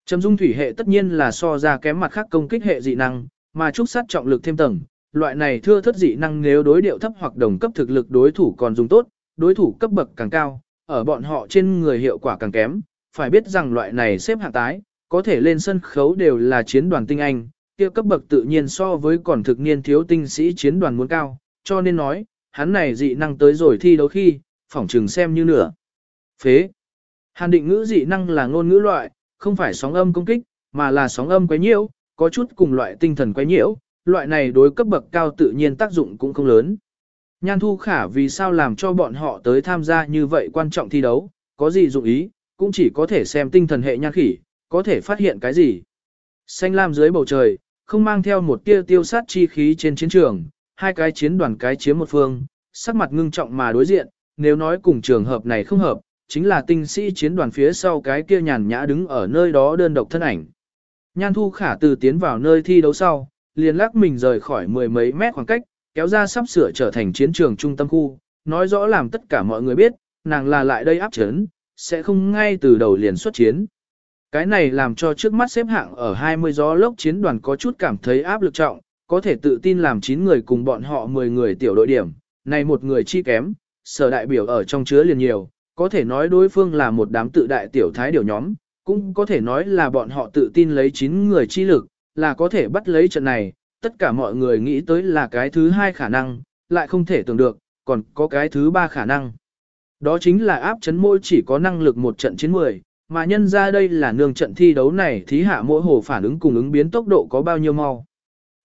Trầm dung thủy hệ tất nhiên là so ra kém mặt khác công kích hệ dị năng, mà trúc sát trọng lực thêm tầng, loại này thưa thất dị năng nếu đối điệu thấp hoặc đồng cấp thực lực đối thủ còn dùng tốt, đối thủ cấp bậc càng cao, ở bọn họ trên người hiệu quả càng kém, phải biết rằng loại này xếp hạng tái, có thể lên sân khấu đều là chiến đoàn tinh anh, kia cấp bậc tự nhiên so với còn thực niên thiếu tinh sĩ chiến đoàn muốn cao, cho nên nói, hắn này dị năng tới rồi thi đấu khi, phỏng trừng xem như nửa. Phế. Hàn định ngữ dị năng là ngôn ngữ loại, không phải sóng âm công kích, mà là sóng âm quấy nhiễu, có chút cùng loại tinh thần quấy nhiễu, loại này đối cấp bậc cao tự nhiên tác dụng cũng không lớn. Nhan Thu Khả vì sao làm cho bọn họ tới tham gia như vậy quan trọng thi đấu, có gì dụng ý, cũng chỉ có thể xem tinh thần hệ nhan khỉ, có thể phát hiện cái gì. Xanh lam dưới bầu trời, không mang theo một tia tiêu sát chi khí trên chiến trường, hai cái chiến đoàn cái chiếm một phương, sắc mặt ngưng trọng mà đối diện, nếu nói cùng trường hợp này không hợp, chính là tinh sĩ chiến đoàn phía sau cái kia nhàn nhã đứng ở nơi đó đơn độc thân ảnh. Nhan thu khả từ tiến vào nơi thi đấu sau, liền lắc mình rời khỏi mười mấy mét khoảng cách, kéo ra sắp sửa trở thành chiến trường trung tâm khu, nói rõ làm tất cả mọi người biết, nàng là lại đây áp chấn, sẽ không ngay từ đầu liền xuất chiến. Cái này làm cho trước mắt xếp hạng ở 20 gió lốc chiến đoàn có chút cảm thấy áp lực trọng, có thể tự tin làm 9 người cùng bọn họ 10 người tiểu đội điểm, này một người chi kém, sở đại biểu ở trong chứa liền nhiều, có thể nói đối phương là một đám tự đại tiểu thái điều nhóm, cũng có thể nói là bọn họ tự tin lấy 9 người chi lực, là có thể bắt lấy trận này, tất cả mọi người nghĩ tới là cái thứ hai khả năng, lại không thể tưởng được, còn có cái thứ ba khả năng. Đó chính là áp chấn mỗi chỉ có năng lực một trận chiến 10, mà nhân ra đây là nương trận thi đấu này thí hạ mỗi hồ phản ứng cùng ứng biến tốc độ có bao nhiêu mau.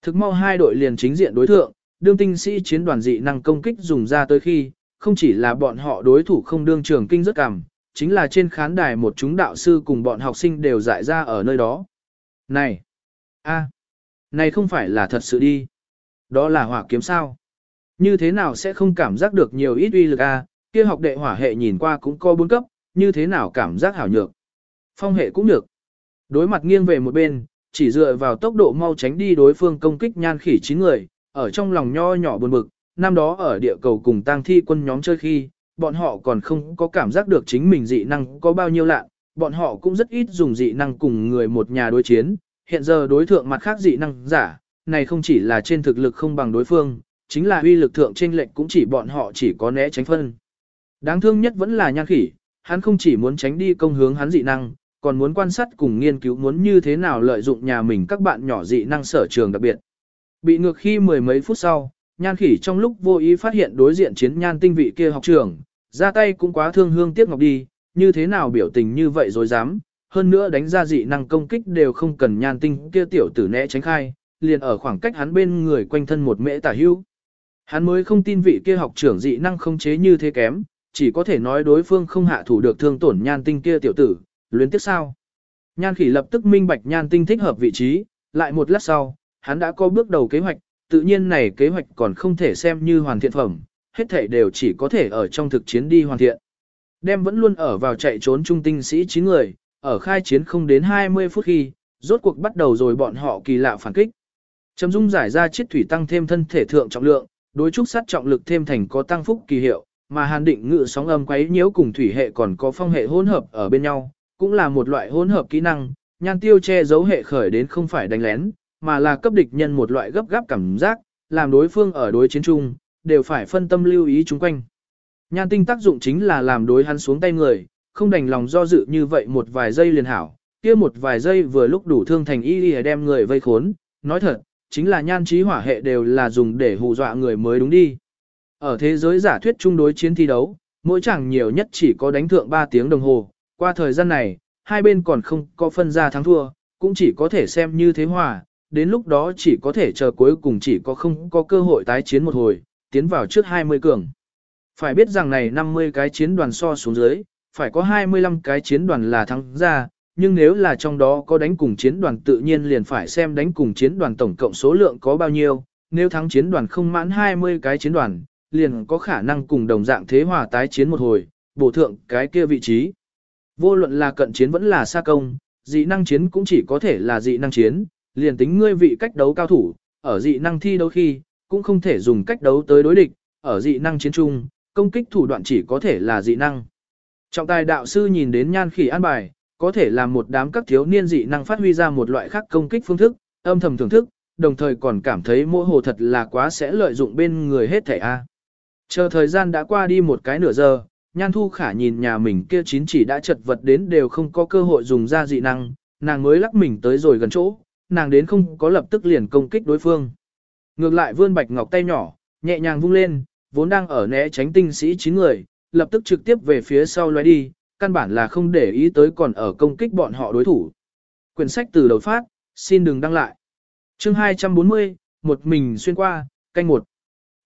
Thực mau hai đội liền chính diện đối thượng, đương tinh sĩ chiến đoàn dị năng công kích dùng ra tới khi, không chỉ là bọn họ đối thủ không đương trường kinh rất cảm, chính là trên khán đài một chúng đạo sư cùng bọn học sinh đều dại ra ở nơi đó. Này! a, này không phải là thật sự đi. Đó là hỏa kiếm sao? Như thế nào sẽ không cảm giác được nhiều ít uy lực a? kia học đệ hỏa hệ nhìn qua cũng có bốn cấp, như thế nào cảm giác hảo nhược. Phong hệ cũng được. Đối mặt nghiêng về một bên, chỉ dựa vào tốc độ mau tránh đi đối phương công kích nhan khỉ chín người, ở trong lòng nho nhỏ buồn bực, năm đó ở địa cầu cùng tang thi quân nhóm chơi khi, bọn họ còn không có cảm giác được chính mình dị năng có bao nhiêu lạ, bọn họ cũng rất ít dùng dị năng cùng người một nhà đối chiến, hiện giờ đối thượng mặt khác dị năng giả, này không chỉ là trên thực lực không bằng đối phương, chính là uy lực thượng trên lệnh cũng chỉ bọn họ chỉ có né tránh phân. Đáng thương nhất vẫn là nhan khỉ, hắn không chỉ muốn tránh đi công hướng hắn dị năng, còn muốn quan sát cùng nghiên cứu muốn như thế nào lợi dụng nhà mình các bạn nhỏ dị năng sở trường đặc biệt. Bị ngược khi mười mấy phút sau, nhan khỉ trong lúc vô ý phát hiện đối diện chiến nhan tinh vị kia học trường, ra tay cũng quá thương hương tiếc ngọc đi, như thế nào biểu tình như vậy rồi dám, hơn nữa đánh ra dị năng công kích đều không cần nhan tinh kia tiểu tử né tránh khai, liền ở khoảng cách hắn bên người quanh thân một mễ tả hưu. Hắn mới không tin vị kia học trưởng dị năng không chế như thế kém, chỉ có thể nói đối phương không hạ thủ được thương tổn nhan tinh kia tiểu tử, luyến tiếc sao. Nhan khỉ lập tức minh bạch nhan tinh thích hợp vị trí, lại một lát sau, hắn đã có bước đầu kế hoạch, tự nhiên này kế hoạch còn không thể xem như hoàn thiện phẩm, hết thảy đều chỉ có thể ở trong thực chiến đi hoàn thiện. Đem vẫn luôn ở vào chạy trốn trung tinh sĩ 9 người, ở khai chiến không đến 20 phút khi, rốt cuộc bắt đầu rồi bọn họ kỳ lạ phản kích. Trầm dung giải ra chiết thủy tăng thêm thân thể thượng trọng lượng, đối trúc sát trọng lực thêm thành có tăng phúc kỳ hiệu, mà hàn định ngự sóng âm quấy nhiễu cùng thủy hệ còn có phong hệ hỗn hợp ở bên nhau, cũng là một loại hỗn hợp kỹ năng, nhan tiêu che giấu hệ khởi đến không phải đánh lén, mà là cấp địch nhân một loại gấp gáp cảm giác, làm đối phương ở đối chiến chung, đều phải phân tâm lưu ý chúng quanh. Nhan tinh tác dụng chính là làm đối hắn xuống tay người, không đành lòng do dự như vậy một vài giây liền hảo, kia một vài giây vừa lúc đủ thương thành y y đem người vây khốn, nói thật, chính là nhan trí hỏa hệ đều là dùng để hù dọa người mới đúng đi. Ở thế giới giả thuyết chung đối chiến thi đấu, mỗi chẳng nhiều nhất chỉ có đánh thượng 3 tiếng đồng hồ, qua thời gian này, hai bên còn không có phân ra thắng thua, cũng chỉ có thể xem như thế hòa, đến lúc đó chỉ có thể chờ cuối cùng chỉ có không có cơ hội tái chiến một hồi, tiến vào trước 20 cường. Phải biết rằng này 50 cái chiến đoàn so xuống dưới, phải có 25 cái chiến đoàn là thắng ra, nhưng nếu là trong đó có đánh cùng chiến đoàn tự nhiên liền phải xem đánh cùng chiến đoàn tổng cộng số lượng có bao nhiêu, nếu thắng chiến đoàn không mãn 20 cái chiến đoàn, liền có khả năng cùng đồng dạng thế hòa tái chiến một hồi, bổ thượng cái kia vị trí. Vô luận là cận chiến vẫn là xa công, dị năng chiến cũng chỉ có thể là dị năng chiến, liền tính ngươi vị cách đấu cao thủ, ở dị năng thi đấu khi, cũng không thể dùng cách đấu tới đối địch, ở dị năng chiến trung, công kích thủ đoạn chỉ có thể là dị năng. Trọng tài đạo sư nhìn đến nhan khỉ an bài, có thể làm một đám các thiếu niên dị năng phát huy ra một loại khác công kích phương thức, âm thầm thưởng thức, đồng thời còn cảm thấy mỗi hồ thật là quá sẽ lợi dụng bên người hết thẻ A. Chờ thời gian đã qua đi một cái nửa giờ, Nhan Thu Khả nhìn nhà mình kia chín chỉ đã chật vật đến đều không có cơ hội dùng ra dị năng, nàng mới lắc mình tới rồi gần chỗ, nàng đến không có lập tức liền công kích đối phương. Ngược lại vươn bạch ngọc tay nhỏ, nhẹ nhàng vung lên, vốn đang ở né tránh tinh sĩ chín người, lập tức trực tiếp về phía sau lóe đi, căn bản là không để ý tới còn ở công kích bọn họ đối thủ. Quyển sách từ đầu phát, xin đừng đăng lại. Chương 240, một mình xuyên qua, canh một.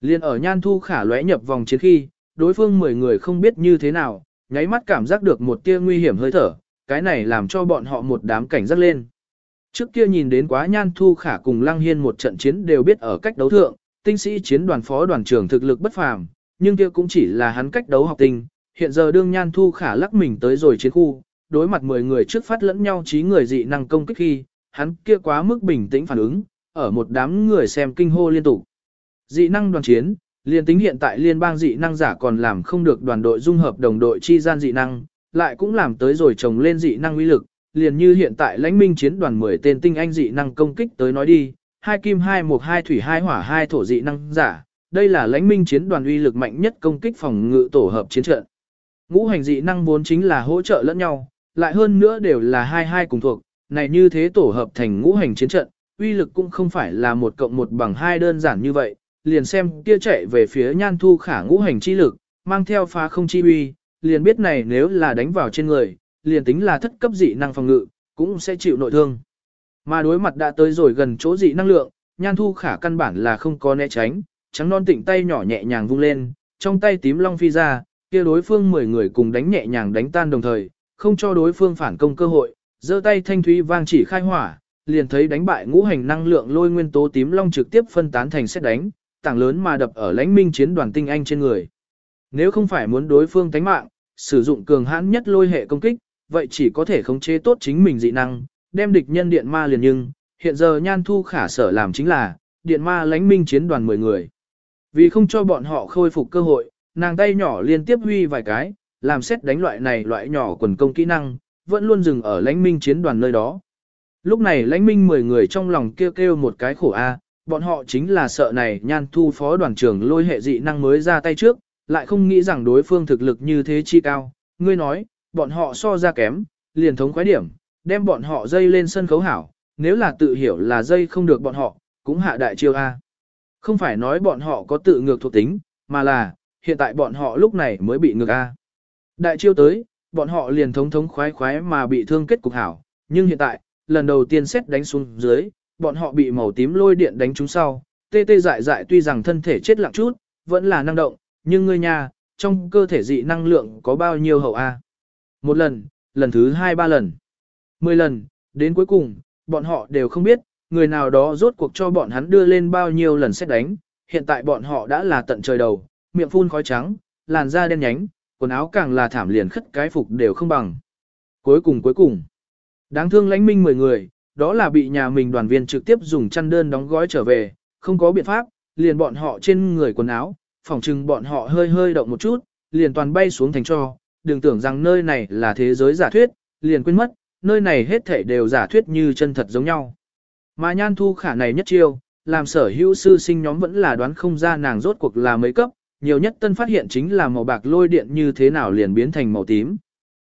Liên ở nhan thu khả lóe nhập vòng chiến khi, đối phương 10 người không biết như thế nào, nháy mắt cảm giác được một tia nguy hiểm hơi thở, cái này làm cho bọn họ một đám cảnh giác lên. Trước kia nhìn đến quá nhan thu khả cùng lăng hiên một trận chiến đều biết ở cách đấu thượng, tinh sĩ chiến đoàn phó đoàn trưởng thực lực bất phàm, nhưng kia cũng chỉ là hắn cách đấu học tình hiện giờ đương nhan thu khả lắc mình tới rồi chiến khu, đối mặt 10 người trước phát lẫn nhau trí người dị năng công kích khi, hắn kia quá mức bình tĩnh phản ứng, ở một đám người xem kinh hô liên tục. Dị năng đoàn chiến, liên tính hiện tại liên bang dị năng giả còn làm không được đoàn đội dung hợp đồng đội chi gian dị năng, lại cũng làm tới rồi trồng lên dị năng uy lực, liền như hiện tại lãnh minh chiến đoàn 10 tên tinh anh dị năng công kích tới nói đi, hai kim hai mục hai thủy hai hỏa hai thổ dị năng giả, đây là lãnh minh chiến đoàn uy lực mạnh nhất công kích phòng ngự tổ hợp chiến trận. Ngũ hành dị năng vốn chính là hỗ trợ lẫn nhau, lại hơn nữa đều là hai hai cùng thuộc, này như thế tổ hợp thành ngũ hành chiến trận, uy lực cũng không phải là một cộng một bằng hai đơn giản như vậy, liền xem kia chạy về phía nhan thu khả ngũ hành chi lực, mang theo phá không chi uy, liền biết này nếu là đánh vào trên người, liền tính là thất cấp dị năng phòng ngự, cũng sẽ chịu nội thương. Mà đối mặt đã tới rồi gần chỗ dị năng lượng, nhan thu khả căn bản là không có né tránh, trắng non tịnh tay nhỏ nhẹ nhàng vung lên, trong tay tím long phi ra, kia đối phương 10 người cùng đánh nhẹ nhàng đánh tan đồng thời, không cho đối phương phản công cơ hội, giơ tay thanh thúy vang chỉ khai hỏa, liền thấy đánh bại ngũ hành năng lượng lôi nguyên tố tím long trực tiếp phân tán thành xét đánh, tảng lớn mà đập ở lãnh minh chiến đoàn tinh anh trên người. Nếu không phải muốn đối phương tánh mạng, sử dụng cường hãn nhất lôi hệ công kích, vậy chỉ có thể khống chế tốt chính mình dị năng, đem địch nhân điện ma liền nhưng, hiện giờ nhan thu khả sở làm chính là, điện ma lãnh minh chiến đoàn 10 người. Vì không cho bọn họ khôi phục cơ hội, nàng tay nhỏ liên tiếp huy vài cái, làm xét đánh loại này loại nhỏ quần công kỹ năng, vẫn luôn dừng ở lãnh minh chiến đoàn nơi đó. Lúc này lãnh minh 10 người trong lòng kêu kêu một cái khổ a, bọn họ chính là sợ này nhan thu phó đoàn trưởng lôi hệ dị năng mới ra tay trước, lại không nghĩ rằng đối phương thực lực như thế chi cao. Ngươi nói, bọn họ so ra kém, liền thống khoái điểm, đem bọn họ dây lên sân khấu hảo, nếu là tự hiểu là dây không được bọn họ, cũng hạ đại chiêu A. Không phải nói bọn họ có tự ngược thuộc tính, mà là, hiện tại bọn họ lúc này mới bị ngược A. Đại chiêu tới, bọn họ liền thống thống khoái khoái mà bị thương kết cục hảo, nhưng hiện tại, lần đầu tiên xét đánh xuống dưới, bọn họ bị màu tím lôi điện đánh trúng sau, tê tê dại dại tuy rằng thân thể chết lặng chút, vẫn là năng động, nhưng ngươi nhà, trong cơ thể dị năng lượng có bao nhiêu hậu A. Một lần, lần thứ hai ba lần, mười lần, đến cuối cùng, bọn họ đều không biết, người nào đó rốt cuộc cho bọn hắn đưa lên bao nhiêu lần xét đánh, hiện tại bọn họ đã là tận trời đầu, miệng phun khói trắng, làn da đen nhánh, quần áo càng là thảm liền khất cái phục đều không bằng. Cuối cùng cuối cùng, đáng thương lãnh minh 10 người, đó là bị nhà mình đoàn viên trực tiếp dùng chăn đơn đóng gói trở về, không có biện pháp, liền bọn họ trên người quần áo, phỏng chừng bọn họ hơi hơi động một chút, liền toàn bay xuống thành cho, đừng tưởng rằng nơi này là thế giới giả thuyết, liền quên mất, nơi này hết thảy đều giả thuyết như chân thật giống nhau. Mà nhan thu khả này nhất chiêu, làm sở hữu sư sinh nhóm vẫn là đoán không ra nàng rốt cuộc là mấy cấp, nhiều nhất tân phát hiện chính là màu bạc lôi điện như thế nào liền biến thành màu tím.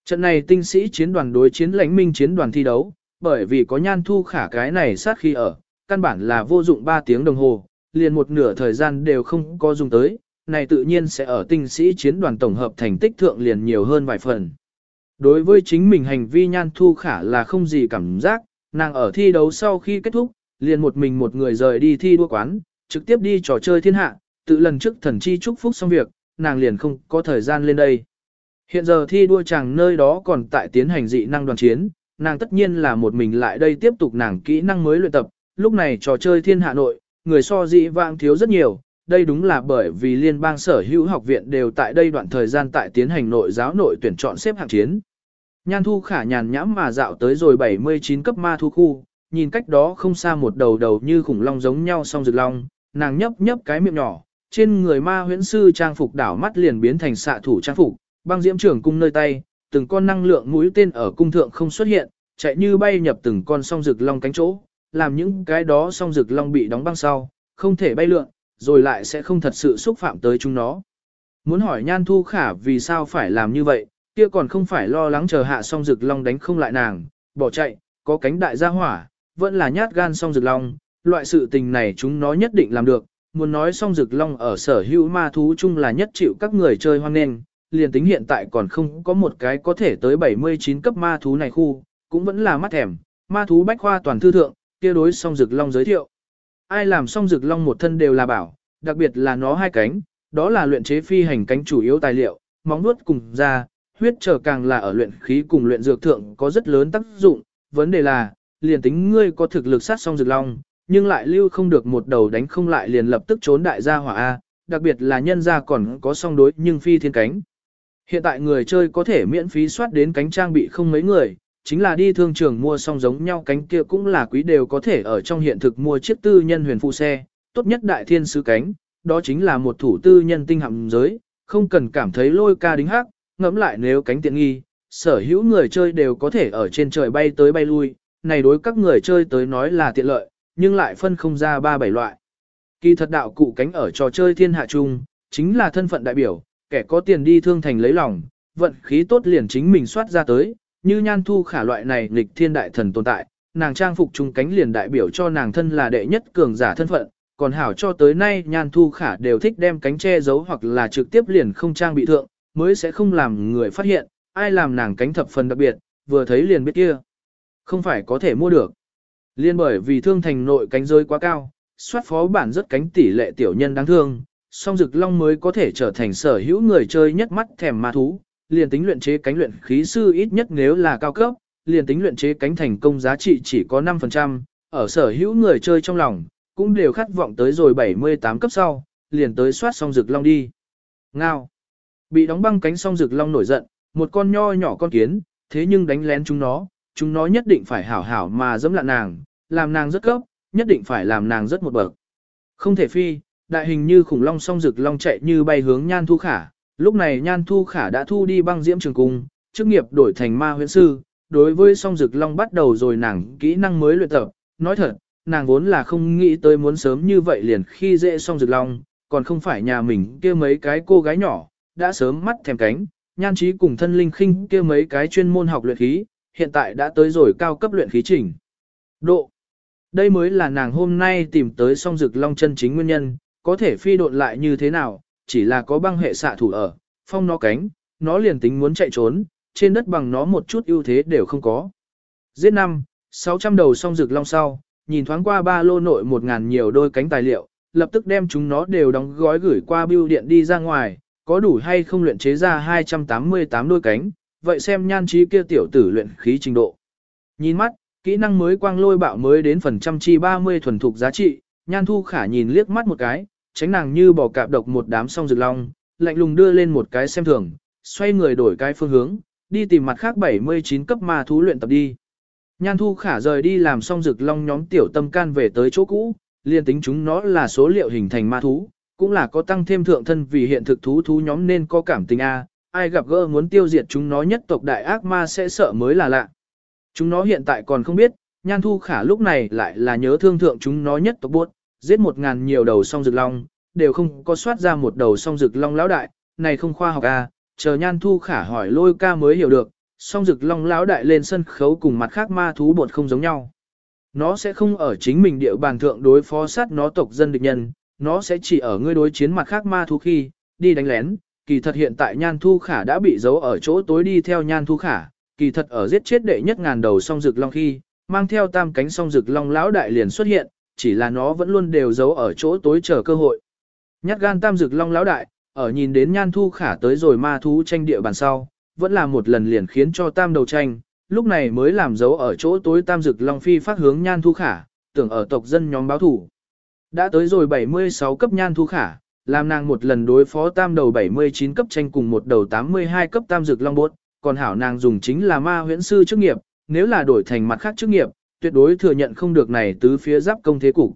Trận này tinh sĩ chiến đoàn đối chiến lãnh minh chiến đoàn thi đấu, bởi vì có nhan thu khả cái này sát khi ở, căn bản là vô dụng 3 tiếng đồng hồ, liền một nửa thời gian đều không có dùng tới, này tự nhiên sẽ ở tinh sĩ chiến đoàn tổng hợp thành tích thượng liền nhiều hơn vài phần. Đối với chính mình hành vi nhan thu khả là không gì cảm giác, nàng ở thi đấu sau khi kết thúc, liền một mình một người rời đi thi đua quán, trực tiếp đi trò chơi thiên hạ, tự lần trước thần chi chúc phúc xong việc, nàng liền không có thời gian lên đây. Hiện giờ thi đua chàng nơi đó còn tại tiến hành dị năng đoàn chiến, nàng tất nhiên là một mình lại đây tiếp tục nàng kỹ năng mới luyện tập, lúc này trò chơi thiên hạ nội, người so dị vãng thiếu rất nhiều, đây đúng là bởi vì liên bang sở hữu học viện đều tại đây đoạn thời gian tại tiến hành nội giáo nội tuyển chọn xếp hạng chiến. Nhan thu khả nhàn nhãm mà dạo tới rồi 79 cấp ma thu khu, nhìn cách đó không xa một đầu đầu như khủng long giống nhau song rực long, nàng nhấp nhấp cái miệng nhỏ, trên người ma huyễn sư trang phục đảo mắt liền biến thành xạ thủ trang phục, băng diễm trưởng cung nơi tay, từng con năng lượng mũi tên ở cung thượng không xuất hiện, chạy như bay nhập từng con song rực long cánh chỗ, làm những cái đó song rực long bị đóng băng sau, không thể bay lượn, rồi lại sẽ không thật sự xúc phạm tới chúng nó. Muốn hỏi Nhan Thu Khả vì sao phải làm như vậy, kia còn không phải lo lắng chờ hạ song rực long đánh không lại nàng, bỏ chạy, có cánh đại gia hỏa, vẫn là nhát gan song rực long, loại sự tình này chúng nó nhất định làm được. Muốn nói song rực long ở sở hữu ma thú chung là nhất chịu các người chơi hoang nền, liền tính hiện tại còn không có một cái có thể tới 79 cấp ma thú này khu, cũng vẫn là mắt thèm, ma thú bách khoa toàn thư thượng, kia đối song rực long giới thiệu. Ai làm song rực long một thân đều là bảo, đặc biệt là nó hai cánh, đó là luyện chế phi hành cánh chủ yếu tài liệu, móng nuốt cùng da, huyết trở càng là ở luyện khí cùng luyện dược thượng có rất lớn tác dụng, vấn đề là, liền tính ngươi có thực lực sát song dược long, nhưng lại lưu không được một đầu đánh không lại liền lập tức trốn đại gia hỏa A, đặc biệt là nhân gia còn có song đối nhưng phi thiên cánh. Hiện tại người chơi có thể miễn phí soát đến cánh trang bị không mấy người, chính là đi thương trường mua song giống nhau cánh kia cũng là quý đều có thể ở trong hiện thực mua chiếc tư nhân huyền phụ xe, tốt nhất đại thiên sứ cánh, đó chính là một thủ tư nhân tinh hạm giới, không cần cảm thấy lôi ca đính hắc, ngẫm lại nếu cánh tiện nghi, sở hữu người chơi đều có thể ở trên trời bay tới bay lui, này đối các người chơi tới nói là tiện lợi, nhưng lại phân không ra ba bảy loại. Kỳ thật đạo cụ cánh ở trò chơi thiên hạ chung, chính là thân phận đại biểu, kẻ có tiền đi thương thành lấy lòng, vận khí tốt liền chính mình soát ra tới, như nhan thu khả loại này nghịch thiên đại thần tồn tại, nàng trang phục chung cánh liền đại biểu cho nàng thân là đệ nhất cường giả thân phận, còn hảo cho tới nay nhan thu khả đều thích đem cánh che giấu hoặc là trực tiếp liền không trang bị thượng, mới sẽ không làm người phát hiện, ai làm nàng cánh thập phần đặc biệt, vừa thấy liền biết kia. Không phải có thể mua được. Liên bởi vì thương thành nội cánh rơi quá cao, soát phó bản rất cánh tỷ lệ tiểu nhân đáng thương, song dực long mới có thể trở thành sở hữu người chơi nhất mắt thèm ma thú, liền tính luyện chế cánh luyện khí sư ít nhất nếu là cao cấp, liền tính luyện chế cánh thành công giá trị chỉ có 5%, ở sở hữu người chơi trong lòng, cũng đều khát vọng tới rồi 78 cấp sau, liền tới soát song dực long đi. Ngao. Bị đóng băng cánh song dực long nổi giận, một con nho nhỏ con kiến, thế nhưng đánh lén chúng nó, chúng nó nhất định phải hảo hảo mà dẫm lạn nàng, làm nàng rất cấp, nhất định phải làm nàng rất một bậc. Không thể phi, đại hình như khủng long song rực long chạy như bay hướng Nhan Thu Khả, lúc này Nhan Thu Khả đã thu đi băng diễm trường cung, chức nghiệp đổi thành ma huyễn sư, đối với song rực long bắt đầu rồi nàng kỹ năng mới luyện tập, nói thật, nàng vốn là không nghĩ tới muốn sớm như vậy liền khi dễ song rực long, còn không phải nhà mình kia mấy cái cô gái nhỏ, đã sớm mắt thèm cánh, nhan trí cùng thân linh khinh kia mấy cái chuyên môn học luyện khí, hiện tại đã tới rồi cao cấp luyện khí trình. Độ đây mới là nàng hôm nay tìm tới song dực long chân chính nguyên nhân, có thể phi độn lại như thế nào, chỉ là có băng hệ xạ thủ ở, phong nó cánh, nó liền tính muốn chạy trốn, trên đất bằng nó một chút ưu thế đều không có. Giết năm, 600 đầu song dực long sau, nhìn thoáng qua ba lô nội một ngàn nhiều đôi cánh tài liệu, lập tức đem chúng nó đều đóng gói gửi qua bưu điện đi ra ngoài, có đủ hay không luyện chế ra 288 đôi cánh, vậy xem nhan trí kia tiểu tử luyện khí trình độ. Nhìn mắt, Kỹ năng mới quang lôi bạo mới đến phần trăm chi 30 thuần thục giá trị, nhan thu khả nhìn liếc mắt một cái, tránh nàng như bỏ cạp độc một đám song rực long, lạnh lùng đưa lên một cái xem thường, xoay người đổi cái phương hướng, đi tìm mặt khác 79 cấp ma thú luyện tập đi. Nhan thu khả rời đi làm xong rực long nhóm tiểu tâm can về tới chỗ cũ, liên tính chúng nó là số liệu hình thành ma thú, cũng là có tăng thêm thượng thân vì hiện thực thú thú nhóm nên có cảm tình A, ai gặp gỡ muốn tiêu diệt chúng nó nhất tộc đại ác ma sẽ sợ mới là lạ. Chúng nó hiện tại còn không biết, Nhan Thu Khả lúc này lại là nhớ thương thượng chúng nó nhất tộc buốt, giết một ngàn nhiều đầu song rực long, đều không có soát ra một đầu song rực long lão đại, này không khoa học à, chờ Nhan Thu Khả hỏi lôi ca mới hiểu được, song rực long lão đại lên sân khấu cùng mặt khác ma thú bột không giống nhau. Nó sẽ không ở chính mình địa bàn thượng đối phó sát nó tộc dân địch nhân, nó sẽ chỉ ở ngươi đối chiến mặt khác ma thú khi, đi đánh lén, kỳ thật hiện tại Nhan Thu Khả đã bị giấu ở chỗ tối đi theo Nhan Thu Khả, kỳ thật ở giết chết đệ nhất ngàn đầu song rực long khi, mang theo tam cánh song rực long lão đại liền xuất hiện, chỉ là nó vẫn luôn đều giấu ở chỗ tối chờ cơ hội. Nhát gan tam rực long lão đại, ở nhìn đến nhan thu khả tới rồi ma thú tranh địa bàn sau, vẫn là một lần liền khiến cho tam đầu tranh, lúc này mới làm dấu ở chỗ tối tam rực long phi phát hướng nhan thu khả, tưởng ở tộc dân nhóm báo thủ. Đã tới rồi 76 cấp nhan thu khả, làm nàng một lần đối phó tam đầu 79 cấp tranh cùng một đầu 82 cấp tam dược long bốt, còn hảo nàng dùng chính là ma huyễn sư chức nghiệp, nếu là đổi thành mặt khác chức nghiệp, tuyệt đối thừa nhận không được này tứ phía giáp công thế cục.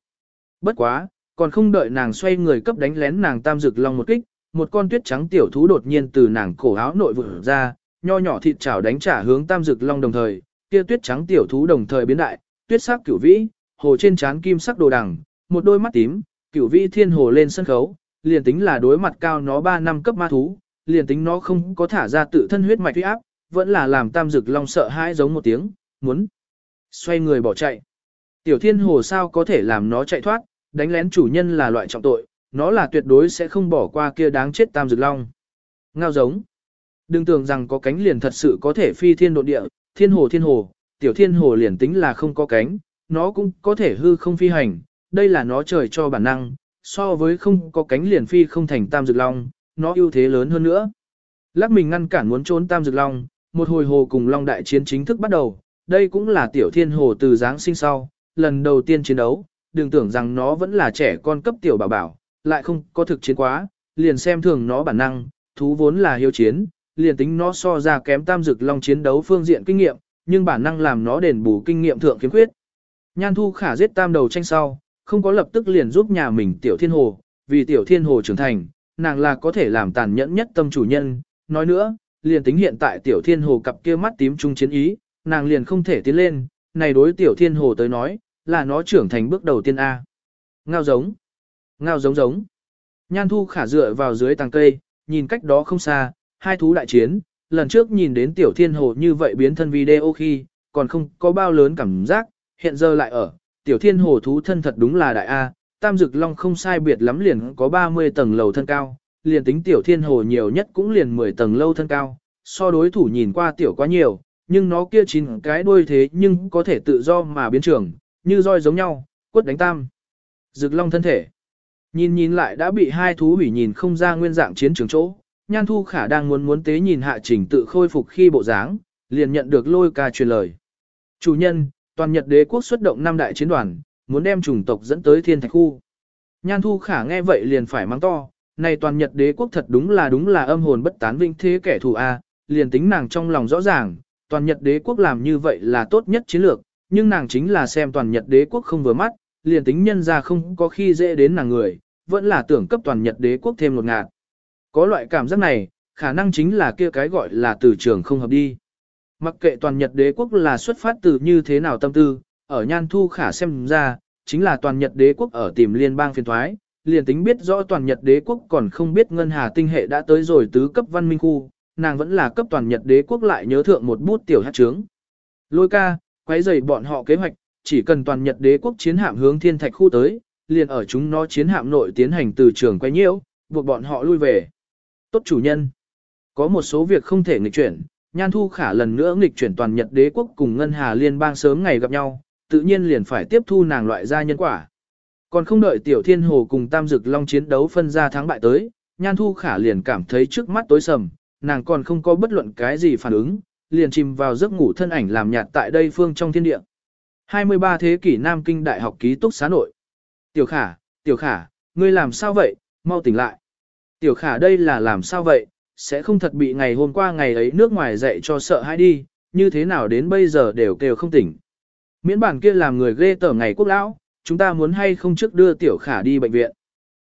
Bất quá, còn không đợi nàng xoay người cấp đánh lén nàng tam dược long một kích, một con tuyết trắng tiểu thú đột nhiên từ nàng cổ áo nội vụt ra, nho nhỏ thịt chảo đánh trả hướng tam dược long đồng thời, kia tuyết trắng tiểu thú đồng thời biến đại, tuyết sắc cửu vĩ, hồ trên trán kim sắc đồ đằng, một đôi mắt tím, cửu vĩ thiên hồ lên sân khấu, liền tính là đối mặt cao nó 3 năm cấp ma thú, liền tính nó không có thả ra tự thân huyết mạch huy áp, vẫn là làm tam dực long sợ hãi giống một tiếng, muốn xoay người bỏ chạy. Tiểu thiên hồ sao có thể làm nó chạy thoát, đánh lén chủ nhân là loại trọng tội, nó là tuyệt đối sẽ không bỏ qua kia đáng chết tam dực long. Ngao giống. Đừng tưởng rằng có cánh liền thật sự có thể phi thiên độ địa, thiên hồ thiên hồ, tiểu thiên hồ liền tính là không có cánh, nó cũng có thể hư không phi hành, đây là nó trời cho bản năng, so với không có cánh liền phi không thành tam dược long, nó ưu thế lớn hơn nữa. Lắc mình ngăn cản muốn trốn tam dược long, một hồi hồ cùng long đại chiến chính thức bắt đầu, đây cũng là tiểu thiên hồ từ Giáng sinh sau, lần đầu tiên chiến đấu, đừng tưởng rằng nó vẫn là trẻ con cấp tiểu bảo bảo, lại không có thực chiến quá, liền xem thường nó bản năng, thú vốn là hiếu chiến, liền tính nó so ra kém tam dực long chiến đấu phương diện kinh nghiệm, nhưng bản năng làm nó đền bù kinh nghiệm thượng kiếm khuyết. Nhan thu khả giết tam đầu tranh sau, không có lập tức liền giúp nhà mình tiểu thiên hồ, vì tiểu thiên hồ trưởng thành, nàng là có thể làm tàn nhẫn nhất tâm chủ nhân, nói nữa, liền tính hiện tại tiểu thiên hồ cặp kia mắt tím trung chiến ý, nàng liền không thể tiến lên, này đối tiểu thiên hồ tới nói, là nó trưởng thành bước đầu tiên A. Ngao giống, ngao giống giống. Nhan thu khả dựa vào dưới tàng cây, nhìn cách đó không xa, hai thú đại chiến, lần trước nhìn đến tiểu thiên hồ như vậy biến thân video khi, còn không có bao lớn cảm giác, hiện giờ lại ở, tiểu thiên hồ thú thân thật đúng là đại A, tam dực long không sai biệt lắm liền có 30 tầng lầu thân cao, liền tính tiểu thiên hồ nhiều nhất cũng liền 10 tầng lâu thân cao, so đối thủ nhìn qua tiểu quá nhiều, nhưng nó kia chín cái đuôi thế nhưng có thể tự do mà biến trường, như roi giống nhau, quất đánh tam. Dực long thân thể. Nhìn nhìn lại đã bị hai thú hủy nhìn không ra nguyên dạng chiến trường chỗ, Nhan Thu Khả đang muốn muốn tế nhìn hạ trình tự khôi phục khi bộ dáng, liền nhận được lôi ca truyền lời. Chủ nhân, toàn Nhật đế quốc xuất động năm đại chiến đoàn, muốn đem chủng tộc dẫn tới thiên thạch khu. Nhan Thu Khả nghe vậy liền phải mắng to, này toàn Nhật đế quốc thật đúng là đúng là âm hồn bất tán vinh thế kẻ thù A, liền tính nàng trong lòng rõ ràng, toàn Nhật đế quốc làm như vậy là tốt nhất chiến lược, nhưng nàng chính là xem toàn Nhật đế quốc không vừa mắt, liền tính nhân ra không có khi dễ đến nàng người, vẫn là tưởng cấp toàn Nhật đế quốc thêm một ngạt. Có loại cảm giác này, khả năng chính là kia cái gọi là từ trường không hợp đi. Mặc kệ toàn Nhật đế quốc là xuất phát từ như thế nào tâm tư, ở nhan thu khả xem ra, chính là toàn Nhật đế quốc ở tìm liên bang phiền thoái, liền tính biết rõ toàn Nhật đế quốc còn không biết ngân hà tinh hệ đã tới rồi tứ cấp văn minh khu, nàng vẫn là cấp toàn Nhật đế quốc lại nhớ thượng một bút tiểu hát trướng. Lôi ca, quấy rầy bọn họ kế hoạch, chỉ cần toàn Nhật đế quốc chiến hạm hướng thiên thạch khu tới, liền ở chúng nó chiến hạm nội tiến hành từ trường quay nhiễu, buộc bọn họ lui về. Tốt chủ nhân. Có một số việc không thể nghịch chuyển, Nhan Thu Khả lần nữa nghịch chuyển toàn Nhật đế quốc cùng Ngân Hà Liên bang sớm ngày gặp nhau, tự nhiên liền phải tiếp thu nàng loại gia nhân quả. Còn không đợi Tiểu Thiên Hồ cùng Tam Dực Long chiến đấu phân ra thắng bại tới, Nhan Thu Khả liền cảm thấy trước mắt tối sầm, nàng còn không có bất luận cái gì phản ứng, liền chìm vào giấc ngủ thân ảnh làm nhạt tại đây phương trong thiên địa. 23 thế kỷ Nam Kinh Đại học ký túc xá nội. Tiểu Khả, Tiểu Khả, ngươi làm sao vậy, mau tỉnh lại. Tiểu khả đây là làm sao vậy, sẽ không thật bị ngày hôm qua ngày ấy nước ngoài dạy cho sợ hãi đi, như thế nào đến bây giờ đều kêu không tỉnh. Miễn bản kia làm người ghê tởm ngày quốc lão, chúng ta muốn hay không trước đưa tiểu khả đi bệnh viện.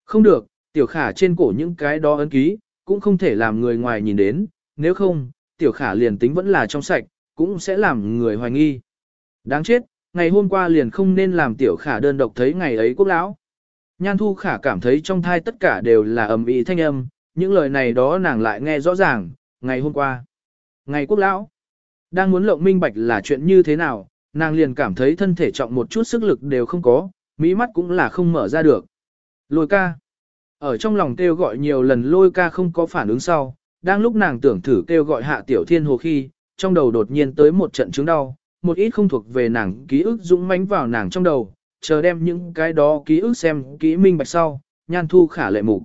Không được, tiểu khả trên cổ những cái đó ấn ký, cũng không thể làm người ngoài nhìn đến, nếu không, tiểu khả liền tính vẫn là trong sạch, cũng sẽ làm người hoài nghi. Đáng chết, ngày hôm qua liền không nên làm tiểu khả đơn độc thấy ngày ấy quốc lão. Nhan Thu Khả cảm thấy trong thai tất cả đều là ầm ĩ thanh âm, những lời này đó nàng lại nghe rõ ràng, ngày hôm qua. Ngày quốc lão, đang muốn lộng minh bạch là chuyện như thế nào, nàng liền cảm thấy thân thể trọng một chút sức lực đều không có, mỹ mắt cũng là không mở ra được. Lôi ca. Ở trong lòng kêu gọi nhiều lần lôi ca không có phản ứng sau, đang lúc nàng tưởng thử kêu gọi hạ tiểu thiên hồ khi, trong đầu đột nhiên tới một trận chứng đau, một ít không thuộc về nàng ký ức dũng mãnh vào nàng trong đầu, chờ đem những cái đó ký ức xem kỹ minh bạch sau, nhan thu khả lệ mục.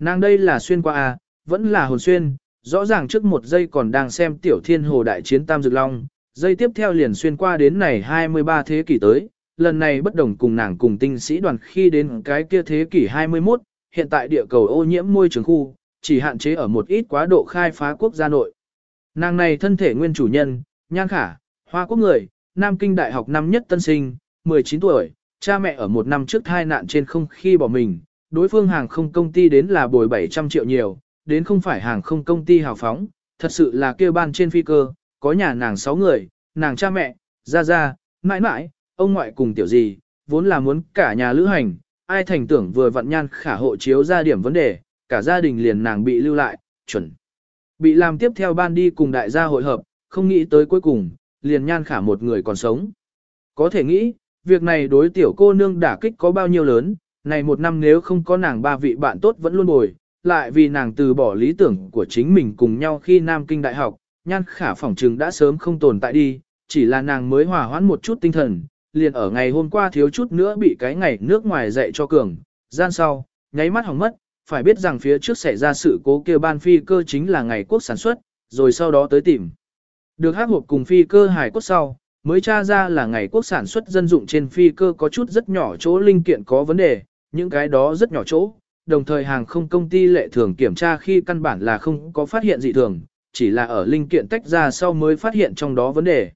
Nàng đây là xuyên qua à, vẫn là hồn xuyên, rõ ràng trước một giây còn đang xem tiểu thiên hồ đại chiến tam dược long, giây tiếp theo liền xuyên qua đến này 23 thế kỷ tới, lần này bất đồng cùng nàng cùng tinh sĩ đoàn khi đến cái kia thế kỷ 21, hiện tại địa cầu ô nhiễm môi trường khu, chỉ hạn chế ở một ít quá độ khai phá quốc gia nội. Nàng này thân thể nguyên chủ nhân, nhan khả, hoa quốc người, Nam Kinh Đại học năm nhất tân sinh, 19 tuổi, cha mẹ ở một năm trước thai nạn trên không khi bỏ mình, đối phương hàng không công ty đến là bồi 700 triệu nhiều, đến không phải hàng không công ty hào phóng, thật sự là kêu ban trên phi cơ, có nhà nàng 6 người, nàng cha mẹ, gia gia, mãi mãi, ông ngoại cùng tiểu gì, vốn là muốn cả nhà lữ hành, ai thành tưởng vừa vặn nhan khả hộ chiếu ra điểm vấn đề, cả gia đình liền nàng bị lưu lại, chuẩn. Bị làm tiếp theo ban đi cùng đại gia hội hợp, không nghĩ tới cuối cùng, liền nhan khả một người còn sống. Có thể nghĩ, việc này đối tiểu cô nương đả kích có bao nhiêu lớn, này một năm nếu không có nàng ba vị bạn tốt vẫn luôn bồi, lại vì nàng từ bỏ lý tưởng của chính mình cùng nhau khi Nam Kinh Đại học, nhan khả phỏng trừng đã sớm không tồn tại đi, chỉ là nàng mới hòa hoãn một chút tinh thần, liền ở ngày hôm qua thiếu chút nữa bị cái ngày nước ngoài dạy cho cường, gian sau, nháy mắt hỏng mất, phải biết rằng phía trước xảy ra sự cố kia ban phi cơ chính là ngày quốc sản xuất, rồi sau đó tới tìm. Được hát hộp cùng phi cơ hải quốc sau, mới tra ra là ngày quốc sản xuất dân dụng trên phi cơ có chút rất nhỏ chỗ linh kiện có vấn đề, những cái đó rất nhỏ chỗ, đồng thời hàng không công ty lệ thường kiểm tra khi căn bản là không có phát hiện dị thường, chỉ là ở linh kiện tách ra sau mới phát hiện trong đó vấn đề.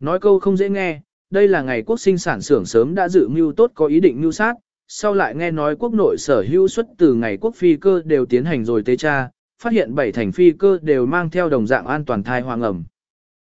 Nói câu không dễ nghe, đây là ngày quốc sinh sản xưởng sớm đã dự mưu tốt có ý định mưu sát, sau lại nghe nói quốc nội sở hữu xuất từ ngày quốc phi cơ đều tiến hành rồi tế tra, phát hiện bảy thành phi cơ đều mang theo đồng dạng an toàn thai hoàng ẩm.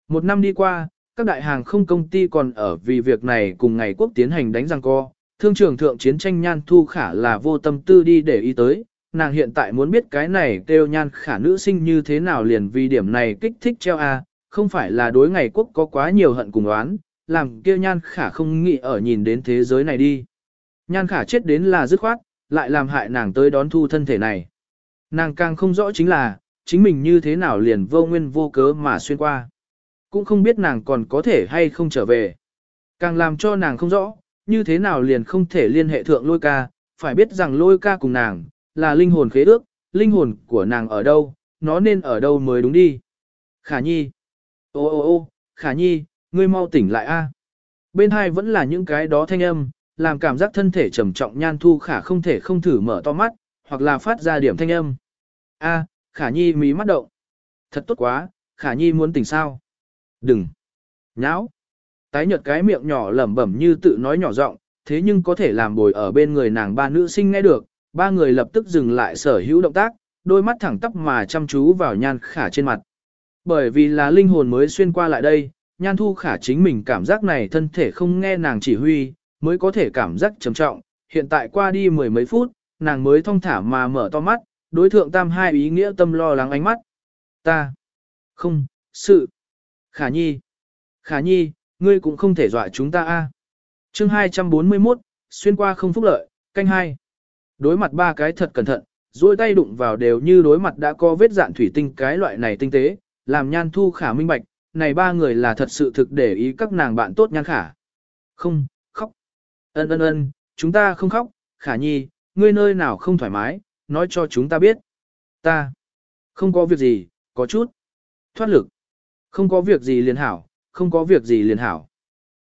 Một năm đi qua, các đại hàng không công ty còn ở vì việc này cùng ngày quốc tiến hành đánh răng co, thương trường thượng chiến tranh nhan thu khả là vô tâm tư đi để ý tới, nàng hiện tại muốn biết cái này kêu nhan khả nữ sinh như thế nào liền vì điểm này kích thích treo a không phải là đối ngày quốc có quá nhiều hận cùng oán, làm kêu nhan khả không nghĩ ở nhìn đến thế giới này đi. Nhan khả chết đến là dứt khoát, lại làm hại nàng tới đón thu thân thể này. Nàng càng không rõ chính là, chính mình như thế nào liền vô nguyên vô cớ mà xuyên qua. Cũng không biết nàng còn có thể hay không trở về. Càng làm cho nàng không rõ, như thế nào liền không thể liên hệ thượng lôi ca, phải biết rằng lôi ca cùng nàng, là linh hồn khế ước, linh hồn của nàng ở đâu, nó nên ở đâu mới đúng đi. Khả nhi. Ô ô ô, khả nhi, ngươi mau tỉnh lại a. Bên hai vẫn là những cái đó thanh âm, làm cảm giác thân thể trầm trọng nhan thu khả không thể không thử mở to mắt, hoặc là phát ra điểm thanh âm. A, khả nhi mí mắt động. Thật tốt quá, khả nhi muốn tỉnh sao? Đừng. Nháo. Tái nhợt cái miệng nhỏ lẩm bẩm như tự nói nhỏ giọng, thế nhưng có thể làm bồi ở bên người nàng ba nữ sinh nghe được, ba người lập tức dừng lại sở hữu động tác, đôi mắt thẳng tắp mà chăm chú vào nhan khả trên mặt. Bởi vì là linh hồn mới xuyên qua lại đây, nhan thu khả chính mình cảm giác này thân thể không nghe nàng chỉ huy, mới có thể cảm giác trầm trọng, hiện tại qua đi mười mấy phút, nàng mới thong thả mà mở to mắt, đối thượng tam hai ý nghĩa tâm lo lắng ánh mắt. Ta, không, sự, khả nhi, khả nhi, ngươi cũng không thể dọa chúng ta a. Chương 241, xuyên qua không phúc lợi, canh hai. Đối mặt ba cái thật cẩn thận, duỗi tay đụng vào đều như đối mặt đã có vết dạn thủy tinh cái loại này tinh tế, làm nhan thu khả minh bạch, này ba người là thật sự thực để ý các nàng bạn tốt nhan khả. Không, khóc. Ân ân ân, chúng ta không khóc, khả nhi, ngươi nơi nào không thoải mái, nói cho chúng ta biết. Ta, không có việc gì, có chút. Thoát lực. Không có việc gì liền hảo, không có việc gì liền hảo.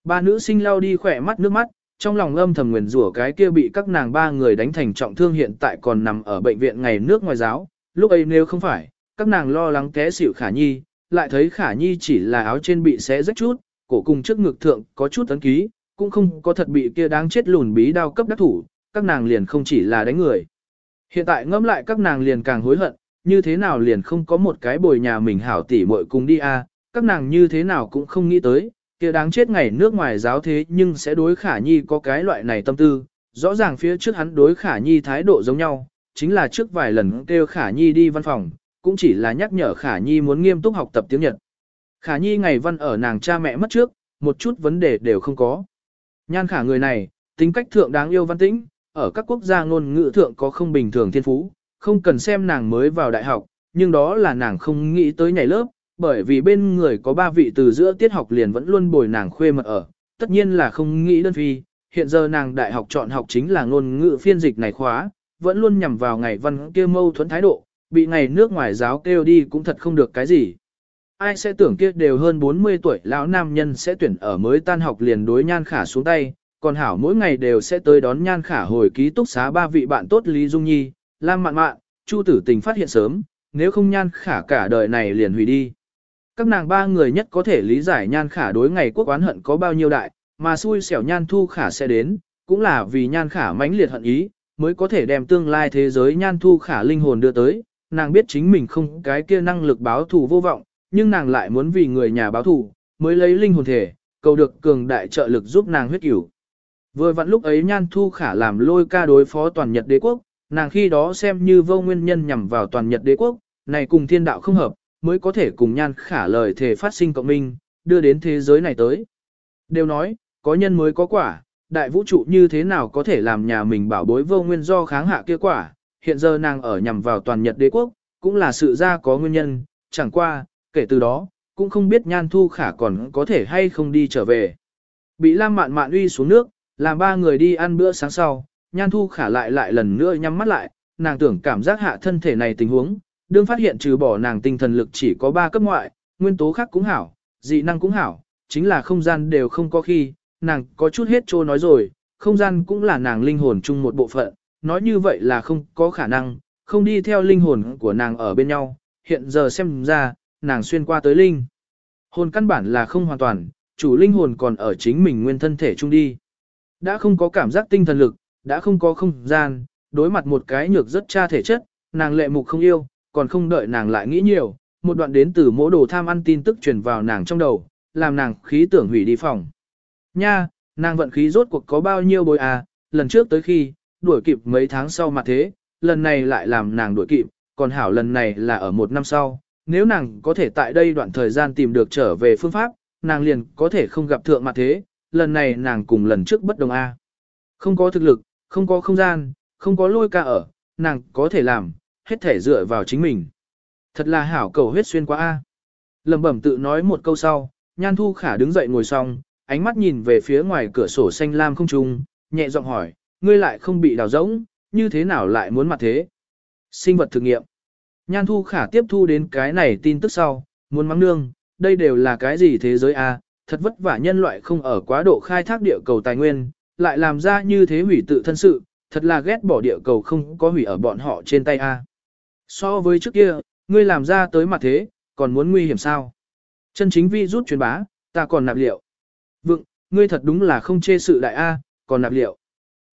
Ba nữ sinh lau đi khỏe mắt nước mắt, trong lòng âm thầm nguyền rủa cái kia bị các nàng ba người đánh thành trọng thương hiện tại còn nằm ở bệnh viện ngày nước ngoài giáo. Lúc ấy nếu không phải, các nàng lo lắng té xỉu khả nhi, lại thấy khả nhi chỉ là áo trên bị xé rách chút, cổ cùng trước ngực thượng có chút tấn ký, cũng không có thật bị kia đáng chết lùn bí đao cấp đắc thủ, các nàng liền không chỉ là đánh người. Hiện tại ngẫm lại các nàng liền càng hối hận, như thế nào liền không có một cái bồi nhà mình hảo tỉ muội cùng đi a, các nàng như thế nào cũng không nghĩ tới, kia đáng chết ngày nước ngoài giáo thế nhưng sẽ đối khả nhi có cái loại này tâm tư, rõ ràng phía trước hắn đối khả nhi thái độ giống nhau, chính là trước vài lần kêu khả nhi đi văn phòng, cũng chỉ là nhắc nhở khả nhi muốn nghiêm túc học tập tiếng Nhật. Khả nhi ngày văn ở nàng cha mẹ mất trước, một chút vấn đề đều không có. Nhan khả người này, tính cách thượng đáng yêu văn tĩnh, ở các quốc gia ngôn ngữ thượng có không bình thường thiên phú, không cần xem nàng mới vào đại học, nhưng đó là nàng không nghĩ tới nhảy lớp, bởi vì bên người có ba vị từ giữa tiết học liền vẫn luôn bồi nàng khuê mật ở, tất nhiên là không nghĩ đơn phi, hiện giờ nàng đại học chọn học chính là ngôn ngữ phiên dịch này khóa, vẫn luôn nhằm vào ngày văn kia mâu thuẫn thái độ, bị ngày nước ngoài giáo kêu đi cũng thật không được cái gì. Ai sẽ tưởng kia đều hơn 40 tuổi lão nam nhân sẽ tuyển ở mới tan học liền đối nhan khả xuống tay, còn hảo mỗi ngày đều sẽ tới đón nhan khả hồi ký túc xá ba vị bạn tốt Lý Dung Nhi, Lam Mạn Mạn, Chu Tử Tình phát hiện sớm, nếu không nhan khả cả đời này liền hủy đi. Các nàng ba người nhất có thể lý giải nhan khả đối ngày quốc oán hận có bao nhiêu đại, mà xui xẻo nhan thu khả sẽ đến, cũng là vì nhan khả mãnh liệt hận ý, mới có thể đem tương lai thế giới nhan thu khả linh hồn đưa tới, nàng biết chính mình không cái kia năng lực báo thù vô vọng, nhưng nàng lại muốn vì người nhà báo thù, mới lấy linh hồn thể, cầu được cường đại trợ lực giúp nàng huyết cửu. Vừa vặn lúc ấy nhan thu khả làm lôi ca đối phó toàn Nhật đế quốc, nàng khi đó xem như vô nguyên nhân nhằm vào toàn Nhật đế quốc, này cùng thiên đạo không hợp, mới có thể cùng nhan khả lời thể phát sinh cộng minh, đưa đến thế giới này tới. Đều nói, có nhân mới có quả, đại vũ trụ như thế nào có thể làm nhà mình bảo bối vô nguyên do kháng hạ kia quả, hiện giờ nàng ở nhằm vào toàn Nhật đế quốc, cũng là sự ra có nguyên nhân, chẳng qua, kể từ đó, cũng không biết nhan thu khả còn có thể hay không đi trở về. Bị Lam Mạn Mạn uy xuống nước, làm ba người đi ăn bữa sáng sau, nhan thu khả lại lại lần nữa nhắm mắt lại, nàng tưởng cảm giác hạ thân thể này tình huống, đương phát hiện trừ bỏ nàng tinh thần lực chỉ có 3 cấp ngoại, nguyên tố khác cũng hảo, dị năng cũng hảo, chính là không gian đều không có khi, nàng có chút hết trô nói rồi, không gian cũng là nàng linh hồn chung một bộ phận, nói như vậy là không có khả năng, không đi theo linh hồn của nàng ở bên nhau, hiện giờ xem ra, nàng xuyên qua tới linh. Hồn căn bản là không hoàn toàn, chủ linh hồn còn ở chính mình nguyên thân thể chung đi. Đã không có cảm giác tinh thần lực, đã không có không gian, đối mặt một cái nhược rất cha thể chất, nàng lệ mục không yêu, còn không đợi nàng lại nghĩ nhiều, một đoạn đến từ mỗ đồ tham ăn tin tức truyền vào nàng trong đầu, làm nàng khí tưởng hủy đi phòng. Nha, nàng vận khí rốt cuộc có bao nhiêu bồi à, lần trước tới khi, đuổi kịp mấy tháng sau mà thế, lần này lại làm nàng đuổi kịp, còn hảo lần này là ở một năm sau, nếu nàng có thể tại đây đoạn thời gian tìm được trở về phương pháp, nàng liền có thể không gặp thượng mặt thế, lần này nàng cùng lần trước bất đồng A. Không có thực lực, không có không gian, không có lôi ca ở, nàng có thể làm, hết thể dựa vào chính mình. Thật là hảo cầu huyết xuyên quá A. Lầm bẩm tự nói một câu sau, Nhan Thu Khả đứng dậy ngồi xong, ánh mắt nhìn về phía ngoài cửa sổ xanh lam không trung, nhẹ giọng hỏi, ngươi lại không bị đào rỗng, như thế nào lại muốn mặt thế? Sinh vật thực nghiệm. Nhan Thu Khả tiếp thu đến cái này tin tức sau, muốn mắng nương, đây đều là cái gì thế giới a? thật vất vả nhân loại không ở quá độ khai thác địa cầu tài nguyên, lại làm ra như thế hủy tự thân sự, thật là ghét bỏ địa cầu không có hủy ở bọn họ trên tay a. So với trước kia, ngươi làm ra tới mặt thế, còn muốn nguy hiểm sao? Chân chính vi rút truyền bá, ta còn nạp liệu. vượng, ngươi thật đúng là không chê sự đại A, còn nạp liệu.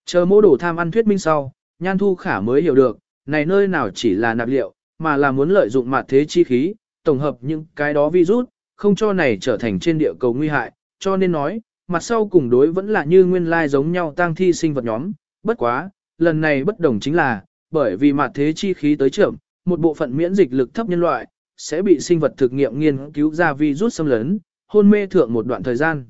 Chờ mô đổ tham ăn thuyết minh sau, Nhan Thu Khả mới hiểu được, này nơi nào chỉ là nạp liệu, mà là muốn lợi dụng mặt thế chi khí, tổng hợp những cái đó virus, không cho này trở thành trên địa cầu nguy hại, cho nên nói, mặt sau cùng đối vẫn là như nguyên lai giống nhau tang thi sinh vật nhóm, bất quá, lần này bất đồng chính là, bởi vì mặt thế chi khí tới trưởng, một bộ phận miễn dịch lực thấp nhân loại, sẽ bị sinh vật thực nghiệm nghiên cứu ra virus xâm lấn, hôn mê thượng một đoạn thời gian.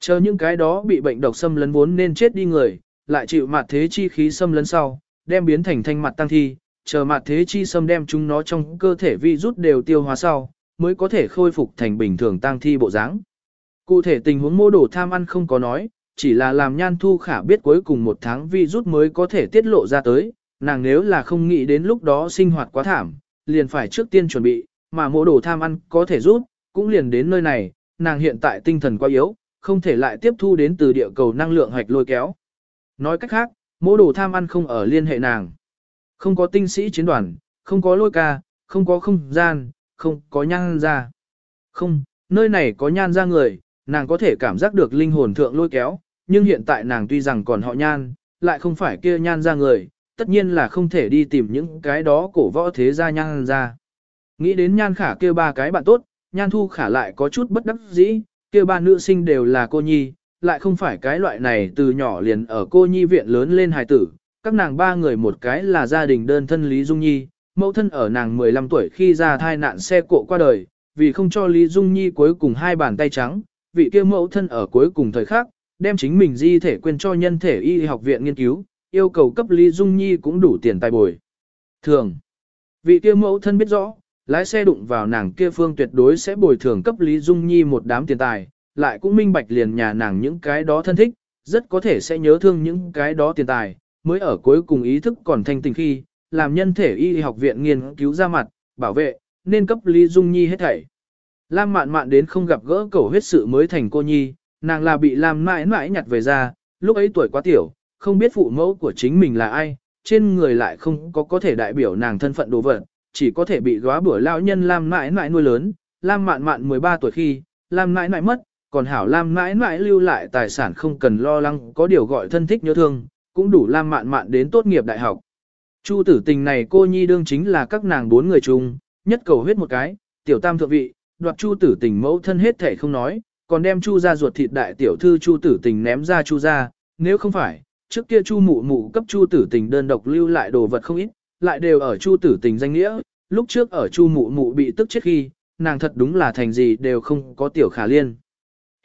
Chờ những cái đó bị bệnh độc xâm lấn vốn nên chết đi người, lại chịu mặt thế chi khí xâm lấn sau, đem biến thành thanh mặt tăng thi, chờ mặt thế chi xâm đem chúng nó trong cơ thể virus đều tiêu hóa sau, mới có thể khôi phục thành bình thường tăng thi bộ dáng. Cụ thể tình huống mô đồ tham ăn không có nói, chỉ là làm nhan thu khả biết cuối cùng một tháng virus mới có thể tiết lộ ra tới, nàng nếu là không nghĩ đến lúc đó sinh hoạt quá thảm, liền phải trước tiên chuẩn bị, mà mô đồ tham ăn có thể rút, cũng liền đến nơi này, nàng hiện tại tinh thần quá yếu, không thể lại tiếp thu đến từ địa cầu năng lượng hoạch lôi kéo. Nói cách khác, mô đồ tham ăn không ở liên hệ nàng. Không có tinh sĩ chiến đoàn, không có lôi ca, không có không gian, không có nhan ra. Không, nơi này có nhan ra người, nàng có thể cảm giác được linh hồn thượng lôi kéo, nhưng hiện tại nàng tuy rằng còn họ nhan, lại không phải kia nhan ra người, tất nhiên là không thể đi tìm những cái đó cổ võ thế gia nhan ra. Nghĩ đến nhan khả kia ba cái bạn tốt, nhan thu khả lại có chút bất đắc dĩ, kia ba nữ sinh đều là cô nhi, lại không phải cái loại này từ nhỏ liền ở cô nhi viện lớn lên hài tử. Các nàng ba người một cái là gia đình đơn thân Lý Dung Nhi, mẫu thân ở nàng 15 tuổi khi ra thai nạn xe cộ qua đời, vì không cho Lý Dung Nhi cuối cùng hai bàn tay trắng, vị kia mẫu thân ở cuối cùng thời khắc, đem chính mình di thể quên cho nhân thể y học viện nghiên cứu, yêu cầu cấp Lý Dung Nhi cũng đủ tiền tài bồi. Thường, vị kia mẫu thân biết rõ, lái xe đụng vào nàng kia phương tuyệt đối sẽ bồi thường cấp Lý Dung Nhi một đám tiền tài, lại cũng minh bạch liền nhà nàng những cái đó thân thích, rất có thể sẽ nhớ thương những cái đó tiền tài, mới ở cuối cùng ý thức còn thanh tình khi, làm nhân thể y học viện nghiên cứu ra mặt, bảo vệ, nên cấp Lý Dung Nhi hết thảy. Lam mạn mạn đến không gặp gỡ cầu huyết sự mới thành cô nhi, nàng là bị Lam mãi mãi nhặt về ra, lúc ấy tuổi quá tiểu, không biết phụ mẫu của chính mình là ai, trên người lại không có có thể đại biểu nàng thân phận đồ vật, chỉ có thể bị góa bữa lão nhân Lam mãi mãi nuôi lớn, Lam mạn mạn 13 tuổi khi, Lam mãi mãi mất, còn hảo Lam mãi mãi lưu lại tài sản không cần lo lắng có điều gọi thân thích nhớ thương, cũng đủ Lam mạn mạn đến tốt nghiệp đại học. Chu tử tình này cô nhi đương chính là các nàng bốn người chung, nhất cầu huyết một cái, tiểu tam thượng vị, đoạt chu tử tình mẫu thân hết thể không nói, còn đem chu ra ruột thịt đại tiểu thư chu tử tình ném ra chu ra, nếu không phải, trước kia chu mụ mụ cấp chu tử tình đơn độc lưu lại đồ vật không ít, lại đều ở chu tử tình danh nghĩa, lúc trước ở chu mụ mụ bị tức chết khi, nàng thật đúng là thành gì đều không có tiểu khả liên.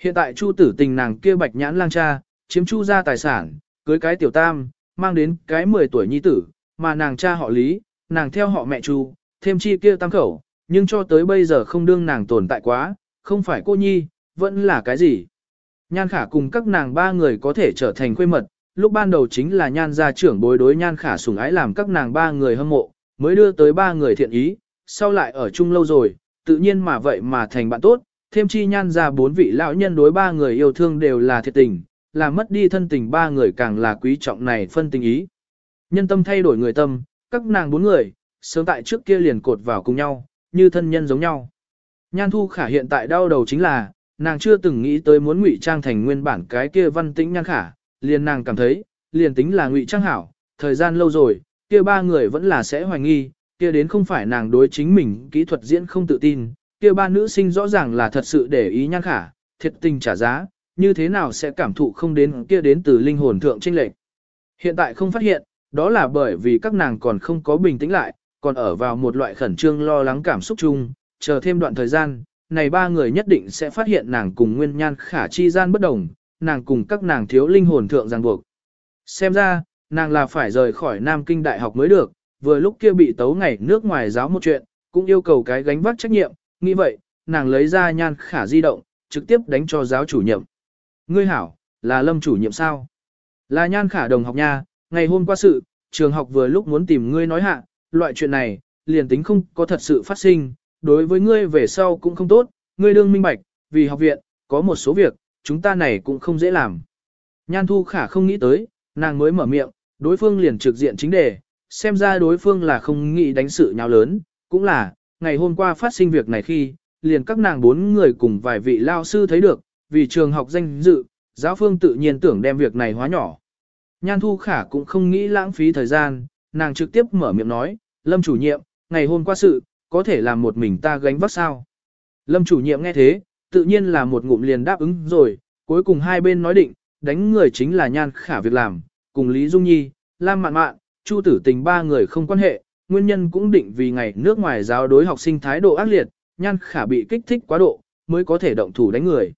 Hiện tại chu tử tình nàng kia bạch nhãn lang cha, chiếm chu ra tài sản, cưới cái tiểu tam, mang đến cái 10 tuổi nhi tử, mà nàng cha họ lý, nàng theo họ mẹ chu, thêm chi kia tam khẩu, nhưng cho tới bây giờ không đương nàng tồn tại quá, không phải cô nhi, vẫn là cái gì. Nhan khả cùng các nàng ba người có thể trở thành quê mật, lúc ban đầu chính là nhan gia trưởng bối đối nhan khả sủng ái làm các nàng ba người hâm mộ, mới đưa tới ba người thiện ý, sau lại ở chung lâu rồi, tự nhiên mà vậy mà thành bạn tốt, thêm chi nhan gia bốn vị lão nhân đối ba người yêu thương đều là thiệt tình, làm mất đi thân tình ba người càng là quý trọng này phân tình ý. Nhân tâm thay đổi người tâm, các nàng bốn người, sớm tại trước kia liền cột vào cùng nhau, như thân nhân giống nhau. Nhan thu khả hiện tại đau đầu chính là, nàng chưa từng nghĩ tới muốn ngụy trang thành nguyên bản cái kia văn tĩnh nhan khả, liền nàng cảm thấy, liền tính là ngụy trang hảo, thời gian lâu rồi, kia ba người vẫn là sẽ hoài nghi, kia đến không phải nàng đối chính mình kỹ thuật diễn không tự tin, kia ba nữ sinh rõ ràng là thật sự để ý nhan khả, thiệt tình trả giá, như thế nào sẽ cảm thụ không đến kia đến từ linh hồn thượng trinh lệch. Hiện tại không phát hiện, đó là bởi vì các nàng còn không có bình tĩnh lại, còn ở vào một loại khẩn trương lo lắng cảm xúc chung, chờ thêm đoạn thời gian, này ba người nhất định sẽ phát hiện nàng cùng nguyên nhan khả chi gian bất đồng, nàng cùng các nàng thiếu linh hồn thượng ràng buộc. Xem ra, nàng là phải rời khỏi Nam Kinh Đại học mới được, vừa lúc kia bị tấu ngày nước ngoài giáo một chuyện, cũng yêu cầu cái gánh vác trách nhiệm, nghĩ vậy, nàng lấy ra nhan khả di động, trực tiếp đánh cho giáo chủ nhiệm. Ngươi hảo, là lâm chủ nhiệm sao? Là nhan khả đồng học nha, ngày hôm qua sự, trường học vừa lúc muốn tìm ngươi nói hạ, loại chuyện này, liền tính không có thật sự phát sinh, đối với ngươi về sau cũng không tốt, ngươi đương minh bạch, vì học viện, có một số việc, chúng ta này cũng không dễ làm. Nhan thu khả không nghĩ tới, nàng mới mở miệng, đối phương liền trực diện chính đề, xem ra đối phương là không nghĩ đánh sự nhau lớn, cũng là, ngày hôm qua phát sinh việc này khi, liền các nàng bốn người cùng vài vị lao sư thấy được, vì trường học danh dự, giáo phương tự nhiên tưởng đem việc này hóa nhỏ. Nhan Thu Khả cũng không nghĩ lãng phí thời gian, nàng trực tiếp mở miệng nói, Lâm chủ nhiệm, ngày hôm qua sự, có thể làm một mình ta gánh vác sao. Lâm chủ nhiệm nghe thế, tự nhiên là một ngụm liền đáp ứng rồi, cuối cùng hai bên nói định, đánh người chính là Nhan Khả việc làm, cùng Lý Dung Nhi, Lam Mạn Mạn, Chu Tử Tình ba người không quan hệ, nguyên nhân cũng định vì ngày nước ngoài giáo đối học sinh thái độ ác liệt, Nhan Khả bị kích thích quá độ, mới có thể động thủ đánh người.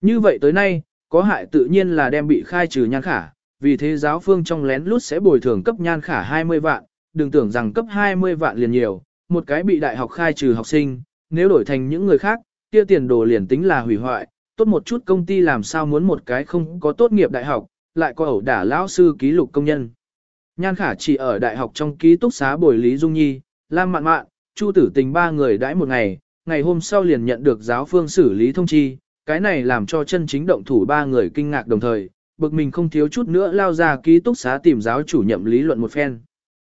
Như vậy tới nay, có hại tự nhiên là đem bị khai trừ Nhan Khả, vì thế giáo phương trong lén lút sẽ bồi thường cấp Nhan Khả 20 vạn, đừng tưởng rằng cấp 20 vạn liền nhiều, một cái bị đại học khai trừ học sinh, nếu đổi thành những người khác, kia tiền đồ liền tính là hủy hoại, tốt một chút công ty làm sao muốn một cái không có tốt nghiệp đại học, lại có ẩu đả lão sư ký lục công nhân. Nhan khả chỉ ở đại học trong ký túc xá bồi Lý Dung Nhi, Lam Mạn Mạn, Chu Tử Tình ba người đãi một ngày, ngày hôm sau liền nhận được giáo phương xử lý thông chi, cái này làm cho chân chính động thủ ba người kinh ngạc đồng thời, bực mình không thiếu chút nữa lao ra ký túc xá tìm giáo chủ nhậm lý luận một phen.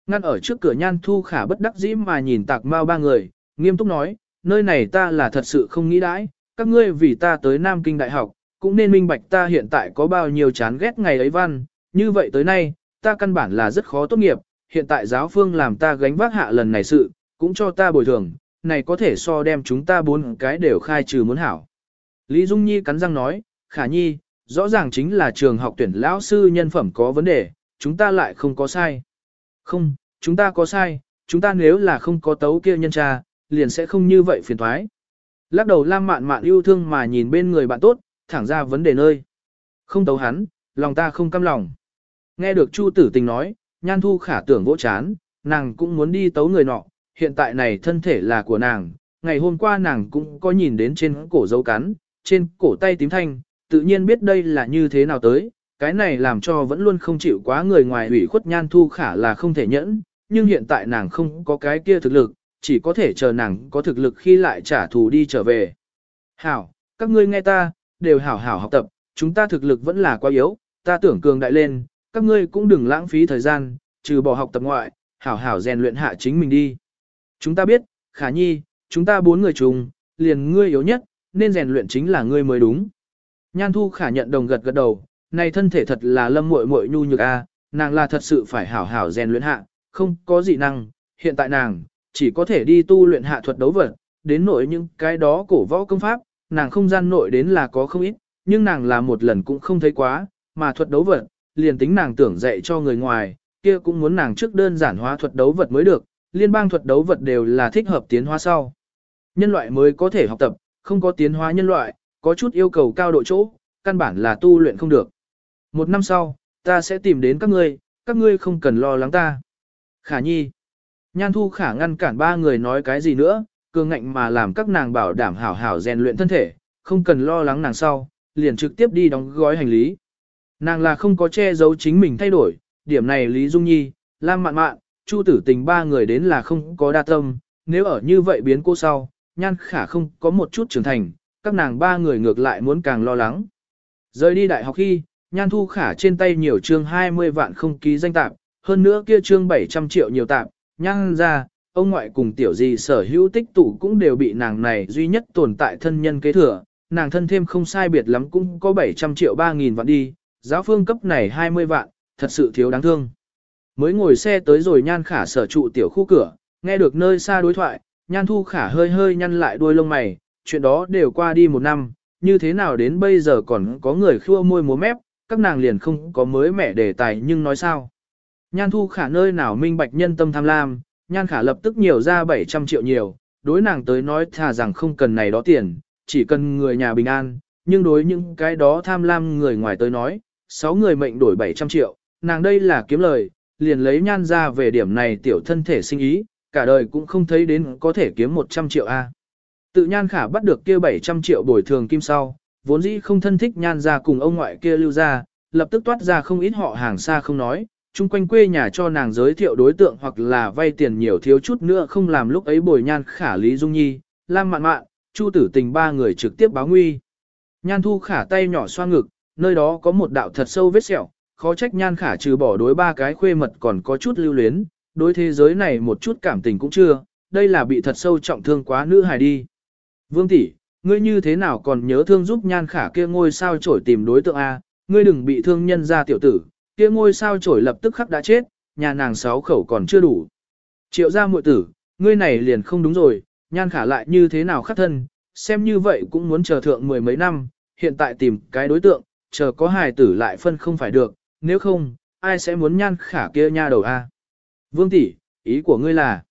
Ngăn ở trước cửa Nhan Thu Khả bất đắc dĩ mà nhìn tạc mau ba người, nghiêm túc nói, nơi này ta là thật sự không nghĩ đãi, các ngươi vì ta tới Nam Kinh Đại học, cũng nên minh bạch ta hiện tại có bao nhiêu chán ghét ngày ấy văn, như vậy tới nay, ta căn bản là rất khó tốt nghiệp, hiện tại giáo phương làm ta gánh vác hạ lần này sự, cũng cho ta bồi thường, này có thể so đem chúng ta bốn cái đều khai trừ muốn hảo. Lý Dung Nhi cắn răng nói, khả nhi, rõ ràng chính là trường học tuyển lão sư nhân phẩm có vấn đề, chúng ta lại không có sai. Không, chúng ta có sai, chúng ta nếu là không có tấu kia nhân tra, liền sẽ không như vậy phiền thoái. Lắc đầu Lam mạn mạn yêu thương mà nhìn bên người bạn tốt, thẳng ra vấn đề nơi. Không tấu hắn, lòng ta không căm lòng. Nghe được Chu tử tình nói, nhan thu khả tưởng vỗ chán, nàng cũng muốn đi tấu người nọ, hiện tại này thân thể là của nàng, ngày hôm qua nàng cũng có nhìn đến trên cổ dấu cắn, trên cổ tay tím thanh, tự nhiên biết đây là như thế nào tới, cái này làm cho vẫn luôn không chịu quá người ngoài ủy khuất nhan thu khả là không thể nhẫn, nhưng hiện tại nàng không có cái kia thực lực, chỉ có thể chờ nàng có thực lực khi lại trả thù đi trở về. Hảo, các ngươi nghe ta, đều hảo hảo học tập, chúng ta thực lực vẫn là quá yếu, ta tưởng cường đại lên, các ngươi cũng đừng lãng phí thời gian, trừ bỏ học tập ngoại, hảo hảo rèn luyện hạ chính mình đi. Chúng ta biết, khả nhi, chúng ta bốn người chung, liền ngươi yếu nhất, nên rèn luyện chính là ngươi mới đúng. Nhan thu khả nhận đồng gật gật đầu, này thân thể thật là lâm muội muội nhu nhược a, nàng là thật sự phải hảo hảo rèn luyện hạ, không có dị năng, hiện tại nàng, chỉ có thể đi tu luyện hạ thuật đấu vật, đến nội những cái đó cổ võ công pháp, nàng không gian nội đến là có không ít, nhưng nàng là một lần cũng không thấy quá, mà thuật đấu vật, liền tính nàng tưởng dạy cho người ngoài, kia cũng muốn nàng trước đơn giản hóa thuật đấu vật mới được, liên bang thuật đấu vật đều là thích hợp tiến hóa sau. Nhân loại mới có thể học tập, không có tiến hóa nhân loại, có chút yêu cầu cao độ chỗ, căn bản là tu luyện không được. Một năm sau, ta sẽ tìm đến các ngươi, các ngươi không cần lo lắng ta. Khả nhi. Nhan thu khả ngăn cản ba người nói cái gì nữa, cường ngạnh mà làm các nàng bảo đảm hảo hảo rèn luyện thân thể, không cần lo lắng nàng sau, liền trực tiếp đi đóng gói hành lý. Nàng là không có che giấu chính mình thay đổi, điểm này Lý Dung Nhi, Lam Mạn Mạn, Chu Tử Tình ba người đến là không có đa tâm, nếu ở như vậy biến cô sau, nhan khả không có một chút trưởng thành, các nàng ba người ngược lại muốn càng lo lắng. Rời đi đại học khi, nhan thu khả trên tay nhiều chương 20 vạn không ký danh tạp, hơn nữa kia chương 700 triệu nhiều tạp, nhan ra, ông ngoại cùng tiểu gì sở hữu tích tụ cũng đều bị nàng này duy nhất tồn tại thân nhân kế thừa, nàng thân thêm không sai biệt lắm cũng có 700 triệu 3.000 vạn đi, giáo phương cấp này 20 vạn, thật sự thiếu đáng thương. Mới ngồi xe tới rồi nhan khả sở trụ tiểu khu cửa, nghe được nơi xa đối thoại, nhan thu khả hơi hơi nhăn lại đuôi lông mày, chuyện đó đều qua đi một năm, như thế nào đến bây giờ còn có người khua môi múa mép, các nàng liền không có mới mẻ đề tài nhưng nói sao. Nhan thu khả nơi nào minh bạch nhân tâm tham lam, nhan khả lập tức nhiều ra 700 triệu nhiều, đối nàng tới nói thà rằng không cần này đó tiền, chỉ cần người nhà bình an, nhưng đối những cái đó tham lam người ngoài tới nói, 6 người mệnh đổi 700 triệu, nàng đây là kiếm lời, liền lấy nhan ra về điểm này tiểu thân thể sinh ý, cả đời cũng không thấy đến có thể kiếm 100 triệu A. Tự nhan khả bắt được kia 700 triệu bồi thường kim sau, vốn dĩ không thân thích nhan ra cùng ông ngoại kia lưu ra, lập tức toát ra không ít họ hàng xa không nói, chung quanh quê nhà cho nàng giới thiệu đối tượng hoặc là vay tiền nhiều thiếu chút nữa không làm lúc ấy bồi nhan khả Lý Dung Nhi, Lam Mạn Mạn, Chu Tử Tình ba người trực tiếp báo nguy. Nhan thu khả tay nhỏ xoa ngực, nơi đó có một đạo thật sâu vết sẹo, khó trách nhan khả trừ bỏ đối ba cái khuê mật còn có chút lưu luyến, đối thế giới này một chút cảm tình cũng chưa, đây là bị thật sâu trọng thương quá nữ hài đi. Vương tỷ, ngươi như thế nào còn nhớ thương giúp nhan khả kia ngôi sao trổi tìm đối tượng A, ngươi đừng bị thương nhân ra tiểu tử, kia ngôi sao trổi lập tức khắc đã chết, nhà nàng sáu khẩu còn chưa đủ. Triệu gia muội tử, ngươi này liền không đúng rồi, nhan khả lại như thế nào khắc thân, xem như vậy cũng muốn chờ thượng mười mấy năm, hiện tại tìm cái đối tượng, chờ có hài tử lại phân không phải được, nếu không, ai sẽ muốn nhan khả kia nha đầu a? Vương tỷ, ý của ngươi là?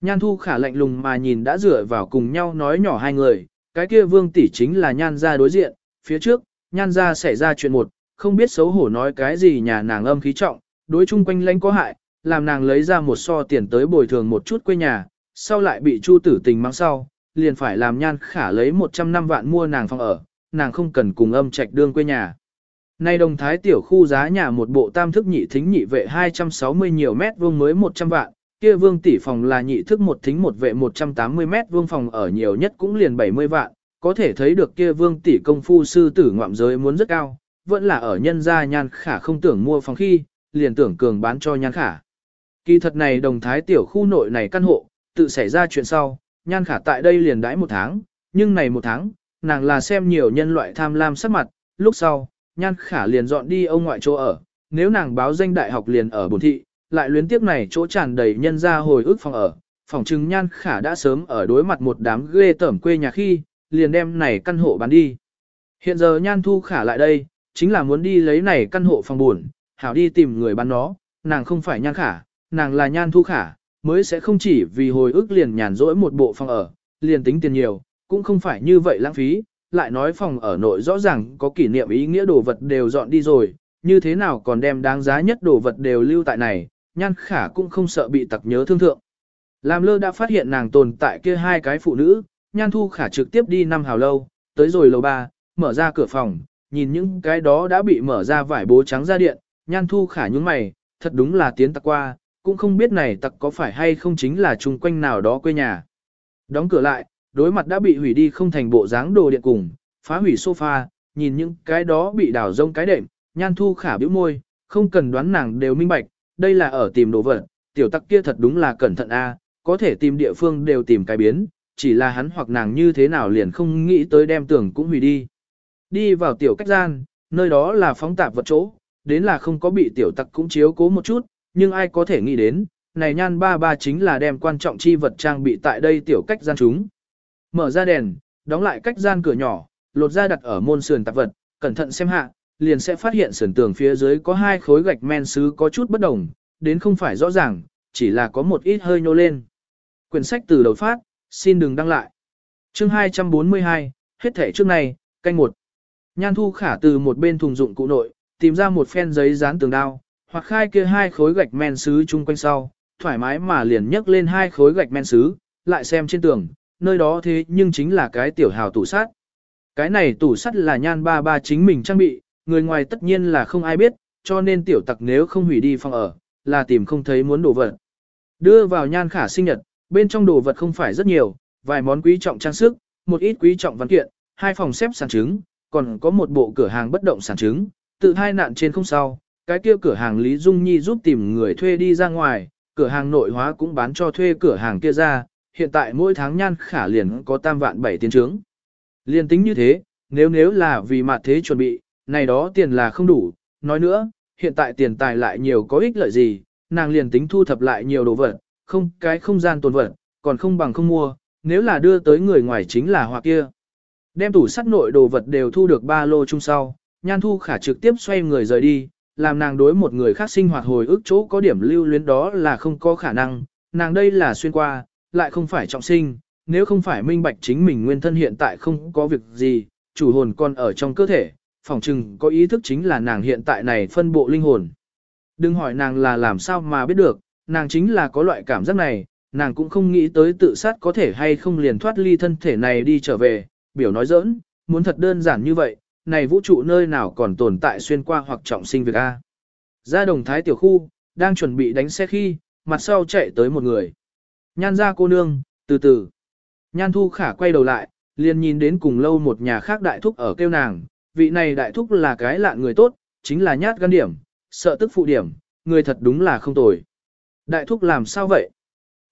Nhan thu khả lạnh lùng mà nhìn đã dựa vào cùng nhau nói nhỏ hai người, cái kia vương tỷ chính là nhan gia đối diện, phía trước, nhan gia xảy ra chuyện một, không biết xấu hổ nói cái gì nhà nàng âm khí trọng, đối chung quanh lãnh có hại, làm nàng lấy ra một so tiền tới bồi thường một chút quê nhà, sau lại bị chu tử tình mang sau, liền phải làm nhan khả lấy 100 năm vạn mua nàng phòng ở, nàng không cần cùng âm trạch đương quê nhà. Nay đồng thái tiểu khu giá nhà một bộ tam thức nhị thính nhị vệ 260 nhiều mét vuông mới 100 vạn, kia vương tỷ phòng là nhị thức một thính một vệ 180 mét vuông phòng ở nhiều nhất cũng liền 70 vạn, có thể thấy được kia vương tỷ công phu sư tử ngoạm giới muốn rất cao, vẫn là ở nhân gia nhan khả không tưởng mua phòng khi, liền tưởng cường bán cho nhan khả. Kỳ thật này đồng thái tiểu khu nội này căn hộ, tự xảy ra chuyện sau, nhan khả tại đây liền đãi một tháng, nhưng này một tháng, nàng là xem nhiều nhân loại tham lam sắc mặt, lúc sau, nhan khả liền dọn đi ông ngoại chỗ ở, nếu nàng báo danh đại học liền ở bồn thị, lại luyến tiếp này chỗ tràn đầy nhân ra hồi ức phòng ở, phòng chứng nhan khả đã sớm ở đối mặt một đám ghê tởm quê nhà khi, liền đem này căn hộ bán đi. Hiện giờ nhan thu khả lại đây, chính là muốn đi lấy này căn hộ phòng buồn, hảo đi tìm người bán nó, nàng không phải nhan khả, nàng là nhan thu khả, mới sẽ không chỉ vì hồi ức liền nhàn rỗi một bộ phòng ở, liền tính tiền nhiều, cũng không phải như vậy lãng phí, lại nói phòng ở nội rõ ràng có kỷ niệm ý nghĩa đồ vật đều dọn đi rồi, như thế nào còn đem đáng giá nhất đồ vật đều lưu tại này, nhan khả cũng không sợ bị tặc nhớ thương thượng. Làm lơ đã phát hiện nàng tồn tại kia hai cái phụ nữ, nhan thu khả trực tiếp đi năm hào lâu, tới rồi lầu ba, mở ra cửa phòng, nhìn những cái đó đã bị mở ra vải bố trắng ra điện, nhan thu khả những mày, thật đúng là tiến tặc qua, cũng không biết này tặc có phải hay không chính là chung quanh nào đó quê nhà. Đóng cửa lại, đối mặt đã bị hủy đi không thành bộ dáng đồ điện cùng, phá hủy sofa, nhìn những cái đó bị đảo rông cái đệm, nhan thu khả bĩu môi, không cần đoán nàng đều minh bạch, đây là ở tìm đồ vật, tiểu tắc kia thật đúng là cẩn thận a, có thể tìm địa phương đều tìm cái biến, chỉ là hắn hoặc nàng như thế nào liền không nghĩ tới đem tưởng cũng hủy đi. Đi vào tiểu cách gian, nơi đó là phóng tạp vật chỗ, đến là không có bị tiểu tặc cũng chiếu cố một chút, nhưng ai có thể nghĩ đến, này nhan ba ba chính là đem quan trọng chi vật trang bị tại đây tiểu cách gian chúng. Mở ra đèn, đóng lại cách gian cửa nhỏ, lột ra đặt ở môn sườn tạp vật, cẩn thận xem hạ, liền sẽ phát hiện sườn tường phía dưới có hai khối gạch men sứ có chút bất đồng, đến không phải rõ ràng, chỉ là có một ít hơi nhô lên. Quyển sách từ đầu phát, xin đừng đăng lại. Chương 242, hết thể trước này, canh một. Nhan thu khả từ một bên thùng dụng cụ nội, tìm ra một phen giấy dán tường đao, hoặc khai kia hai khối gạch men sứ chung quanh sau, thoải mái mà liền nhấc lên hai khối gạch men sứ, lại xem trên tường, nơi đó thế nhưng chính là cái tiểu hào tủ sắt. Cái này tủ sắt là nhan ba ba chính mình trang bị, người ngoài tất nhiên là không ai biết, cho nên tiểu tặc nếu không hủy đi phòng ở, là tìm không thấy muốn đồ vật. Đưa vào nhan khả sinh nhật, bên trong đồ vật không phải rất nhiều, vài món quý trọng trang sức, một ít quý trọng văn kiện, hai phòng xếp sản chứng, còn có một bộ cửa hàng bất động sản chứng, tự hai nạn trên không sao, cái kia cửa hàng Lý Dung Nhi giúp tìm người thuê đi ra ngoài, cửa hàng nội hóa cũng bán cho thuê cửa hàng kia ra, hiện tại mỗi tháng nhan khả liền có tam vạn bảy tiền trướng. Liên tính như thế, nếu nếu là vì mặt thế chuẩn bị, này đó tiền là không đủ, nói nữa, hiện tại tiền tài lại nhiều có ích lợi gì, nàng liền tính thu thập lại nhiều đồ vật, không cái không gian tồn vật, còn không bằng không mua, nếu là đưa tới người ngoài chính là hoặc kia. Đem tủ sắt nội đồ vật đều thu được ba lô chung sau, nhan thu khả trực tiếp xoay người rời đi, làm nàng đối một người khác sinh hoạt hồi ức chỗ có điểm lưu luyến đó là không có khả năng, nàng đây là xuyên qua, lại không phải trọng sinh, nếu không phải minh bạch chính mình nguyên thân hiện tại không có việc gì, chủ hồn còn ở trong cơ thể, phỏng chừng có ý thức chính là nàng hiện tại này phân bộ linh hồn. Đừng hỏi nàng là làm sao mà biết được, nàng chính là có loại cảm giác này, nàng cũng không nghĩ tới tự sát có thể hay không liền thoát ly thân thể này đi trở về, biểu nói giỡn, muốn thật đơn giản như vậy, này vũ trụ nơi nào còn tồn tại xuyên qua hoặc trọng sinh việc A. Ra đồng thái tiểu khu, đang chuẩn bị đánh xe khi, mặt sau chạy tới một người. Nhan ra cô nương, từ từ. Nhan thu khả quay đầu lại, liền nhìn đến cùng lâu một nhà khác đại thúc ở kêu nàng, vị này đại thúc là cái lạ người tốt, chính là nhát gan điểm, sợ tức phụ điểm, người thật đúng là không tồi. Đại thúc làm sao vậy?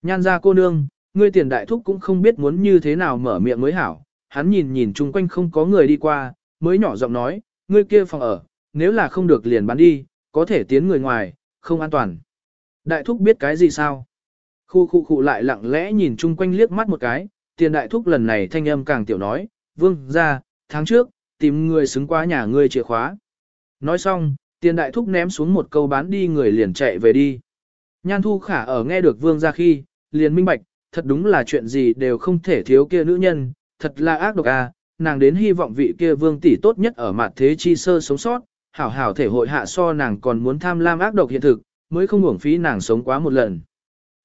Nhan ra cô nương, ngươi tiền đại thúc cũng không biết muốn như thế nào mở miệng mới hảo, hắn nhìn nhìn chung quanh không có người đi qua, mới nhỏ giọng nói, ngươi kia phòng ở, nếu là không được liền bán đi, có thể tiến người ngoài, không an toàn. Đại thúc biết cái gì sao? Khu khu khu lại lặng lẽ nhìn chung quanh liếc mắt một cái, tiền đại thúc lần này thanh âm càng tiểu nói, vương, ra, tháng trước, tìm người xứng qua nhà ngươi chìa khóa. Nói xong, tiền đại thúc ném xuống một câu bán đi người liền chạy về đi. Nhan thu khả ở nghe được vương ra khi, liền minh bạch, thật đúng là chuyện gì đều không thể thiếu kia nữ nhân, thật là ác độc à, nàng đến hy vọng vị kia vương tỷ tốt nhất ở mặt thế chi sơ sống sót, hảo hảo thể hội hạ so nàng còn muốn tham lam ác độc hiện thực, mới không uổng phí nàng sống quá một lần.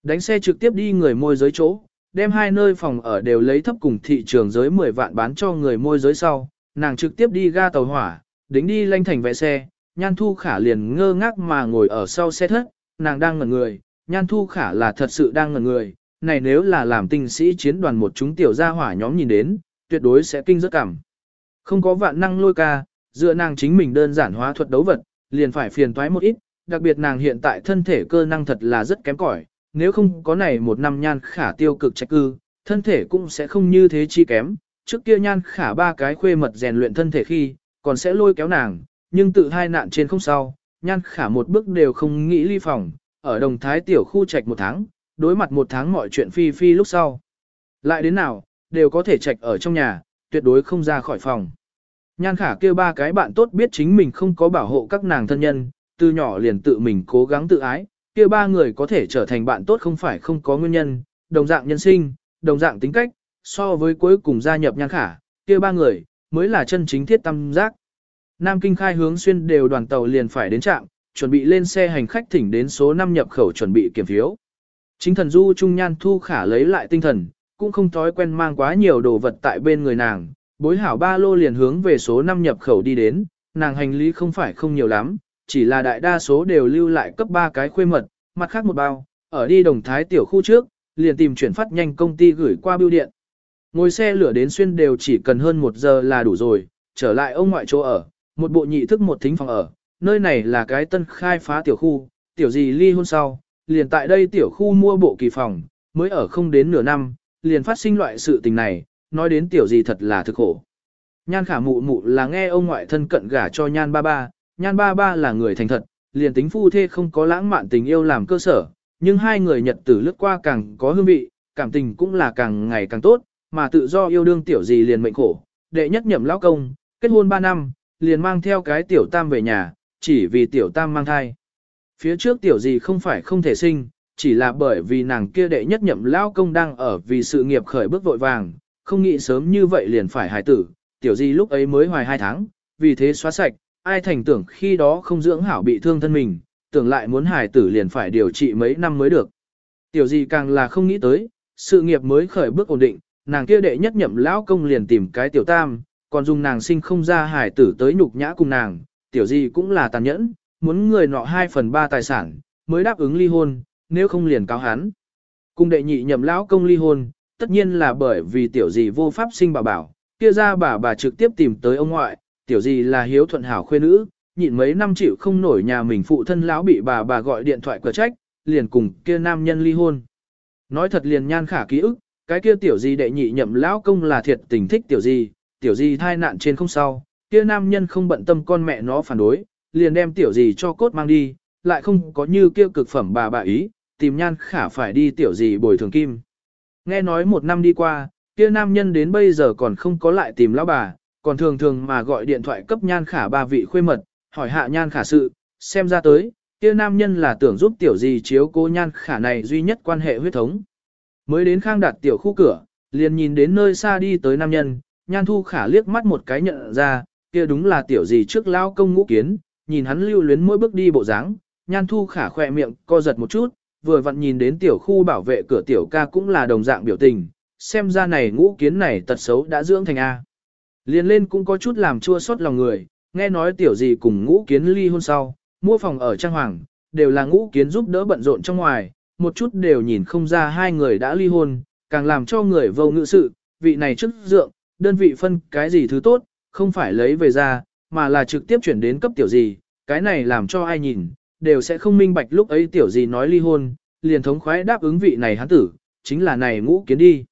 Đánh xe trực tiếp đi người môi giới chỗ, đem hai nơi phòng ở đều lấy thấp cùng thị trường giới 10 vạn bán cho người môi giới sau, nàng trực tiếp đi ga tàu hỏa, đính đi lanh thành vẽ xe, nhan thu khả liền ngơ ngác mà ngồi ở sau xe thất, nàng đang ngẩn người, nhan thu khả là thật sự đang ngẩn người, này nếu là làm tinh sĩ chiến đoàn một chúng tiểu gia hỏa nhóm nhìn đến, tuyệt đối sẽ kinh rất cảm. Không có vạn năng lôi ca, dựa nàng chính mình đơn giản hóa thuật đấu vật, liền phải phiền toái một ít, đặc biệt nàng hiện tại thân thể cơ năng thật là rất kém cỏi, nếu không có này một năm nhan khả tiêu cực trách cư, thân thể cũng sẽ không như thế chi kém. Trước kia nhan khả ba cái khuê mật rèn luyện thân thể khi, còn sẽ lôi kéo nàng, nhưng tự hai nạn trên không sau, nhan khả một bước đều không nghĩ ly phòng, ở đồng thái tiểu khu trạch một tháng, đối mặt một tháng mọi chuyện phi phi lúc sau. Lại đến nào, đều có thể trạch ở trong nhà, tuyệt đối không ra khỏi phòng. Nhan khả kêu ba cái bạn tốt biết chính mình không có bảo hộ các nàng thân nhân, từ nhỏ liền tự mình cố gắng tự ái, kia ba người có thể trở thành bạn tốt không phải không có nguyên nhân, đồng dạng nhân sinh, đồng dạng tính cách, so với cuối cùng gia nhập nhan khả, kia ba người, mới là chân chính thiết tâm giác. Nam Kinh khai hướng xuyên đều đoàn tàu liền phải đến trạm, chuẩn bị lên xe hành khách thỉnh đến số 5 nhập khẩu chuẩn bị kiểm phiếu. Chính thần du trung nhan thu khả lấy lại tinh thần, cũng không thói quen mang quá nhiều đồ vật tại bên người nàng, bối hảo ba lô liền hướng về số 5 nhập khẩu đi đến, nàng hành lý không phải không nhiều lắm, chỉ là đại đa số đều lưu lại cấp 3 cái khuê mật, mặt khác một bao, ở đi đồng thái tiểu khu trước, liền tìm chuyển phát nhanh công ty gửi qua bưu điện. Ngồi xe lửa đến xuyên đều chỉ cần hơn một giờ là đủ rồi, trở lại ông ngoại chỗ ở, một bộ nhị thức một thính phòng ở, nơi này là cái tân khai phá tiểu khu, tiểu gì ly hôn sau, liền tại đây tiểu khu mua bộ kỳ phòng, mới ở không đến nửa năm, liền phát sinh loại sự tình này, nói đến tiểu gì thật là thực khổ. Nhan khả mụ mụ là nghe ông ngoại thân cận gả cho nhan ba ba, nhan ba ba là người thành thật, liền tính phu thê không có lãng mạn tình yêu làm cơ sở, nhưng hai người nhật tử lướt qua càng có hương vị, cảm tình cũng là càng ngày càng tốt, mà tự do yêu đương tiểu gì liền mệnh khổ, đệ nhất nhậm lão công, kết hôn 3 năm, liền mang theo cái tiểu tam về nhà, chỉ vì tiểu tam mang thai. Phía trước tiểu gì không phải không thể sinh, chỉ là bởi vì nàng kia đệ nhất nhậm lão công đang ở vì sự nghiệp khởi bước vội vàng, không nghĩ sớm như vậy liền phải hài tử, tiểu gì lúc ấy mới hoài 2 tháng, vì thế xóa sạch, ai thành tưởng khi đó không dưỡng hảo bị thương thân mình, tưởng lại muốn hài tử liền phải điều trị mấy năm mới được. Tiểu gì càng là không nghĩ tới, sự nghiệp mới khởi bước ổn định, nàng kia đệ nhất nhậm lão công liền tìm cái tiểu tam, còn dùng nàng sinh không ra hài tử tới nhục nhã cùng nàng, tiểu gì cũng là tàn nhẫn, muốn người nọ 2 phần 3 tài sản, mới đáp ứng ly hôn, nếu không liền cáo hắn. Cùng đệ nhị nhậm lão công ly hôn, tất nhiên là bởi vì tiểu gì vô pháp sinh bà bảo, kia ra bà bà trực tiếp tìm tới ông ngoại, tiểu gì là hiếu thuận hảo khuê nữ, nhịn mấy năm chịu không nổi nhà mình phụ thân lão bị bà bà gọi điện thoại cửa trách, liền cùng kia nam nhân ly hôn. Nói thật liền nhan khả ký ức, cái kia tiểu gì đệ nhị nhậm lão công là thiệt tình thích tiểu gì, tiểu gì thai nạn trên không sao, kia nam nhân không bận tâm con mẹ nó phản đối, liền đem tiểu gì cho cốt mang đi, lại không có như kia cực phẩm bà bà ý, tìm nhan khả phải đi tiểu gì bồi thường kim. Nghe nói một năm đi qua, kia nam nhân đến bây giờ còn không có lại tìm lão bà, còn thường thường mà gọi điện thoại cấp nhan khả ba vị khuê mật, hỏi hạ nhan khả sự, xem ra tới, kia nam nhân là tưởng giúp tiểu gì chiếu cố nhan khả này duy nhất quan hệ huyết thống. Mới đến khang đạt tiểu khu cửa, liền nhìn đến nơi xa đi tới nam nhân, nhan thu khả liếc mắt một cái nhận ra, kia đúng là tiểu gì trước lao công ngũ kiến, nhìn hắn lưu luyến mỗi bước đi bộ dáng, nhan thu khả khỏe miệng co giật một chút, vừa vặn nhìn đến tiểu khu bảo vệ cửa tiểu ca cũng là đồng dạng biểu tình, xem ra này ngũ kiến này tật xấu đã dưỡng thành A. Liền lên cũng có chút làm chua xót lòng người, nghe nói tiểu gì cùng ngũ kiến ly hôn sau, mua phòng ở Trang Hoàng, đều là ngũ kiến giúp đỡ bận rộn trong ngoài, một chút đều nhìn không ra hai người đã ly hôn, càng làm cho người vô ngữ sự, vị này chức dượng, đơn vị phân cái gì thứ tốt, không phải lấy về ra, mà là trực tiếp chuyển đến cấp tiểu gì, cái này làm cho ai nhìn, đều sẽ không minh bạch lúc ấy tiểu gì nói ly hôn, liền thống khoái đáp ứng vị này hắn tử, chính là này ngũ kiến đi.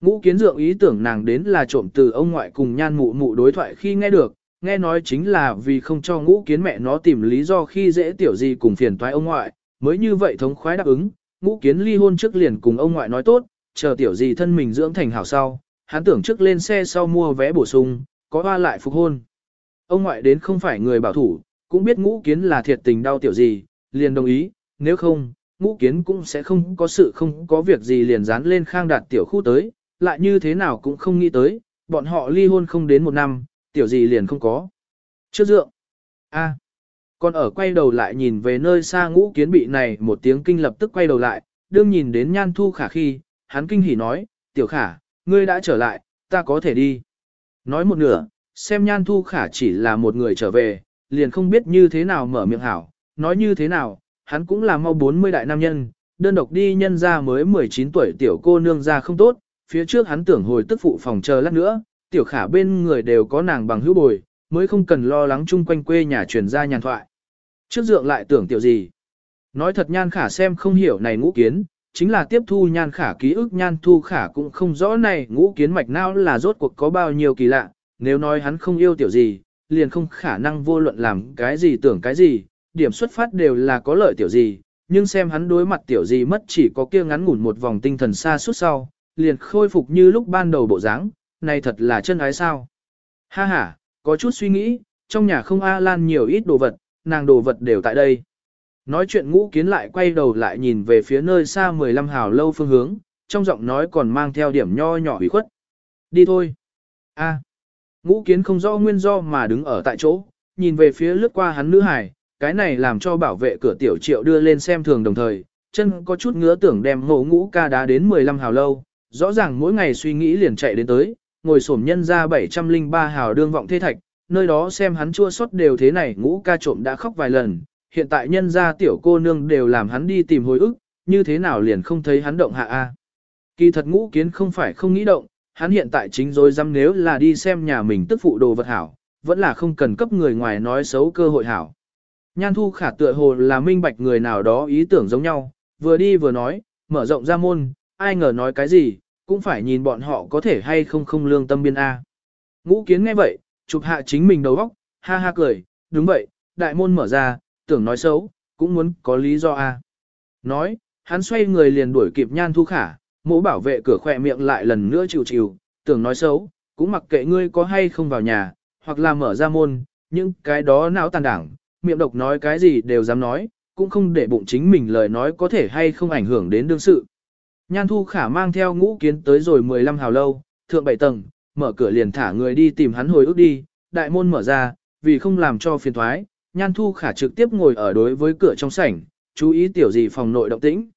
Ngũ kiến dượng ý tưởng nàng đến là trộm từ ông ngoại cùng nhan mụ mụ đối thoại khi nghe được, nghe nói chính là vì không cho ngũ kiến mẹ nó tìm lý do khi dễ tiểu gì cùng phiền toái ông ngoại, mới như vậy thống khoái đáp ứng, ngũ kiến ly hôn trước liền cùng ông ngoại nói tốt, chờ tiểu gì thân mình dưỡng thành hảo sau, hắn tưởng trước lên xe sau mua vé bổ sung, có hoa lại phục hôn. Ông ngoại đến không phải người bảo thủ, cũng biết ngũ kiến là thiệt tình đau tiểu gì, liền đồng ý, nếu không, ngũ kiến cũng sẽ không có sự không có việc gì liền dán lên khang đạt tiểu khu tới, lại như thế nào cũng không nghĩ tới, bọn họ ly hôn không đến một năm, tiểu gì liền không có. Trước dượng, a à. còn ở quay đầu lại nhìn về nơi xa ngũ kiến bị này một tiếng kinh lập tức quay đầu lại, đương nhìn đến nhan thu khả khi, hắn kinh hỉ nói, tiểu khả, ngươi đã trở lại, ta có thể đi. Nói một nửa, xem nhan thu khả chỉ là một người trở về, liền không biết như thế nào mở miệng hảo, nói như thế nào, hắn cũng là mau 40 đại nam nhân, đơn độc đi nhân ra mới 19 tuổi tiểu cô nương ra không tốt, phía trước hắn tưởng hồi tức phụ phòng chờ lát nữa, tiểu khả bên người đều có nàng bằng hữu bồi, mới không cần lo lắng chung quanh quê nhà truyền ra nhàn thoại. Trước dượng lại tưởng tiểu gì? Nói thật nhan khả xem không hiểu này ngũ kiến, chính là tiếp thu nhan khả ký ức nhan thu khả cũng không rõ này ngũ kiến mạch não là rốt cuộc có bao nhiêu kỳ lạ, nếu nói hắn không yêu tiểu gì, liền không khả năng vô luận làm cái gì tưởng cái gì, điểm xuất phát đều là có lợi tiểu gì, nhưng xem hắn đối mặt tiểu gì mất chỉ có kia ngắn ngủn một vòng tinh thần xa suốt sau, liền khôi phục như lúc ban đầu bộ dáng, này thật là chân ái sao. Ha ha, có chút suy nghĩ, trong nhà không A Lan nhiều ít đồ vật, nàng đồ vật đều tại đây. Nói chuyện ngũ kiến lại quay đầu lại nhìn về phía nơi xa 15 hào lâu phương hướng, trong giọng nói còn mang theo điểm nho nhỏ hủy khuất. Đi thôi. A. Ngũ kiến không rõ nguyên do mà đứng ở tại chỗ, nhìn về phía lướt qua hắn nữ hải, cái này làm cho bảo vệ cửa tiểu triệu đưa lên xem thường đồng thời, chân có chút ngứa tưởng đem ngộ ngũ ca đá đến 15 hào lâu, rõ ràng mỗi ngày suy nghĩ liền chạy đến tới, ngồi sổm nhân ra 703 hào đương vọng thê thạch, nơi đó xem hắn chua xót đều thế này ngũ ca trộm đã khóc vài lần, hiện tại nhân ra tiểu cô nương đều làm hắn đi tìm hồi ức, như thế nào liền không thấy hắn động hạ a. Kỳ thật ngũ kiến không phải không nghĩ động, hắn hiện tại chính rồi dám nếu là đi xem nhà mình tức phụ đồ vật hảo, vẫn là không cần cấp người ngoài nói xấu cơ hội hảo. Nhan thu khả tựa hồ là minh bạch người nào đó ý tưởng giống nhau, vừa đi vừa nói, mở rộng ra môn, ai ngờ nói cái gì, cũng phải nhìn bọn họ có thể hay không không lương tâm biên A. Ngũ kiến nghe vậy, chụp hạ chính mình đầu góc, ha ha cười, đúng vậy, đại môn mở ra, tưởng nói xấu, cũng muốn có lý do A. Nói, hắn xoay người liền đuổi kịp nhan thu khả, mũ bảo vệ cửa khỏe miệng lại lần nữa chịu chịu, tưởng nói xấu, cũng mặc kệ ngươi có hay không vào nhà, hoặc là mở ra môn, những cái đó não tàn đảng, miệng độc nói cái gì đều dám nói, cũng không để bụng chính mình lời nói có thể hay không ảnh hưởng đến đương sự. Nhan thu khả mang theo ngũ kiến tới rồi 15 hào lâu, thượng bảy tầng, mở cửa liền thả người đi tìm hắn hồi ức đi, đại môn mở ra, vì không làm cho phiền thoái, nhan thu khả trực tiếp ngồi ở đối với cửa trong sảnh, chú ý tiểu gì phòng nội động tĩnh.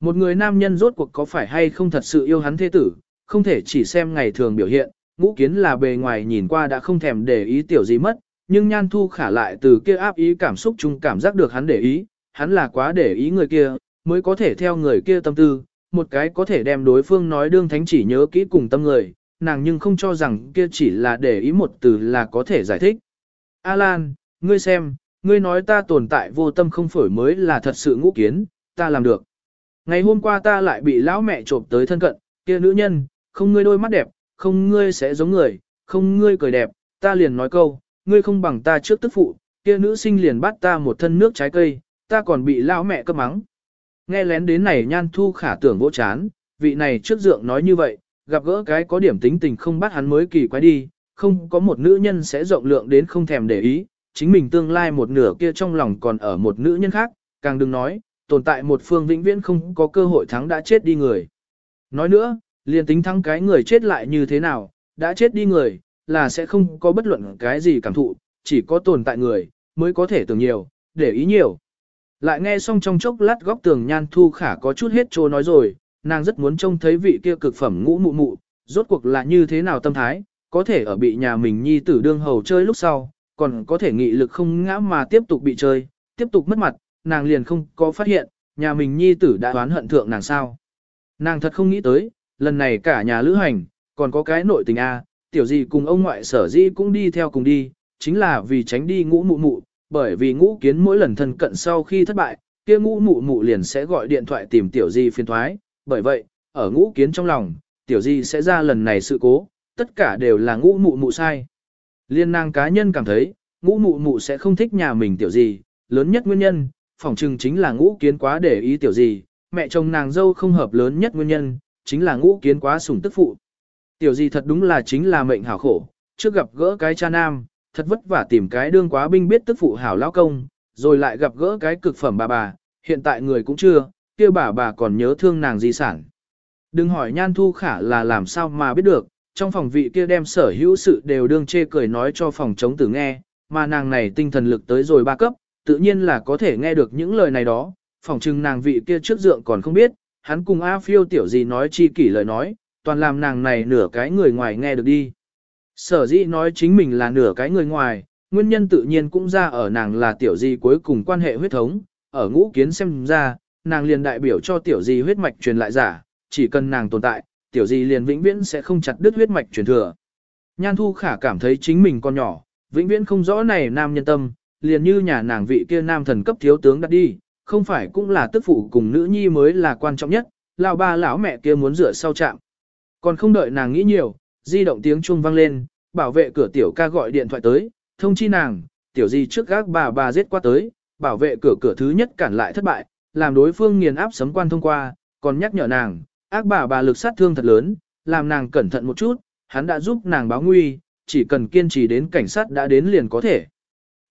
Một người nam nhân rốt cuộc có phải hay không thật sự yêu hắn thế tử, không thể chỉ xem ngày thường biểu hiện, ngũ kiến là bề ngoài nhìn qua đã không thèm để ý tiểu gì mất, nhưng nhan thu khả lại từ kia áp ý cảm xúc chung cảm giác được hắn để ý, hắn là quá để ý người kia, mới có thể theo người kia tâm tư, một cái có thể đem đối phương nói đương thánh chỉ nhớ kỹ cùng tâm người, nàng nhưng không cho rằng kia chỉ là để ý một từ là có thể giải thích. Alan, ngươi xem, ngươi nói ta tồn tại vô tâm không phổi mới là thật sự ngũ kiến, ta làm được. Ngày hôm qua ta lại bị lão mẹ trộm tới thân cận, kia nữ nhân, không ngươi đôi mắt đẹp, không ngươi sẽ giống người, không ngươi cười đẹp, ta liền nói câu, ngươi không bằng ta trước tức phụ, kia nữ sinh liền bắt ta một thân nước trái cây, ta còn bị lão mẹ cấp mắng. Nghe lén đến này nhan thu khả tưởng vỗ chán, vị này trước dượng nói như vậy, gặp gỡ cái có điểm tính tình không bắt hắn mới kỳ quái đi, không có một nữ nhân sẽ rộng lượng đến không thèm để ý, chính mình tương lai một nửa kia trong lòng còn ở một nữ nhân khác, càng đừng nói, tồn tại một phương vĩnh viễn không có cơ hội thắng đã chết đi người. Nói nữa, liền tính thắng cái người chết lại như thế nào, đã chết đi người, là sẽ không có bất luận cái gì cảm thụ, chỉ có tồn tại người, mới có thể tưởng nhiều, để ý nhiều. Lại nghe xong trong chốc lát góc tường nhan thu khả có chút hết trô nói rồi, nàng rất muốn trông thấy vị kia cực phẩm ngũ mụ mụ, rốt cuộc là như thế nào tâm thái, có thể ở bị nhà mình nhi tử đương hầu chơi lúc sau, còn có thể nghị lực không ngã mà tiếp tục bị chơi, tiếp tục mất mặt, nàng liền không có phát hiện, nhà mình nhi tử đã đoán hận thượng nàng sao. Nàng thật không nghĩ tới, lần này cả nhà lữ hành, còn có cái nội tình A, tiểu gì cùng ông ngoại sở di cũng đi theo cùng đi, chính là vì tránh đi ngũ mụ mụ, bởi vì ngũ kiến mỗi lần thân cận sau khi thất bại, kia ngũ mụ mụ liền sẽ gọi điện thoại tìm tiểu di phiền thoái, bởi vậy, ở ngũ kiến trong lòng, tiểu di sẽ ra lần này sự cố, tất cả đều là ngũ mụ mụ sai. Liên nàng cá nhân cảm thấy, ngũ mụ mụ sẽ không thích nhà mình tiểu gì, lớn nhất nguyên nhân, phỏng chừng chính là ngũ kiến quá để ý tiểu gì, mẹ chồng nàng dâu không hợp lớn nhất nguyên nhân, chính là ngũ kiến quá sủng tức phụ. Tiểu gì thật đúng là chính là mệnh hảo khổ, trước gặp gỡ cái cha nam, thật vất vả tìm cái đương quá binh biết tức phụ hảo lão công, rồi lại gặp gỡ cái cực phẩm bà bà, hiện tại người cũng chưa, kia bà bà còn nhớ thương nàng di sản. Đừng hỏi nhan thu khả là làm sao mà biết được, trong phòng vị kia đem sở hữu sự đều đương chê cười nói cho phòng chống tử nghe, mà nàng này tinh thần lực tới rồi ba cấp, tự nhiên là có thể nghe được những lời này đó, Phỏng chừng nàng vị kia trước dượng còn không biết, hắn cùng A phiêu tiểu gì nói chi kỷ lời nói, toàn làm nàng này nửa cái người ngoài nghe được đi. Sở dĩ nói chính mình là nửa cái người ngoài, nguyên nhân tự nhiên cũng ra ở nàng là tiểu gì cuối cùng quan hệ huyết thống, ở ngũ kiến xem ra, nàng liền đại biểu cho tiểu gì huyết mạch truyền lại giả, chỉ cần nàng tồn tại, tiểu gì liền vĩnh viễn sẽ không chặt đứt huyết mạch truyền thừa. Nhan thu khả cảm thấy chính mình còn nhỏ, vĩnh viễn không rõ này nam nhân tâm, liền như nhà nàng vị kia nam thần cấp thiếu tướng đặt đi, không phải cũng là tức phụ cùng nữ nhi mới là quan trọng nhất, lão ba lão mẹ kia muốn rửa sau chạm. Còn không đợi nàng nghĩ nhiều, di động tiếng chuông vang lên, bảo vệ cửa tiểu ca gọi điện thoại tới, thông chi nàng, tiểu di trước gác bà bà giết qua tới, bảo vệ cửa cửa thứ nhất cản lại thất bại, làm đối phương nghiền áp sấm quan thông qua, còn nhắc nhở nàng, ác bà bà lực sát thương thật lớn, làm nàng cẩn thận một chút, hắn đã giúp nàng báo nguy, chỉ cần kiên trì đến cảnh sát đã đến liền có thể.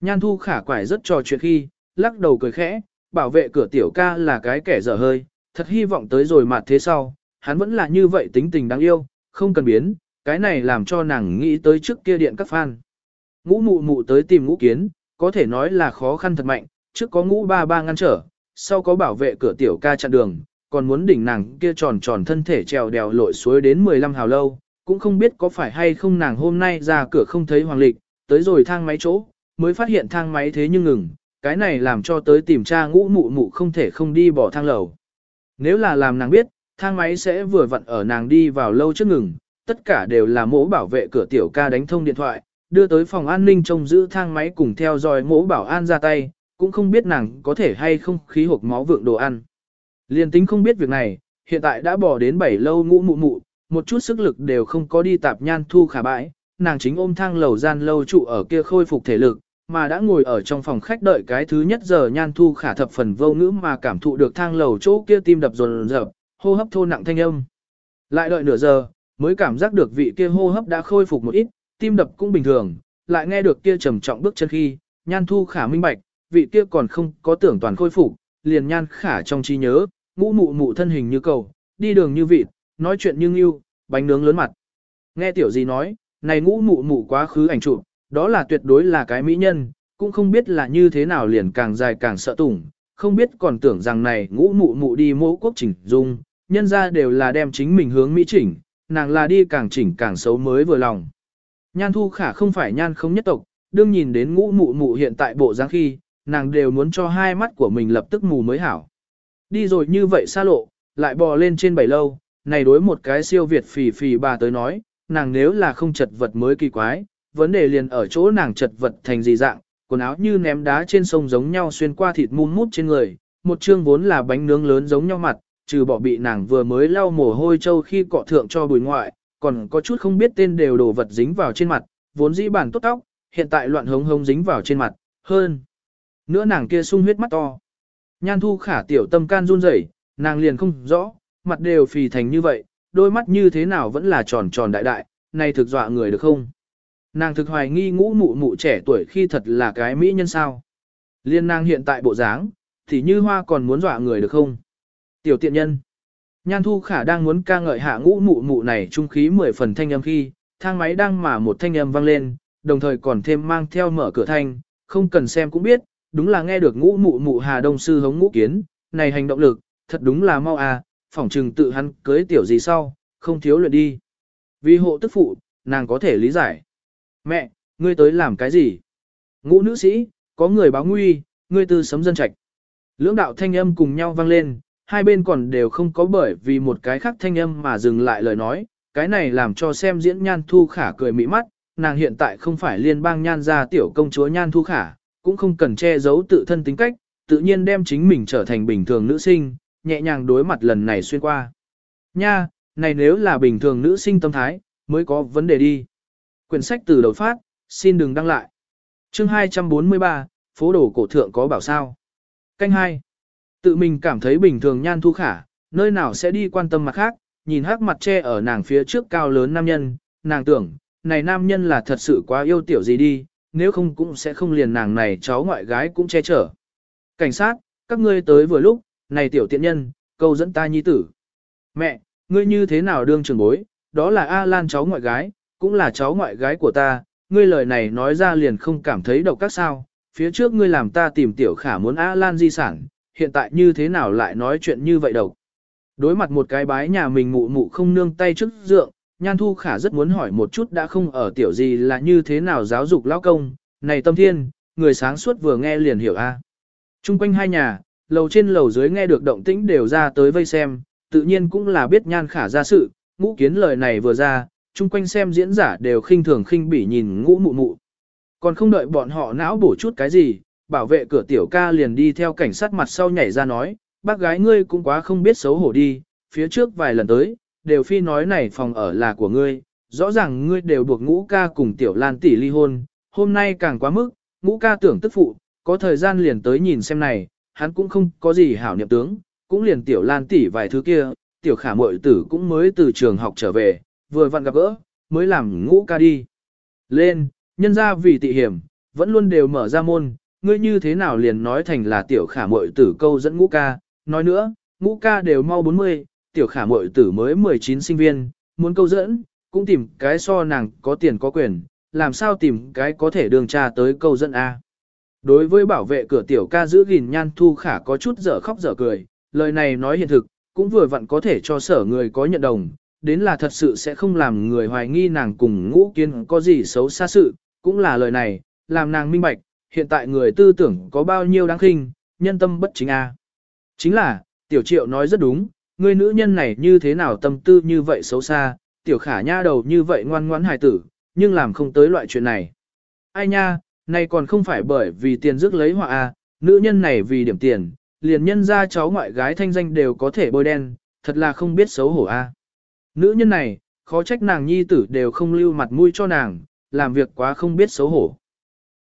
Nhan thu khả quải rất trò chuyện khi, lắc đầu cười khẽ, bảo vệ cửa tiểu ca là cái kẻ dở hơi, thật hy vọng tới rồi mặt thế sau, hắn vẫn là như vậy tính tình đáng yêu, không cần biến, cái này làm cho nàng nghĩ tới trước kia điện các fan. Ngũ mụ mụ tới tìm ngũ kiến, có thể nói là khó khăn thật mạnh, trước có ngũ ba ba ngăn trở, sau có bảo vệ cửa tiểu ca chặn đường, còn muốn đỉnh nàng kia tròn tròn thân thể trèo đèo lội suối đến 15 hào lâu, cũng không biết có phải hay không nàng hôm nay ra cửa không thấy hoàng lịch, tới rồi thang máy chỗ, mới phát hiện thang máy thế nhưng ngừng, cái này làm cho tới tìm cha ngũ mụ mụ không thể không đi bỏ thang lầu. Nếu là làm nàng biết, thang máy sẽ vừa vặn ở nàng đi vào lâu trước ngừng, tất cả đều là mỗ bảo vệ cửa tiểu ca đánh thông điện thoại, đưa tới phòng an ninh trông giữ thang máy cùng theo dõi mỗ bảo an ra tay, cũng không biết nàng có thể hay không khí hộp máu vượng đồ ăn. Liên tính không biết việc này, hiện tại đã bỏ đến bảy lâu ngũ mụ mụ, một chút sức lực đều không có đi tạp nhan thu khả bãi, nàng chính ôm thang lầu gian lâu trụ ở kia khôi phục thể lực, mà đã ngồi ở trong phòng khách đợi cái thứ nhất giờ nhan thu khả thập phần vô ngữ mà cảm thụ được thang lầu chỗ kia tim đập rồn rợp, hô hấp thô nặng thanh âm. Lại đợi nửa giờ, mới cảm giác được vị kia hô hấp đã khôi phục một ít, tim đập cũng bình thường, lại nghe được kia trầm trọng bước chân khi, nhan thu khả minh bạch, vị kia còn không có tưởng toàn khôi phục, liền nhan khả trong trí nhớ, ngũ mụ mụ thân hình như cầu, đi đường như vịt, nói chuyện như ngưu, bánh nướng lớn mặt. Nghe tiểu gì nói, này ngũ mụ mụ quá khứ ảnh chụp, đó là tuyệt đối là cái mỹ nhân, cũng không biết là như thế nào liền càng dài càng sợ tủng, không biết còn tưởng rằng này ngũ mụ mụ đi mẫu quốc chỉnh dung, nhân ra đều là đem chính mình hướng mỹ chỉnh, nàng là đi càng chỉnh càng xấu mới vừa lòng. Nhan thu khả không phải nhan không nhất tộc, đương nhìn đến ngũ mụ mụ hiện tại bộ dáng khi, nàng đều muốn cho hai mắt của mình lập tức mù mới hảo. Đi rồi như vậy xa lộ, lại bò lên trên bảy lâu, này đối một cái siêu việt phì phì bà tới nói, nàng nếu là không chật vật mới kỳ quái, vấn đề liền ở chỗ nàng chật vật thành gì dạng, quần áo như ném đá trên sông giống nhau xuyên qua thịt mum mút trên người, một chương vốn là bánh nướng lớn giống nhau mặt, trừ bỏ bị nàng vừa mới lau mồ hôi châu khi cọ thượng cho bùi ngoại, còn có chút không biết tên đều đổ vật dính vào trên mặt, vốn dĩ bản tốt tóc, hiện tại loạn hống hống dính vào trên mặt, hơn. Nữa nàng kia sung huyết mắt to. Nhan thu khả tiểu tâm can run rẩy, nàng liền không rõ, mặt đều phì thành như vậy, đôi mắt như thế nào vẫn là tròn tròn đại đại, này thực dọa người được không? Nàng thực hoài nghi ngũ mụ mụ trẻ tuổi khi thật là cái mỹ nhân sao. Liên nàng hiện tại bộ dáng, thì như hoa còn muốn dọa người được không? Tiểu tiện nhân. Nhan thu khả đang muốn ca ngợi hạ ngũ mụ mụ này trung khí mười phần thanh âm khi, thang máy đang mà một thanh âm vang lên, đồng thời còn thêm mang theo mở cửa thanh, không cần xem cũng biết, đúng là nghe được ngũ mụ mụ Hà Đông Sư hống ngũ kiến, này hành động lực, thật đúng là mau à, phỏng trừng tự hắn cưới tiểu gì sau, không thiếu luyện đi. Vì hộ tức phụ, nàng có thể lý giải. Mẹ, ngươi tới làm cái gì? Ngũ nữ sĩ, có người báo nguy, ngươi tư sấm dân trạch. Lưỡng đạo thanh âm cùng nhau vang lên, hai bên còn đều không có bởi vì một cái khác thanh âm mà dừng lại lời nói, cái này làm cho xem diễn nhan thu khả cười mỹ mắt, nàng hiện tại không phải liên bang nhan gia tiểu công chúa nhan thu khả, cũng không cần che giấu tự thân tính cách, tự nhiên đem chính mình trở thành bình thường nữ sinh, nhẹ nhàng đối mặt lần này xuyên qua. Nha, này nếu là bình thường nữ sinh tâm thái, mới có vấn đề đi. Quyển sách từ đầu phát, xin đừng đăng lại. Chương 243, phố đồ cổ thượng có bảo sao. Canh 2. Tự mình cảm thấy bình thường nhan thu khả, nơi nào sẽ đi quan tâm mặt khác, nhìn hắc mặt che ở nàng phía trước cao lớn nam nhân, nàng tưởng, này nam nhân là thật sự quá yêu tiểu gì đi, nếu không cũng sẽ không liền nàng này cháu ngoại gái cũng che chở. Cảnh sát, các ngươi tới vừa lúc, này tiểu tiện nhân, câu dẫn ta nhi tử. Mẹ, ngươi như thế nào đương trường bối, đó là A Lan cháu ngoại gái, cũng là cháu ngoại gái của ta, ngươi lời này nói ra liền không cảm thấy độc các sao, phía trước ngươi làm ta tìm tiểu khả muốn A Lan di sản, hiện tại như thế nào lại nói chuyện như vậy độc. Đối mặt một cái bái nhà mình mụ mụ không nương tay trước dượng, Nhan Thu Khả rất muốn hỏi một chút đã không ở tiểu gì là như thế nào giáo dục lão công, này tâm thiên, người sáng suốt vừa nghe liền hiểu a. Trung quanh hai nhà, lầu trên lầu dưới nghe được động tĩnh đều ra tới vây xem, tự nhiên cũng là biết Nhan Khả ra sự, ngũ kiến lời này vừa ra, chung quanh xem diễn giả đều khinh thường khinh bỉ nhìn ngũ mụ mụ. Còn không đợi bọn họ não bổ chút cái gì, bảo vệ cửa tiểu ca liền đi theo cảnh sát mặt sau nhảy ra nói, bác gái ngươi cũng quá không biết xấu hổ đi, phía trước vài lần tới, đều phi nói này phòng ở là của ngươi, rõ ràng ngươi đều buộc ngũ ca cùng tiểu lan tỷ ly hôn, hôm nay càng quá mức, ngũ ca tưởng tức phụ, có thời gian liền tới nhìn xem này, hắn cũng không có gì hảo niệm tướng, cũng liền tiểu lan tỷ vài thứ kia, tiểu khả mội tử cũng mới từ trường học trở về, vừa vặn gặp gỡ, mới làm ngũ ca đi. Lên, nhân ra vì tị hiểm, vẫn luôn đều mở ra môn, ngươi như thế nào liền nói thành là tiểu khả mội tử câu dẫn ngũ ca, nói nữa, ngũ ca đều mau 40, tiểu khả mội tử mới 19 sinh viên, muốn câu dẫn, cũng tìm cái so nàng có tiền có quyền, làm sao tìm cái có thể đường tra tới câu dẫn A. Đối với bảo vệ cửa tiểu ca giữ gìn nhan thu khả có chút dở khóc dở cười, lời này nói hiện thực, cũng vừa vặn có thể cho sở người có nhận đồng, đến là thật sự sẽ không làm người hoài nghi nàng cùng ngũ kiến có gì xấu xa sự, cũng là lời này, làm nàng minh bạch, hiện tại người tư tưởng có bao nhiêu đáng khinh, nhân tâm bất chính a. Chính là, tiểu triệu nói rất đúng, người nữ nhân này như thế nào tâm tư như vậy xấu xa, tiểu khả nha đầu như vậy ngoan ngoãn hài tử, nhưng làm không tới loại chuyện này. Ai nha, này còn không phải bởi vì tiền rước lấy họa a, nữ nhân này vì điểm tiền, liền nhân ra cháu ngoại gái thanh danh đều có thể bôi đen, thật là không biết xấu hổ a. Nữ nhân này, khó trách nàng nhi tử đều không lưu mặt mũi cho nàng, làm việc quá không biết xấu hổ.